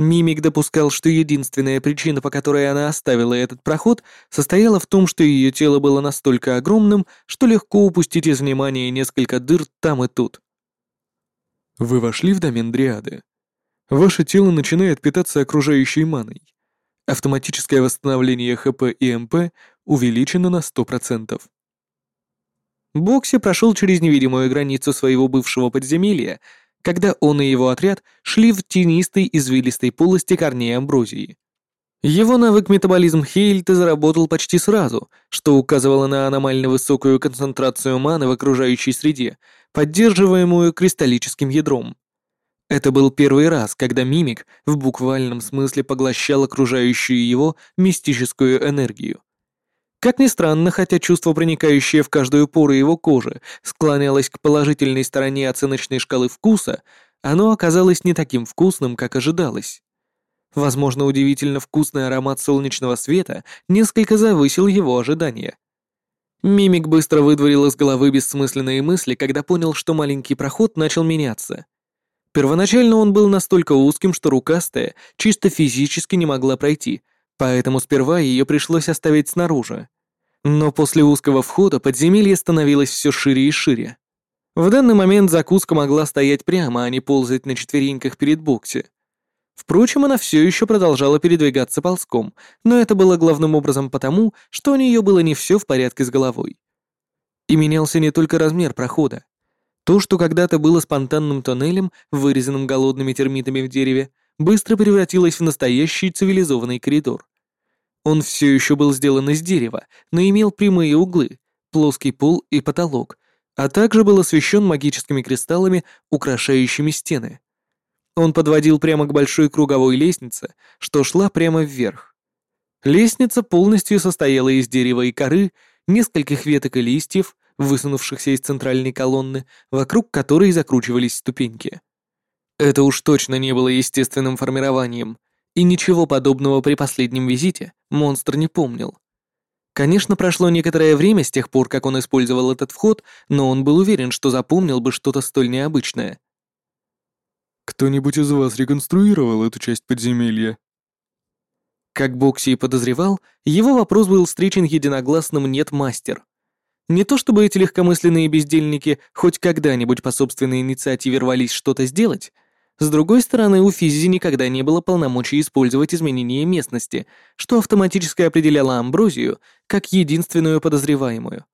Мимик допускал, что единственная причина, по которой она оставила этот проход, состояла в том, что ее тело было настолько огромным, что легко упустить из внимания несколько дыр там и тут. Вы вошли в домен Дриады. Ваше тело начинает питаться окружающей маной. Автоматическое восстановление ХП и МП увеличено на 100%. Бокси прошел через невидимую границу своего бывшего подземелья, когда он и его отряд шли в тенистой извилистой полости корней амброзии. Его навык метаболизм Хейльта заработал почти сразу, что указывало на аномально высокую концентрацию маны в окружающей среде, поддерживаемую кристаллическим ядром. Это был первый раз, когда мимик в буквальном смысле поглощал окружающую его мистическую энергию. Как ни странно, хотя чувство, проникающее в каждую пору его кожи, склонялось к положительной стороне оценочной шкалы вкуса, оно оказалось не таким вкусным, как ожидалось. Возможно, удивительно вкусный аромат солнечного света несколько завысил его ожидания. Мимик быстро выдворил из головы бессмысленные мысли, когда понял, что маленький проход начал меняться. Первоначально он был настолько узким, что рукастая чисто физически не могла пройти, поэтому сперва ее пришлось оставить снаружи. Но после узкого входа подземелье становилось все шире и шире. В данный момент закуска могла стоять прямо, а не ползать на четвереньках перед Бокси. Впрочем, она все еще продолжала передвигаться ползком, но это было главным образом потому, что у нее было не все в порядке с головой. И менялся не только размер прохода. То, что когда-то было спонтанным тоннелем, вырезанным голодными термитами в дереве, быстро превратилось в настоящий цивилизованный коридор. Он все еще был сделан из дерева, но имел прямые углы, плоский пол и потолок, а также был освещен магическими кристаллами, украшающими стены. Он подводил прямо к большой круговой лестнице, что шла прямо вверх. Лестница полностью состояла из дерева и коры, нескольких веток и листьев, высунувшихся из центральной колонны, вокруг которой закручивались ступеньки. Это уж точно не было естественным формированием, и ничего подобного при последнем визите монстр не помнил. Конечно, прошло некоторое время с тех пор, как он использовал этот вход, но он был уверен, что запомнил бы что-то столь необычное. «Кто-нибудь из вас реконструировал эту часть подземелья?» Как Бокси и подозревал, его вопрос был встречен единогласным «нет, мастер». Не то чтобы эти легкомысленные бездельники хоть когда-нибудь по собственной инициативе рвались что-то сделать, с другой стороны, у Физи никогда не было полномочий использовать изменения местности, что автоматически определяло Амброзию как единственную подозреваемую.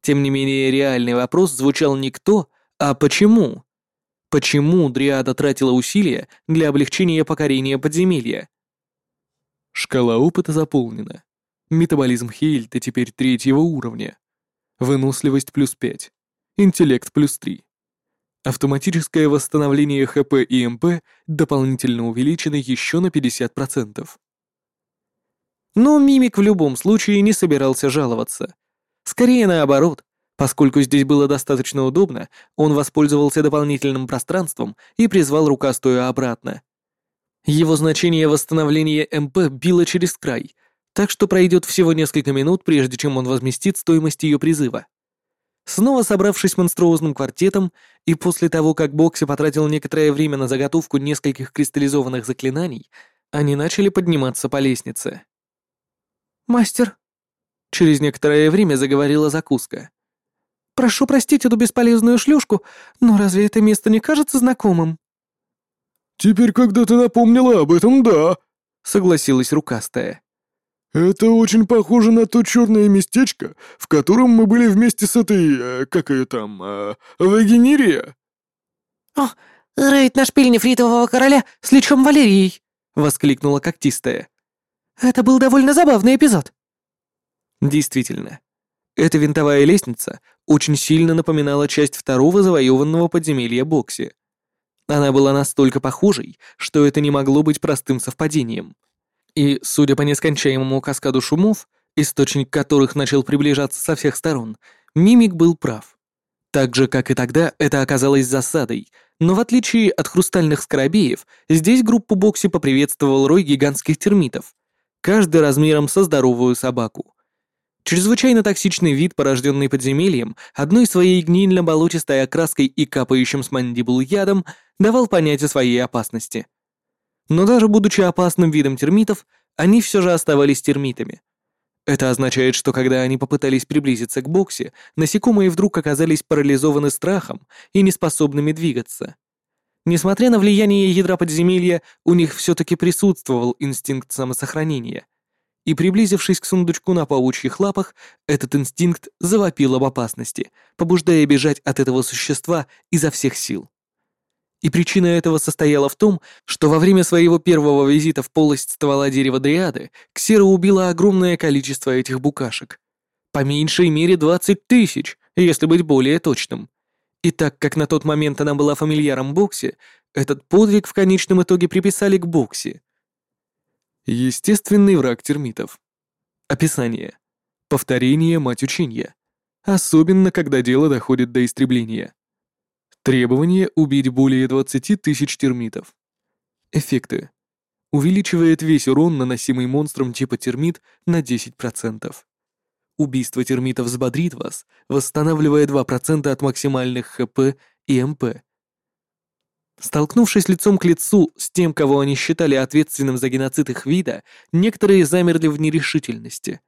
Тем не менее, реальный вопрос звучал не кто, а почему. Почему Дриада тратила усилия для облегчения покорения подземелья? Шкала опыта заполнена. Метаболизм Хейльта теперь третьего уровня. Выносливость плюс 5. Интеллект плюс 3. Автоматическое восстановление ХП и МП дополнительно увеличено еще на 50%. Но Мимик в любом случае не собирался жаловаться. Скорее наоборот, поскольку здесь было достаточно удобно, он воспользовался дополнительным пространством и призвал рукастую обратно. Его значение восстановления МП било через край, так что пройдет всего несколько минут, прежде чем он возместит стоимость ее призыва. Снова собравшись монструозным квартетом, и после того, как Бокси потратил некоторое время на заготовку нескольких кристаллизованных заклинаний, они начали подниматься по лестнице. «Мастер», — через некоторое время заговорила закуска. «Прошу простить эту бесполезную шлюшку, но разве это место не кажется знакомым?» «Теперь, когда ты напомнила об этом, да», — согласилась рукастая. «Это очень похоже на то черное местечко, в котором мы были вместе с этой... Э, как ее там... Э, Вагенирия?» «О, рейд на шпиль нефритового короля с лечом Валерией!» — воскликнула когтистая. «Это был довольно забавный эпизод». Действительно. Эта винтовая лестница очень сильно напоминала часть второго завоеванного подземелья Бокси. Она была настолько похожей, что это не могло быть простым совпадением — и, судя по нескончаемому каскаду шумов, источник которых начал приближаться со всех сторон, Мимик был прав. Так же, как и тогда, это оказалось засадой, но в отличие от хрустальных скоробеев, здесь группу Бокси поприветствовал рой гигантских термитов, каждый размером со здоровую собаку. Чрезвычайно токсичный вид, порожденный подземельем, одной своей гнильно-болотистой окраской и капающим с мандибул ядом, давал понять о своей опасности — но даже будучи опасным видом термитов, они все же оставались термитами. Это означает, что когда они попытались приблизиться к боксе, насекомые вдруг оказались парализованы страхом и неспособными двигаться. Несмотря на влияние ядра подземелья, у них все-таки присутствовал инстинкт самосохранения. И приблизившись к сундучку на паучьих лапах, этот инстинкт завопил об опасности, побуждая бежать от этого существа изо всех сил. И причина этого состояла в том, что во время своего первого визита в полость ствола дерева Дриады Ксера убила огромное количество этих букашек. По меньшей мере 20 тысяч, если быть более точным. И так как на тот момент она была фамильяром Бокси, этот подвиг в конечном итоге приписали к Бокси. Естественный враг термитов. Описание. Повторение — мать учения. Особенно, когда дело доходит до истребления. Требование — убить более 20 тысяч термитов. Эффекты. Увеличивает весь урон, наносимый монстром типа термит, на 10%. Убийство термитов взбодрит вас, восстанавливая 2% от максимальных ХП и МП. Столкнувшись лицом к лицу с тем, кого они считали ответственным за геноцид их вида, некоторые замерли в нерешительности.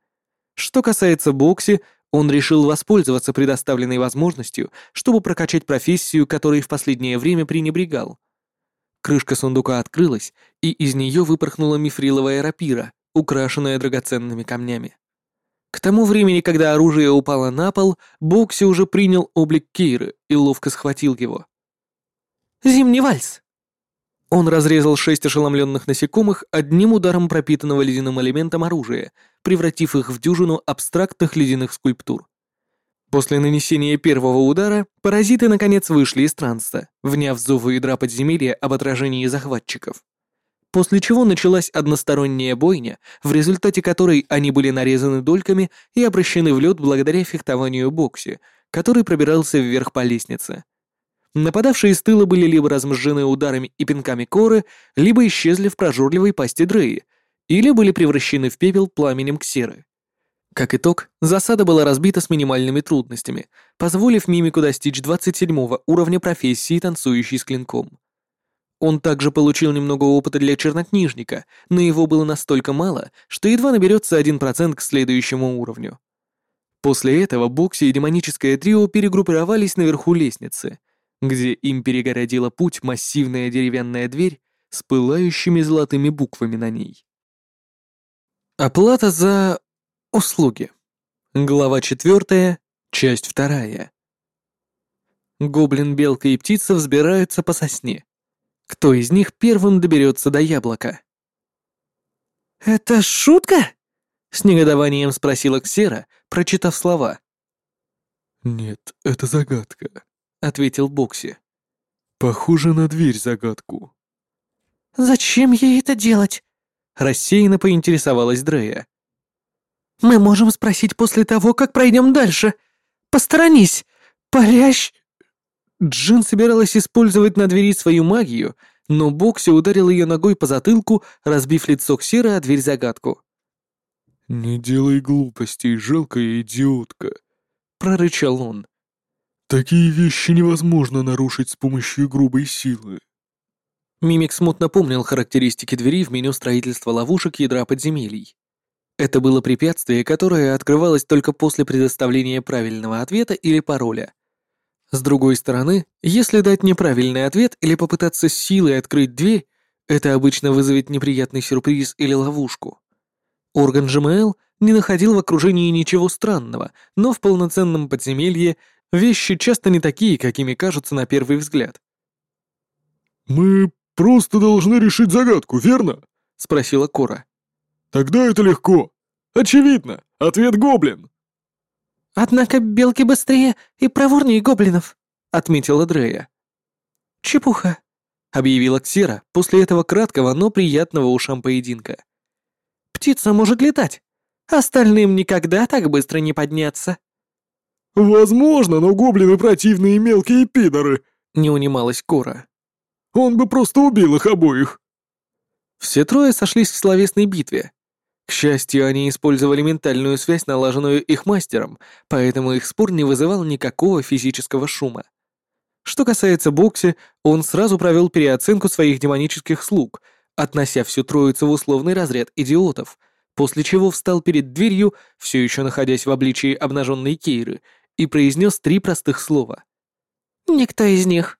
Что касается Бокси, он решил воспользоваться предоставленной возможностью, чтобы прокачать профессию, которой в последнее время пренебрегал. Крышка сундука открылась, и из нее выпорхнула мифриловая рапира, украшенная драгоценными камнями. К тому времени, когда оружие упало на пол, Бокси уже принял облик Кейры и ловко схватил его. «Зимний вальс!» Он разрезал шесть ошеломленных насекомых одним ударом пропитанного ледяным элементом оружия, превратив их в дюжину абстрактных ледяных скульптур. После нанесения первого удара паразиты наконец вышли из транса, вняв зовы ядра подземелья об отражении захватчиков. После чего началась односторонняя бойня, в результате которой они были нарезаны дольками и обращены в лед благодаря фехтованию Бокси, который пробирался вверх по лестнице. Нападавшие с тыла были либо размжены ударами и пинками коры, либо исчезли в прожорливой пасти Дреи, или были превращены в пепел пламенем ксеры. Как итог, засада была разбита с минимальными трудностями, позволив мимику достичь 27 уровня профессии танцующий с клинком. Он также получил немного опыта для чернокнижника, но его было настолько мало, что едва наберется 1% к следующему уровню. После этого Бокси и демоническое трио перегруппировались наверху лестницы — где им перегородила путь массивная деревянная дверь с пылающими золотыми буквами на ней. Оплата за услуги. Глава 4, часть 2. Гоблин, белка и птица взбираются по сосне. Кто из них первым доберется до яблока? «Это шутка?» — с негодованием спросила Ксера, прочитав слова. «Нет, это загадка», ответил Бокси. Похоже на дверь загадку. Зачем ей это делать? Рассеянно поинтересовалась Дрея. Мы можем спросить после того, как пройдем дальше. Посторонись, парящ. Джин собиралась использовать на двери свою магию, но Бокси ударил ее ногой по затылку, разбив лицо Ксеры о дверь загадку. «Не делай глупостей, жалкая идиотка», — прорычал он. Такие вещи невозможно нарушить с помощью грубой силы. Мимик смутно помнил характеристики двери в меню строительства ловушек ядра подземелий. Это было препятствие, которое открывалось только после предоставления правильного ответа или пароля. С другой стороны, если дать неправильный ответ или попытаться силой открыть дверь, это обычно вызовет неприятный сюрприз или ловушку. Орган ЖМЛ не находил в окружении ничего странного, но в полноценном подземелье Вещи часто не такие, какими кажутся на первый взгляд. «Мы просто должны решить загадку, верно?» — спросила Кора. «Тогда это легко. Очевидно, ответ гоблин». «Однако белки быстрее и проворнее гоблинов», — отметила Дрея. «Чепуха», — объявила Ксера после этого краткого, но приятного ушам поединка. «Птица может летать. Остальным никогда так быстро не подняться». «Возможно, но гоблины противные мелкие пидоры», — не унималась Кора. «Он бы просто убил их обоих». Все трое сошлись в словесной битве. К счастью, они использовали ментальную связь, налаженную их мастером, поэтому их спор не вызывал никакого физического шума. Что касается Бокси, он сразу провел переоценку своих демонических слуг, относя всю троицу в условный разряд идиотов, после чего встал перед дверью, все еще находясь в обличии обнаженной Кейры, и произнес три простых слова. «Никто из них».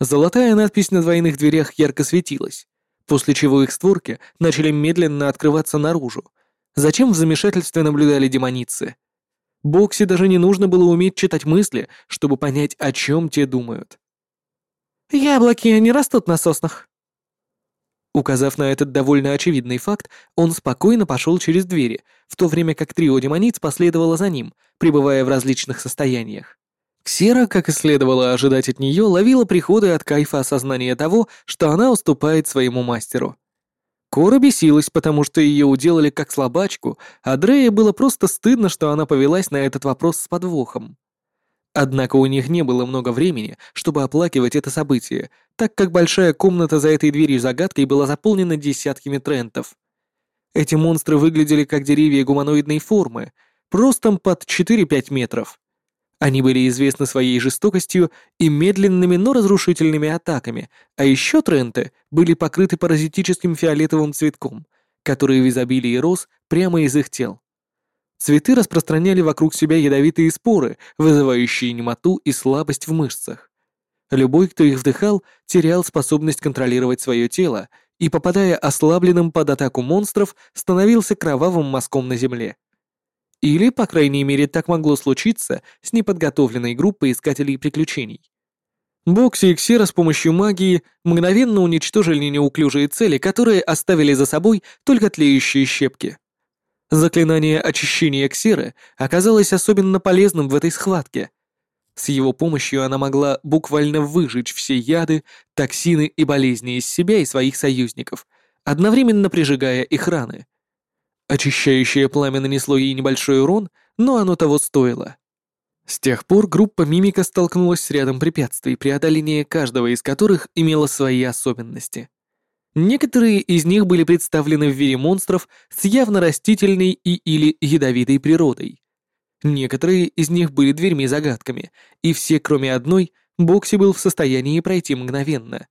Золотая надпись на двойных дверях ярко светилась, после чего их створки начали медленно открываться наружу. Зачем в замешательстве наблюдали демоницы? Бокси даже не нужно было уметь читать мысли, чтобы понять, о чем те думают. «Яблоки не растут на соснах», Указав на этот довольно очевидный факт, он спокойно пошел через двери, в то время как трио демониц последовало за ним, пребывая в различных состояниях. Ксера, как и следовало ожидать от нее, ловила приходы от кайфа осознания того, что она уступает своему мастеру. Кора бесилась, потому что ее уделали как слабачку, а Дрея было просто стыдно, что она повелась на этот вопрос с подвохом. Однако у них не было много времени, чтобы оплакивать это событие, так как большая комната за этой дверью загадкой была заполнена десятками трентов. Эти монстры выглядели как деревья гуманоидной формы, ростом под 4-5 метров. Они были известны своей жестокостью и медленными, но разрушительными атаками, а еще тренты были покрыты паразитическим фиолетовым цветком, который в изобилии рос прямо из их тел. Цветы распространяли вокруг себя ядовитые споры, вызывающие немоту и слабость в мышцах. Любой, кто их вдыхал, терял способность контролировать свое тело и, попадая ослабленным под атаку монстров, становился кровавым мазком на земле. Или, по крайней мере, так могло случиться с неподготовленной группой искателей приключений. Бокси и Ксера с помощью магии мгновенно уничтожили неуклюжие цели, которые оставили за собой только тлеющие щепки. Заклинание очищения Ксеры оказалось особенно полезным в этой схватке. С его помощью она могла буквально выжечь все яды, токсины и болезни из себя и своих союзников, одновременно прижигая их раны. Очищающее пламя нанесло ей небольшой урон, но оно того стоило. С тех пор группа Мимика столкнулась с рядом препятствий, преодоление каждого из которых имело свои особенности. Некоторые из них были представлены в виде монстров с явно растительной и или ядовитой природой. Некоторые из них были дверьми-загадками, и все, кроме одной, Бокси был в состоянии пройти мгновенно.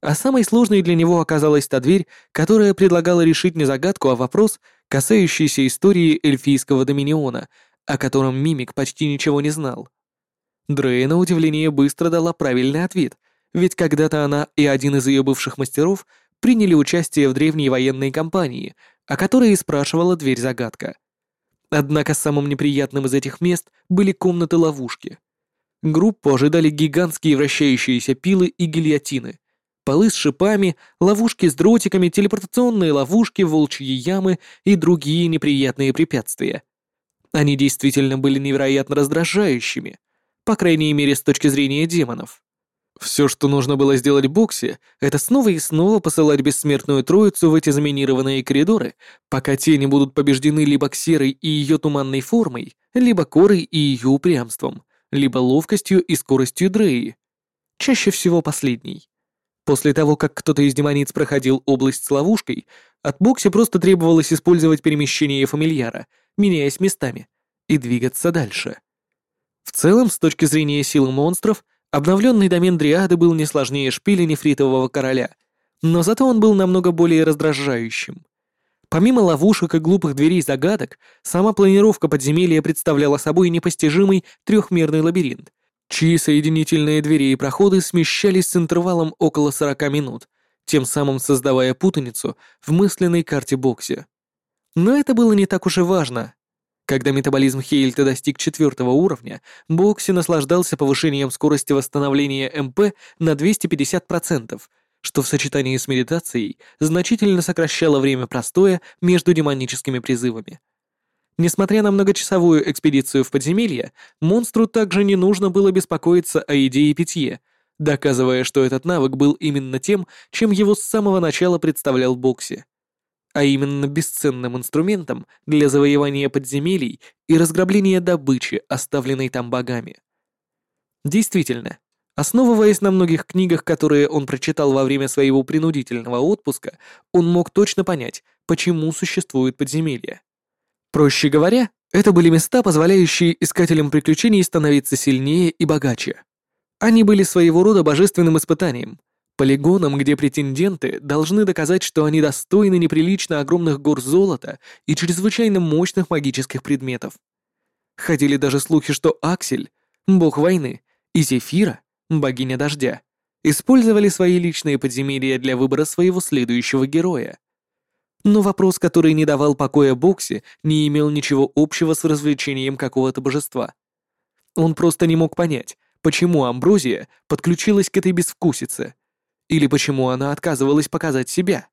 А самой сложной для него оказалась та дверь, которая предлагала решить не загадку, а вопрос, касающийся истории эльфийского доминиона, о котором Мимик почти ничего не знал. Дрея, на удивление, быстро дала правильный ответ, ведь когда-то она и один из ее бывших мастеров приняли участие в древней военной кампании, о которой и спрашивала дверь-загадка. Однако самым неприятным из этих мест были комнаты-ловушки. Группу ожидали гигантские вращающиеся пилы и гильотины, полы с шипами, ловушки с дротиками, телепортационные ловушки, волчьи ямы и другие неприятные препятствия. Они действительно были невероятно раздражающими, по крайней мере с точки зрения демонов. Все, что нужно было сделать Боксе, это снова и снова посылать бессмертную троицу в эти заминированные коридоры, пока те не будут побеждены либо Ксерой и ее туманной формой, либо Корой и ее упрямством, либо ловкостью и скоростью Дреи. Чаще всего последней. После того, как кто-то из демониц проходил область с ловушкой, от Бокси просто требовалось использовать перемещение фамильяра, меняясь местами, и двигаться дальше. В целом, с точки зрения силы монстров, обновленный домен Дриады был не сложнее шпиля нефритового короля, но зато он был намного более раздражающим. Помимо ловушек и глупых дверей загадок, сама планировка подземелья представляла собой непостижимый трехмерный лабиринт, чьи соединительные двери и проходы смещались с интервалом около 40 минут, тем самым создавая путаницу в мысленной карте Бокси. Но это было не так уж и важно. Когда метаболизм Хейльта достиг четвертого уровня, Бокси наслаждался повышением скорости восстановления МП на 250%, что в сочетании с медитацией значительно сокращало время простоя между демоническими призывами. Несмотря на многочасовую экспедицию в подземелье, монстру также не нужно было беспокоиться о еде и питье, доказывая, что этот навык был именно тем, чем его с самого начала представлял Бокси. А именно бесценным инструментом для завоевания подземелий и разграбления добычи, оставленной там богами. Действительно, основываясь на многих книгах, которые он прочитал во время своего принудительного отпуска, он мог точно понять, почему существует подземелье. Проще говоря, это были места, позволяющие искателям приключений становиться сильнее и богаче. Они были своего рода божественным испытанием, полигоном, где претенденты должны доказать, что они достойны неприлично огромных гор золота и чрезвычайно мощных магических предметов. Ходили даже слухи, что Аксель, бог войны, и Зефира, богиня дождя, использовали свои личные подземелья для выбора своего следующего героя. Но вопрос, который не давал покоя Бокси, не имел ничего общего с развлечением какого-то божества. Он просто не мог понять, почему Амброзия подключилась к этой безвкусице, или почему она отказывалась показать себя.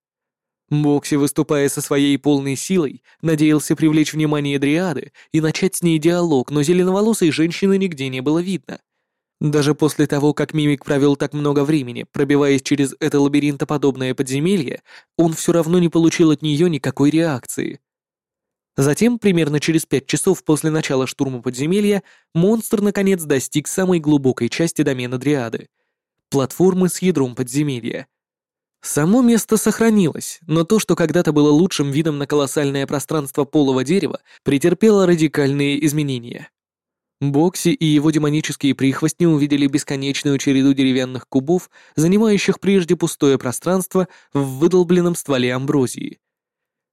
Бокси, выступая со своей полной силой, надеялся привлечь внимание Дриады и начать с ней диалог, но зеленоволосой женщины нигде не было видно. Даже после того, как Мимик провел так много времени, пробиваясь через это лабиринтоподобное подземелье, он все равно не получил от нее никакой реакции. Затем, примерно через пять часов после начала штурма подземелья, монстр наконец достиг самой глубокой части домена Дриады — платформы с ядром подземелья. Само место сохранилось, но то, что когда-то было лучшим видом на колоссальное пространство полого дерева, претерпело радикальные изменения. Бокси и его демонические прихвостни увидели бесконечную череду деревянных кубов, занимающих прежде пустое пространство в выдолбленном стволе амброзии.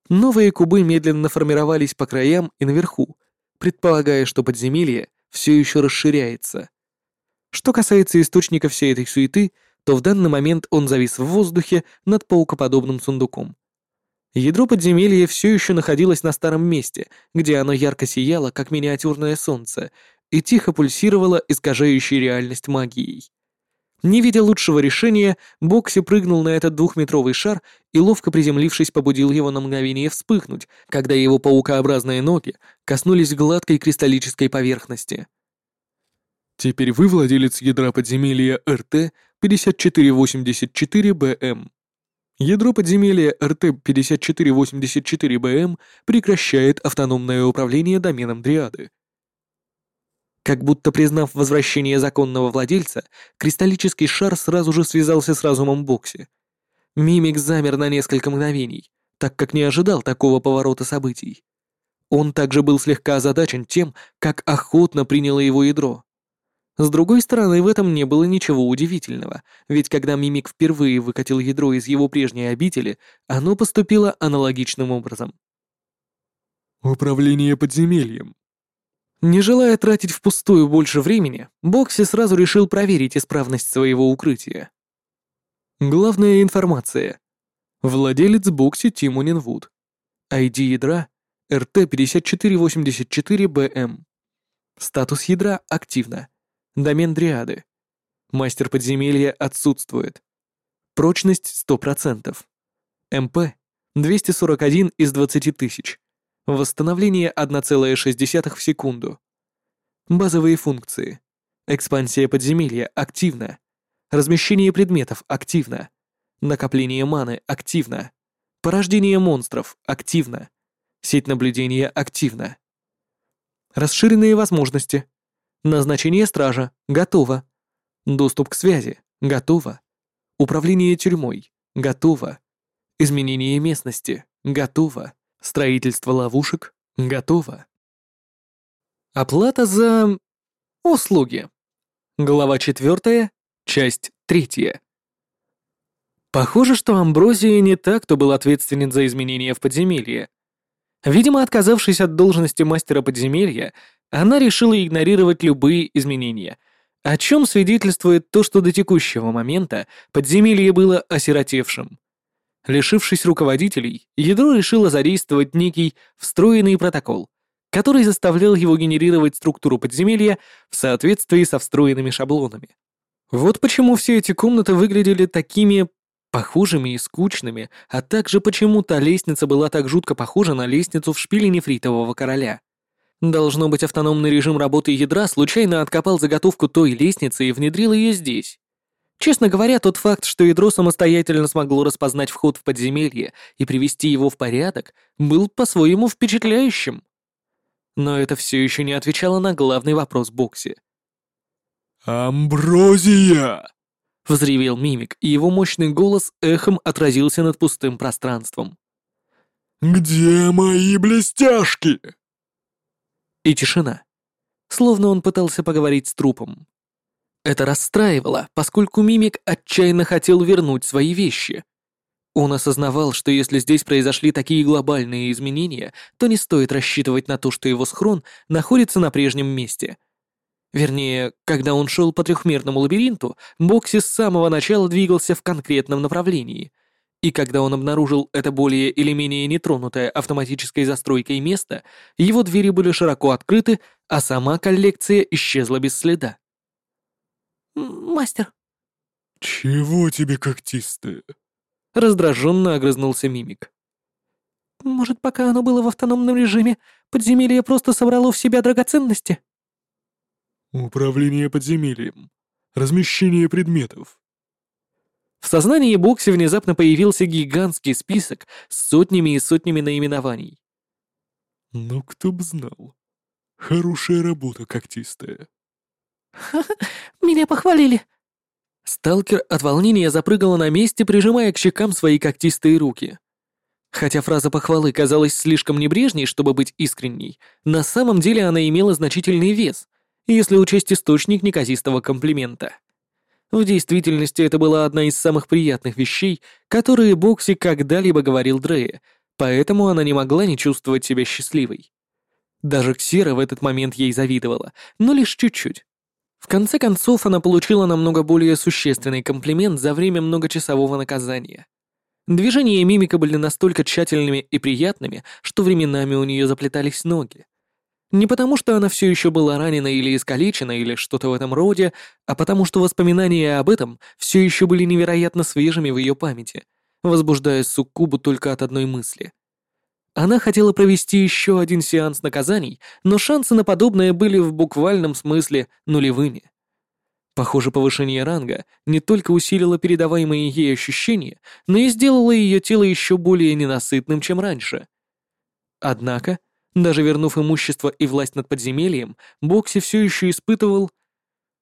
Новые кубы медленно формировались по краям и наверху, предполагая, что подземелье все еще расширяется. Что касается источника всей этой суеты, то в данный момент он завис в воздухе над паукоподобным сундуком. Ядро подземелья все еще находилось на старом месте, где оно ярко сияло, как миниатюрное солнце, и тихо пульсировало искажающей реальность магией. Не видя лучшего решения, Бокси прыгнул на этот двухметровый шар и, ловко приземлившись, побудил его на мгновение вспыхнуть, когда его паукообразные ноги коснулись гладкой кристаллической поверхности. Теперь вы владелец ядра подземелья РТ-5484-БМ. Ядро подземелья РТ-5484-БМ прекращает автономное управление доменом Дриады. Как будто признав возвращение законного владельца, кристаллический шар сразу же связался с разумом Бокси. Мимик замер на несколько мгновений, так как не ожидал такого поворота событий. Он также был слегка озадачен тем, как охотно приняло его ядро. С другой стороны, в этом не было ничего удивительного, ведь когда Мимик впервые выкатил ядро из его прежней обители, оно поступило аналогичным образом. Управление подземельем. Не желая тратить впустую больше времени, Бокси сразу решил проверить исправность своего укрытия. Главная информация. Владелец Бокси Тимонин Вуд. ID ядра RT-5484-BM. Статус ядра активно. Домен Дриады. Мастер подземелья отсутствует. Прочность 100%. МП 241 из 20 тысяч. Восстановление 1,6 в секунду. Базовые функции. Экспансия подземелья активна. Размещение предметов активно. Накопление маны активно. Порождение монстров активно. Сеть наблюдения активна. Расширенные возможности. Назначение стража. Готово. Доступ к связи. Готово. Управление тюрьмой. Готово. Изменение местности. Готово. Строительство ловушек. Готово. Оплата за... услуги. Глава 4, часть 3. Похоже, что Амброзия не так, кто был ответственен за изменения в подземелье. Видимо, отказавшись от должности мастера подземелья, она решила игнорировать любые изменения, о чем свидетельствует то, что до текущего момента подземелье было осиротевшим. Лишившись руководителей, ядро решило задействовать некий встроенный протокол, который заставлял его генерировать структуру подземелья в соответствии со встроенными шаблонами. Вот почему все эти комнаты выглядели такими похожими и скучными, а также почему та лестница была так жутко похожа на лестницу в шпиле нефритового короля. Должно быть, автономный режим работы ядра случайно откопал заготовку той лестницы и внедрил ее здесь. Честно говоря, тот факт, что ядро самостоятельно смогло распознать вход в подземелье и привести его в порядок, был по-своему впечатляющим. Но это все еще не отвечало на главный вопрос Бокси. «Амброзия!» — взревел мимик, и его мощный голос эхом отразился над пустым пространством. «Где мои блестяшки?» И тишина. Словно он пытался поговорить с трупом. Это расстраивало, поскольку мимик отчаянно хотел вернуть свои вещи. Он осознавал, что если здесь произошли такие глобальные изменения, то не стоит рассчитывать на то, что его схрон находится на прежнем месте. Вернее, когда он шел по трехмерному лабиринту, Бокси с самого начала двигался в конкретном направлении — и когда он обнаружил это более или менее нетронутое автоматической застройкой место, его двери были широко открыты, а сама коллекция исчезла без следа. «Мастер». «Чего тебе, когтистая?» Раздраженно огрызнулся мимик. «Может, пока оно было в автономном режиме, подземелье просто собрало в себя драгоценности?» Управление подземельем. Размещение предметов. В сознании Бокси внезапно появился гигантский список с сотнями и сотнями наименований. Ну, кто б знал. Хорошая работа, когтистая. «Ха-ха, [LAUGHS] меня похвалили!» Сталкер от волнения запрыгала на месте, прижимая к щекам свои когтистые руки. Хотя фраза похвалы казалась слишком небрежней, чтобы быть искренней, на самом деле она имела значительный вес, если учесть источник неказистого комплимента. В действительности это была одна из самых приятных вещей, которые Бокси когда-либо говорил Дрея, поэтому она не могла не чувствовать себя счастливой. Даже Ксера в этот момент ей завидовала, но лишь чуть-чуть. В конце концов, она получила намного более существенный комплимент за время многочасового наказания. Движения и мимика были настолько тщательными и приятными, что временами у нее заплетались ноги. Не потому, что она все еще была ранена или искалечена или что-то в этом роде, а потому что воспоминания об этом все еще были невероятно свежими в ее памяти, возбуждая суккубу только от одной мысли. Она хотела провести еще один сеанс наказаний, но шансы на подобное были в буквальном смысле нулевыми. Похоже, повышение ранга не только усилило передаваемые ей ощущения, но и сделало ее тело еще более ненасытным, чем раньше. Однако, даже вернув имущество и власть над подземельем, Бокси все еще испытывал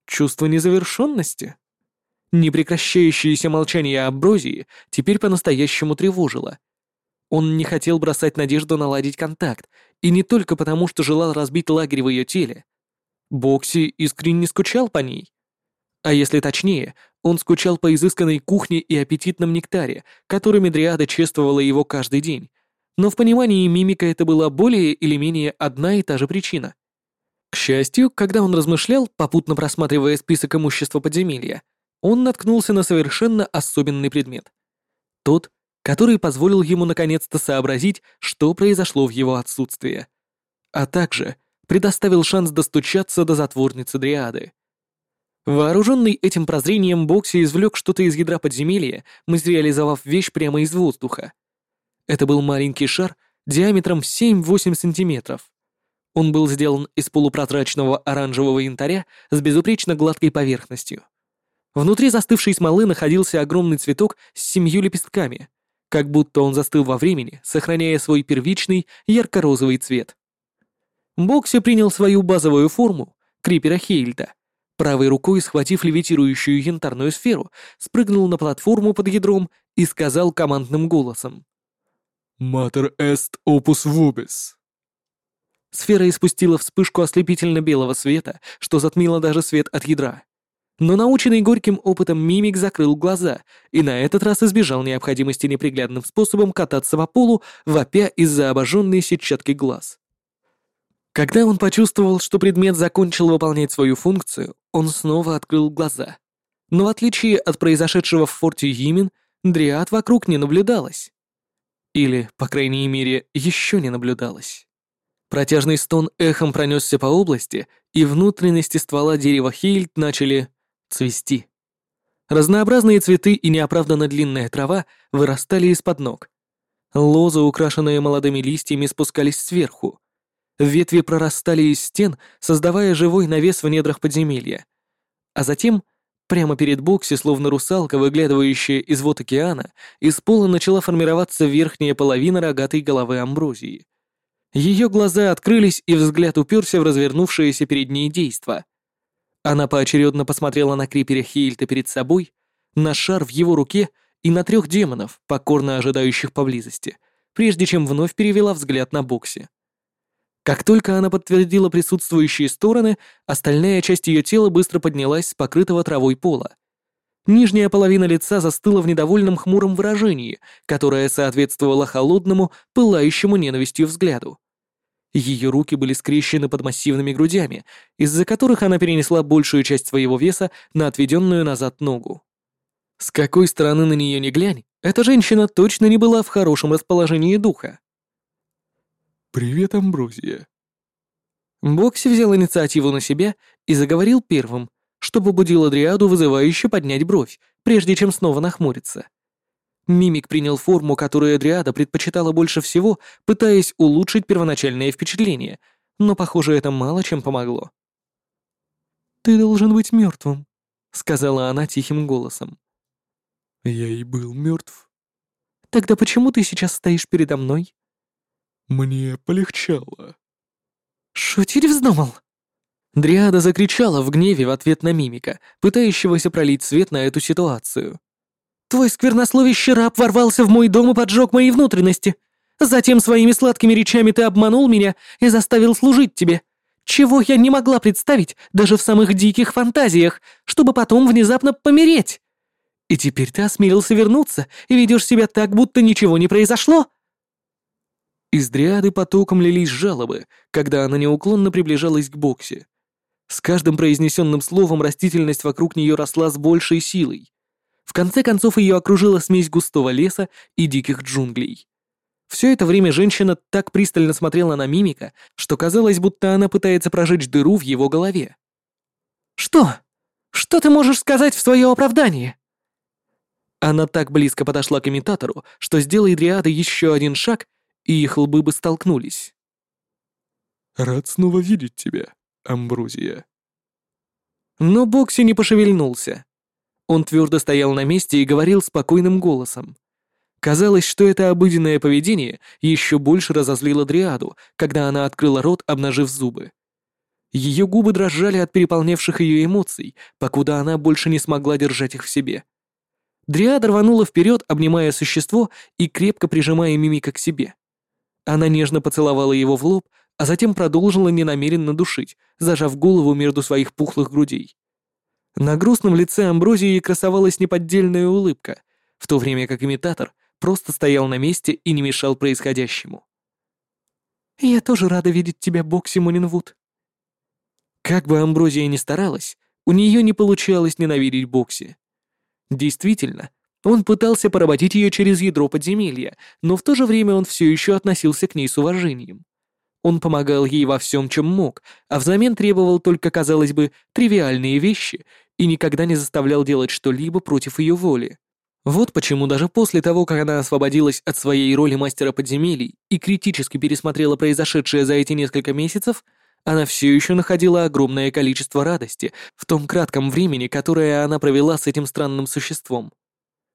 чувство незавершенности. Непрекращающееся молчание Аброзии теперь по-настоящему тревожило. Он не хотел бросать надежду наладить контакт, и не только потому, что желал разбить лагерь в ее теле. Бокси искренне скучал по ней. А если точнее, он скучал по изысканной кухне и аппетитном нектаре, которыми Дриада чествовала его каждый день, но в понимании мимика это была более или менее одна и та же причина. К счастью, когда он размышлял, попутно просматривая список имущества подземелья, он наткнулся на совершенно особенный предмет. Тот, который позволил ему наконец-то сообразить, что произошло в его отсутствие. А также предоставил шанс достучаться до затворницы Дриады. Вооруженный этим прозрением, Бокси извлек что-то из ядра подземелья, материализовав вещь прямо из воздуха. Это был маленький шар диаметром 7-8 сантиметров. Он был сделан из полупрозрачного оранжевого янтаря с безупречно гладкой поверхностью. Внутри застывшей смолы находился огромный цветок с семью лепестками, как будто он застыл во времени, сохраняя свой первичный ярко-розовый цвет. Бокси принял свою базовую форму, крипера Хейльта, правой рукой схватив левитирующую янтарную сферу, спрыгнул на платформу под ядром и сказал командным голосом. «Матер эст опус вубис». Сфера испустила вспышку ослепительно-белого света, что затмило даже свет от ядра. Но наученный горьким опытом мимик закрыл глаза и на этот раз избежал необходимости неприглядным способом кататься по полу, вопя из-за обожженной сетчатки глаз. Когда он почувствовал, что предмет закончил выполнять свою функцию, он снова открыл глаза. Но в отличие от произошедшего в форте Йимин, дриад вокруг не наблюдалось. Или, по крайней мере, еще не наблюдалось. Протяжный стон эхом пронесся по области, и внутренности ствола дерева Хейльт начали цвести. Разнообразные цветы и неоправданно длинная трава вырастали из-под ног. Лозы, украшенные молодыми листьями, спускались сверху. Ветви прорастали из стен, создавая живой навес в недрах подземелья. А затем Прямо перед Бокси, словно русалка, выглядывающая из вод океана, из пола начала формироваться верхняя половина рогатой головы Амброзии. Ее глаза открылись, и взгляд уперся в развернувшееся перед ней действо. Она поочередно посмотрела на криперя Хейльта перед собой, на шар в его руке и на трех демонов, покорно ожидающих поблизости, прежде чем вновь перевела взгляд на Бокси. Как только она подтвердила присутствующие стороны, остальная часть ее тела быстро поднялась с покрытого травой пола. Нижняя половина лица застыла в недовольном хмуром выражении, которое соответствовало холодному, пылающему ненавистью взгляду. Ее руки были скрещены под массивными грудями, из-за которых она перенесла большую часть своего веса на отведенную назад ногу. С какой стороны на нее не глянь, эта женщина точно не была в хорошем расположении духа. «Привет, Амброзия». Бокси взял инициативу на себя и заговорил первым, что побудило Дриаду вызывающе поднять бровь, прежде чем снова нахмуриться. Мимик принял форму, которую Адриада предпочитала больше всего, пытаясь улучшить первоначальное впечатление, но, похоже, это мало чем помогло. «Ты должен быть мертвым», — сказала она тихим голосом. «Я и был мертв». «Тогда почему ты сейчас стоишь передо мной?» «Мне полегчало». «Шутить вздумал?» Дриада закричала в гневе в ответ на мимика, пытающегося пролить свет на эту ситуацию. «Твой сквернословящий раб ворвался в мой дом и поджег мои внутренности. Затем своими сладкими речами ты обманул меня и заставил служить тебе. Чего я не могла представить даже в самых диких фантазиях, чтобы потом внезапно помереть. И теперь ты осмелился вернуться и ведешь себя так, будто ничего не произошло?» Из дриады потоком лились жалобы, когда она неуклонно приближалась к боксе. С каждым произнесенным словом растительность вокруг нее росла с большей силой. В конце концов ее окружила смесь густого леса и диких джунглей. Все это время женщина так пристально смотрела на мимика, что казалось, будто она пытается прожечь дыру в его голове. «Что? Что ты можешь сказать в свое оправдание?» Она так близко подошла к имитатору, что сделай Дриады еще один шаг, и их лбы бы столкнулись. «Рад снова видеть тебя», Амброзия. Но Бокси не пошевельнулся. Он твердо стоял на месте и говорил спокойным голосом. Казалось, что это обыденное поведение еще больше разозлило Дриаду, когда она открыла рот, обнажив зубы. Ее губы дрожали от переполнявших ее эмоций, покуда она больше не смогла держать их в себе. Дриада рванула вперед, обнимая существо и крепко прижимая мимика к себе. Она нежно поцеловала его в лоб, а затем продолжила ненамеренно душить, зажав голову между своих пухлых грудей. На грустном лице Амброзии красовалась неподдельная улыбка, в то время как имитатор просто стоял на месте и не мешал происходящему. «Я тоже рада видеть тебя, Бокси Мунинвуд». Как бы Амброзия ни старалась, у нее не получалось ненавидеть Бокси. Действительно, он пытался поработить ее через ядро подземелья, но в то же время он все еще относился к ней с уважением. Он помогал ей во всем, чем мог, а взамен требовал только, казалось бы, тривиальные вещи и никогда не заставлял делать что-либо против ее воли. Вот почему даже после того, как она освободилась от своей роли мастера подземелий и критически пересмотрела произошедшее за эти несколько месяцев, она все еще находила огромное количество радости в том кратком времени, которое она провела с этим странным существом.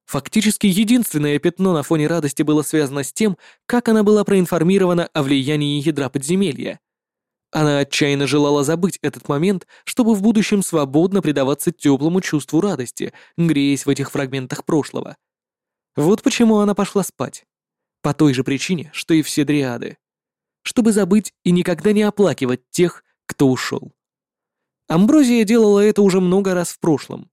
Фактически единственное пятно на фоне радости было связано с тем, как она была проинформирована о влиянии ядра подземелья. Она отчаянно желала забыть этот момент, чтобы в будущем свободно предаваться теплому чувству радости, греясь в этих фрагментах прошлого. Вот почему она пошла спать. По той же причине, что и все дриады. Чтобы забыть и никогда не оплакивать тех, кто ушел. Амброзия делала это уже много раз в прошлом,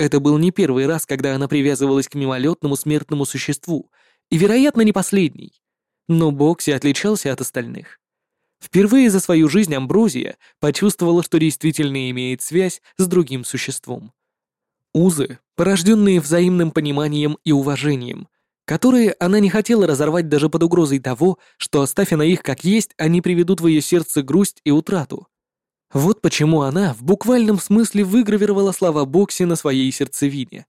это был не первый раз, когда она привязывалась к мимолетному смертному существу, и, вероятно, не последний. Но Бокси отличался от остальных. Впервые за свою жизнь Амброзия почувствовала, что действительно имеет связь с другим существом. Узы, порожденные взаимным пониманием и уважением, которые она не хотела разорвать даже под угрозой того, что, оставив на их как есть, они приведут в ее сердце грусть и утрату. Вот почему она в буквальном смысле выгравировала слова Бокси на своей сердцевине.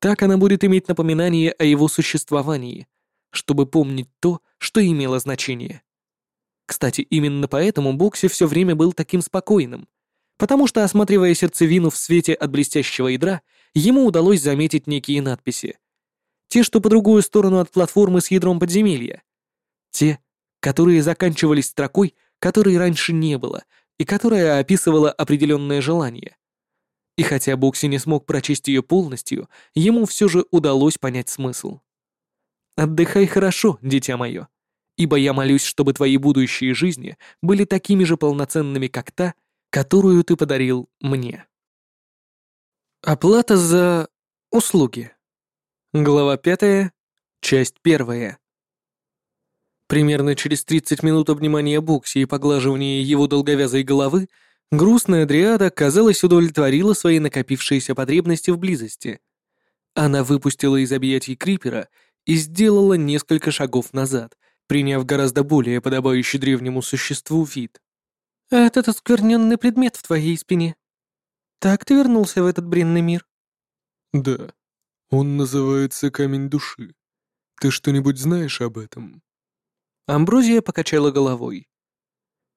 Так она будет иметь напоминание о его существовании, чтобы помнить то, что имело значение. Кстати, именно поэтому Бокси все время был таким спокойным, потому что, осматривая сердцевину в свете от блестящего ядра, ему удалось заметить некие надписи. Те, что по другую сторону от платформы с ядром подземелья. Те, которые заканчивались строкой, которой раньше не было — и которая описывала определенное желание. И хотя Бокси не смог прочесть ее полностью, ему все же удалось понять смысл. «Отдыхай хорошо, дитя мое, ибо я молюсь, чтобы твои будущие жизни были такими же полноценными, как та, которую ты подарил мне». Оплата за услуги. Глава пятая, часть первая. Примерно через 30 минут обнимания Букси и поглаживания его долговязой головы, грустная дриада, казалось, удовлетворила свои накопившиеся потребности в близости. Она выпустила из объятий Крипера и сделала несколько шагов назад, приняв гораздо более подобающий древнему существу вид. «Этот оскверненный предмет в твоей спине. Так ты вернулся в этот бренный мир?» «Да. Он называется Камень Души. Ты что-нибудь знаешь об этом?» Амброзия покачала головой.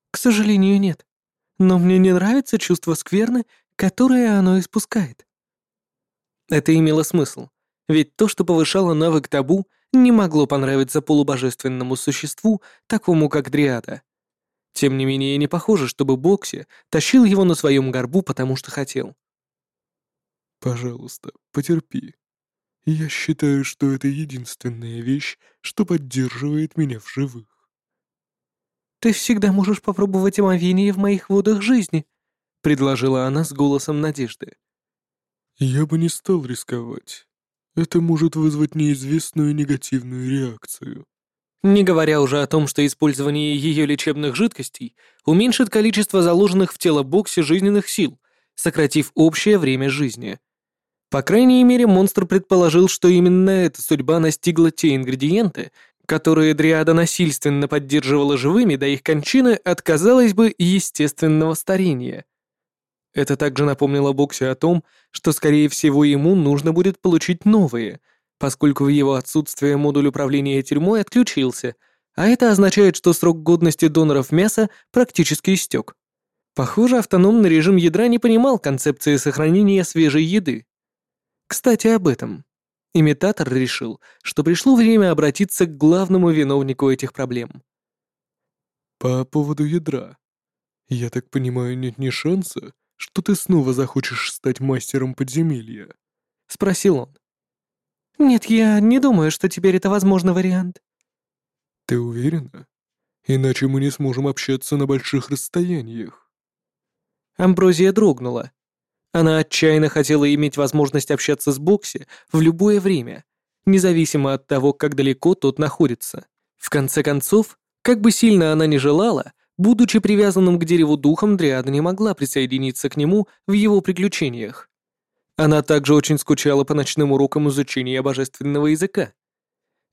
«К сожалению, нет. Но мне не нравится чувство скверны, которое оно испускает. Это имело смысл, ведь то, что повышало навык табу, не могло понравиться полубожественному существу, такому как Дриада. Тем не менее, не похоже, чтобы Бокси тащил его на своем горбу, потому что хотел. «Пожалуйста, потерпи. Я считаю, что это единственная вещь, что поддерживает меня в живых». «Ты всегда можешь попробовать омовение в моих водах жизни», — предложила она с голосом надежды. «Я бы не стал рисковать. Это может вызвать неизвестную негативную реакцию». Не говоря уже о том, что использование ее лечебных жидкостей уменьшит количество заложенных в тело Бокси жизненных сил, сократив общее время жизни. По крайней мере, монстр предположил, что именно эта судьба настигла те ингредиенты, которые Дриада насильственно поддерживала живыми до их кончины от, казалось бы, естественного старения. Это также напомнило Боксе о том, что, скорее всего, ему нужно будет получить новые — поскольку в его отсутствие модуль управления тюрьмой отключился, а это означает, что срок годности доноров мяса практически истек. Похоже, автономный режим ядра не понимал концепции сохранения свежей еды. Кстати, об этом. Имитатор решил, что пришло время обратиться к главному виновнику этих проблем. «По поводу ядра. Я так понимаю, нет ни шанса, что ты снова захочешь стать мастером подземелья?» — спросил он. «Нет, я не думаю, что теперь это возможный вариант». «Ты уверена? Иначе мы не сможем общаться на больших расстояниях». Амброзия дрогнула. Она отчаянно хотела иметь возможность общаться с Бокси в любое время, независимо от того, как далеко тот находится. В конце концов, как бы сильно она ни желала, будучи привязанным к дереву духом, Дриада не могла присоединиться к нему в его приключениях. Она также очень скучала по ночным урокам изучения божественного языка.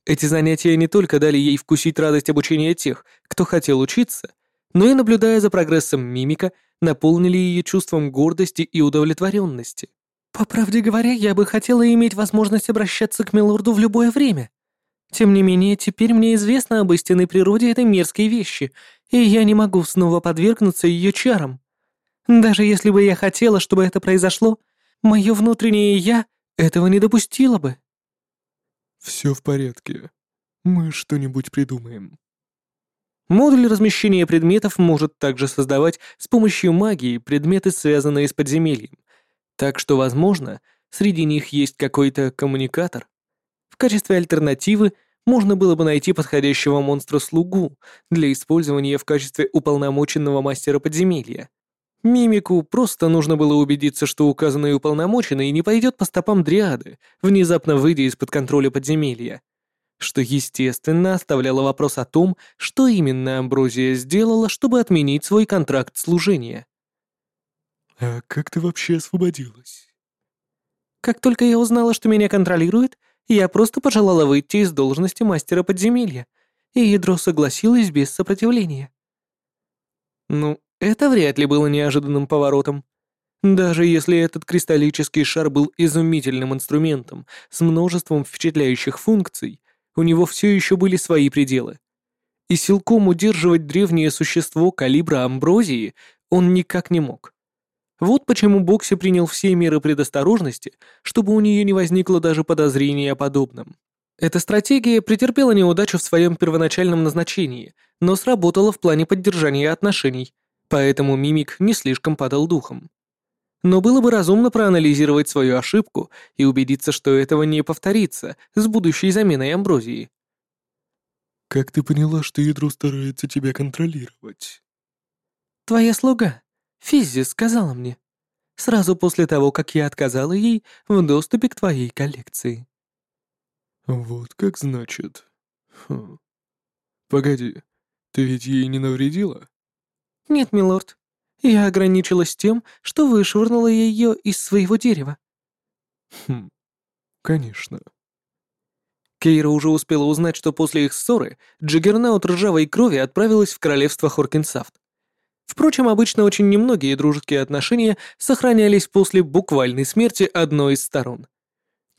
Эти занятия не только дали ей вкусить радость обучения тех, кто хотел учиться, но и, наблюдая за прогрессом мимика, наполнили ее чувством гордости и удовлетворенности. «По правде говоря, я бы хотела иметь возможность обращаться к Милорду в любое время. Тем не менее, теперь мне известно об истинной природе этой мерзкой вещи, и я не могу снова подвергнуться ее чарам. Даже если бы я хотела, чтобы это произошло, Мое внутреннее «я» этого не допустило бы. Все в порядке. Мы что-нибудь придумаем. Модуль размещения предметов может также создавать с помощью магии предметы, связанные с подземельем. Так что, возможно, среди них есть какой-то коммуникатор. В качестве альтернативы можно было бы найти подходящего монстра-слугу для использования в качестве уполномоченного мастера подземелья. Мимику просто нужно было убедиться, что указанный уполномоченный не пойдет по стопам Дриады, внезапно выйдя из-под контроля подземелья. Что, естественно, оставляло вопрос о том, что именно Амброзия сделала, чтобы отменить свой контракт служения. «А как ты вообще освободилась?» «Как только я узнала, что меня контролирует, я просто пожелала выйти из должности мастера подземелья, и ядро согласилось без сопротивления». «Ну, это вряд ли было неожиданным поворотом. Даже если этот кристаллический шар был изумительным инструментом с множеством впечатляющих функций, у него все еще были свои пределы. И силком удерживать древнее существо калибра амброзии он никак не мог. Вот почему Бокси принял все меры предосторожности, чтобы у нее не возникло даже подозрения о подобном. Эта стратегия претерпела неудачу в своем первоначальном назначении, но сработала в плане поддержания отношений, поэтому мимик не слишком падал духом. Но было бы разумно проанализировать свою ошибку и убедиться, что этого не повторится с будущей заменой амброзии. «Как ты поняла, что ядро старается тебя контролировать?» «Твоя слуга, Физзи, сказала мне. Сразу после того, как я отказала ей в доступе к твоей коллекции». «Вот как значит. Хм. Погоди, ты ведь ей не навредила?» «Нет, милорд. Я ограничилась тем, что вышвырнула ее из своего дерева». «Хм, конечно». Кейра уже успела узнать, что после их ссоры Джиггернаут ржавой крови отправилась в королевство Хоркинсафт. Впрочем, обычно очень немногие дружеские отношения сохранялись после буквальной смерти одной из сторон.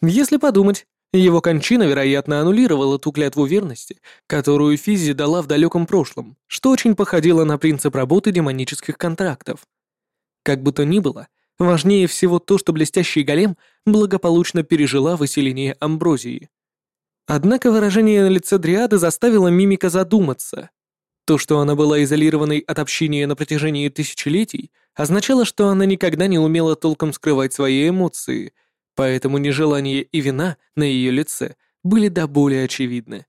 Если подумать, его кончина, вероятно, аннулировала ту клятву верности, которую Физи дала в далеком прошлом, что очень походило на принцип работы демонических контрактов. Как бы то ни было, Важнее всего то, что блестящий голем благополучно пережила выселение Амброзии. Однако выражение на лице Дриады заставило мимика задуматься. То, что она была изолированной от общения на протяжении тысячелетий, означало, что она никогда не умела толком скрывать свои эмоции, поэтому нежелание и вина на ее лице были до боли очевидны.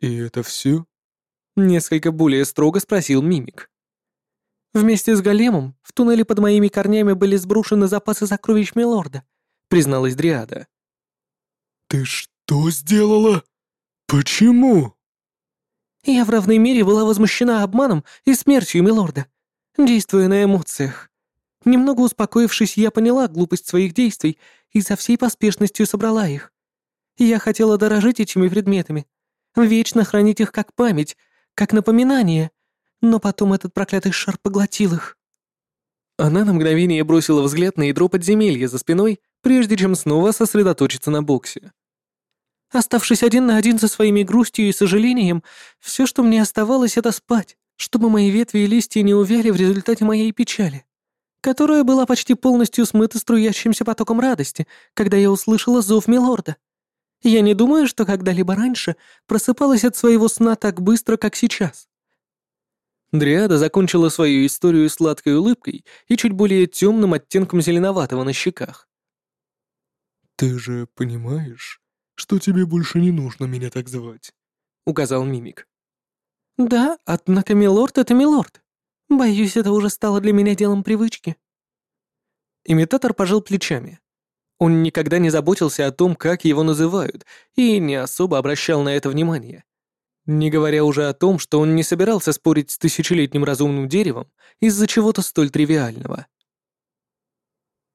«И это все?» — несколько более строго спросил мимик. «Вместе с големом в туннеле под моими корнями были сброшены запасы сокровищ Милорда», — призналась Дриада. «Ты что сделала? Почему?» Я в равной мере была возмущена обманом и смертью Милорда, действуя на эмоциях. Немного успокоившись, я поняла глупость своих действий и со всей поспешностью собрала их. Я хотела дорожить этими предметами, вечно хранить их как память, как напоминание, но потом этот проклятый шар поглотил их. Она на мгновение бросила взгляд на ядро подземелья за спиной, прежде чем снова сосредоточиться на боксе. Оставшись один на один со своими грустью и сожалением, все, что мне оставалось, это спать, чтобы мои ветви и листья не увяли в результате моей печали, которая была почти полностью смыта струящимся потоком радости, когда я услышала зов Милорда. Я не думаю, что когда-либо раньше просыпалась от своего сна так быстро, как сейчас. Дриада закончила свою историю сладкой улыбкой и чуть более темным оттенком зеленоватого на щеках. «Ты же понимаешь, что тебе больше не нужно меня так звать», — указал мимик. «Да, однако милорд — это милорд. Боюсь, это уже стало для меня делом привычки». Имитатор пожал плечами. Он никогда не заботился о том, как его называют, и не особо обращал на это внимание. Не говоря уже о том, что он не собирался спорить с тысячелетним разумным деревом из-за чего-то столь тривиального.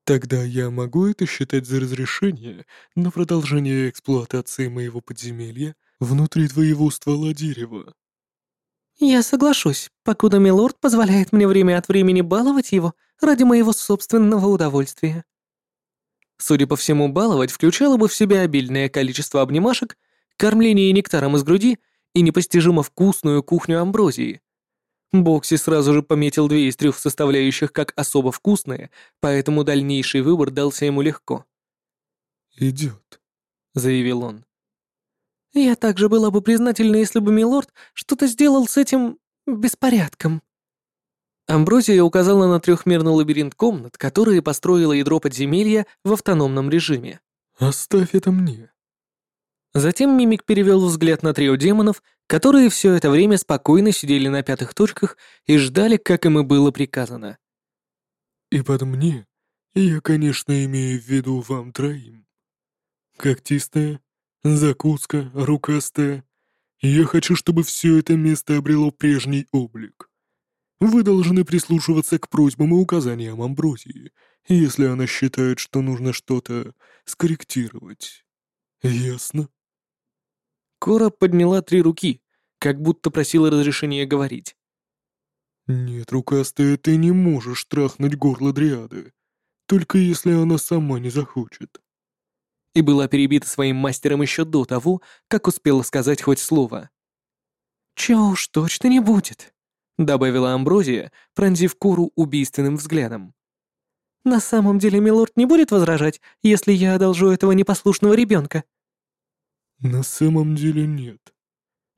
Тогда я могу это считать за разрешение на продолжение эксплуатации моего подземелья внутри твоего ствола дерева. Я соглашусь, покуда милорд позволяет мне время от времени баловать его ради моего собственного удовольствия. Судя по всему, баловать включало бы в себя обильное количество обнимашек, кормление нектаром из груди и непостижимо вкусную кухню амброзии, Бокси сразу же пометил две из трех составляющих как особо вкусные, поэтому дальнейший выбор дался ему легко. «Идет», — заявил он. «Я также была бы признательна, если бы Милорд что-то сделал с этим беспорядком». Амброзия указала на трехмерный лабиринт комнат, которые построило ядро подземелья в автономном режиме. «Оставь это мне». Затем Мимик перевел взгляд на трио демонов которые все это время спокойно сидели на пятых точках и ждали, как им и было приказано. «И под мне я, конечно, имею в виду вам троим. Когтистая, закуска, рукастая. Я хочу, чтобы все это место обрело прежний облик. Вы должны прислушиваться к просьбам и указаниям Амброзии, если она считает, что нужно что-то скорректировать. Ясно?» Кора подняла три руки, как будто просила разрешения говорить. «Нет, рукастая, ты не можешь трахнуть горло Дриады, только если она сама не захочет». И была перебита своим мастером еще до того, как успела сказать хоть слово. «Чего уж точно не будет», — добавила Амброзия, пронзив Кору убийственным взглядом. «На самом деле милорд не будет возражать, если я одолжу этого непослушного ребенка?» На самом деле нет.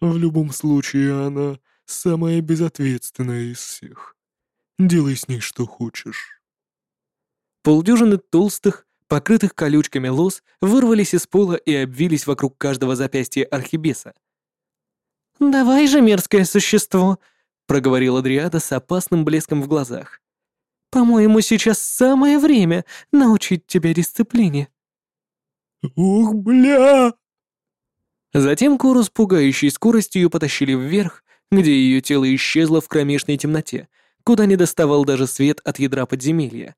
В любом случае она самая безответственная из всех. Делай с ней что хочешь. Полдюжины толстых, покрытых колючками лос вырвались из пола и обвились вокруг каждого запястья архибеса. «Давай же, мерзкое существо!» — проговорила Дриада с опасным блеском в глазах. «По-моему, сейчас самое время научить тебя дисциплине». «Ух, бля!» Затем Кору с пугающей скоростью потащили вверх, где ее тело исчезло в кромешной темноте, куда не доставал даже свет от ядра подземелья.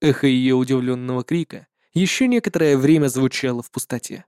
Эхо ее удивленного крика еще некоторое время звучало в пустоте.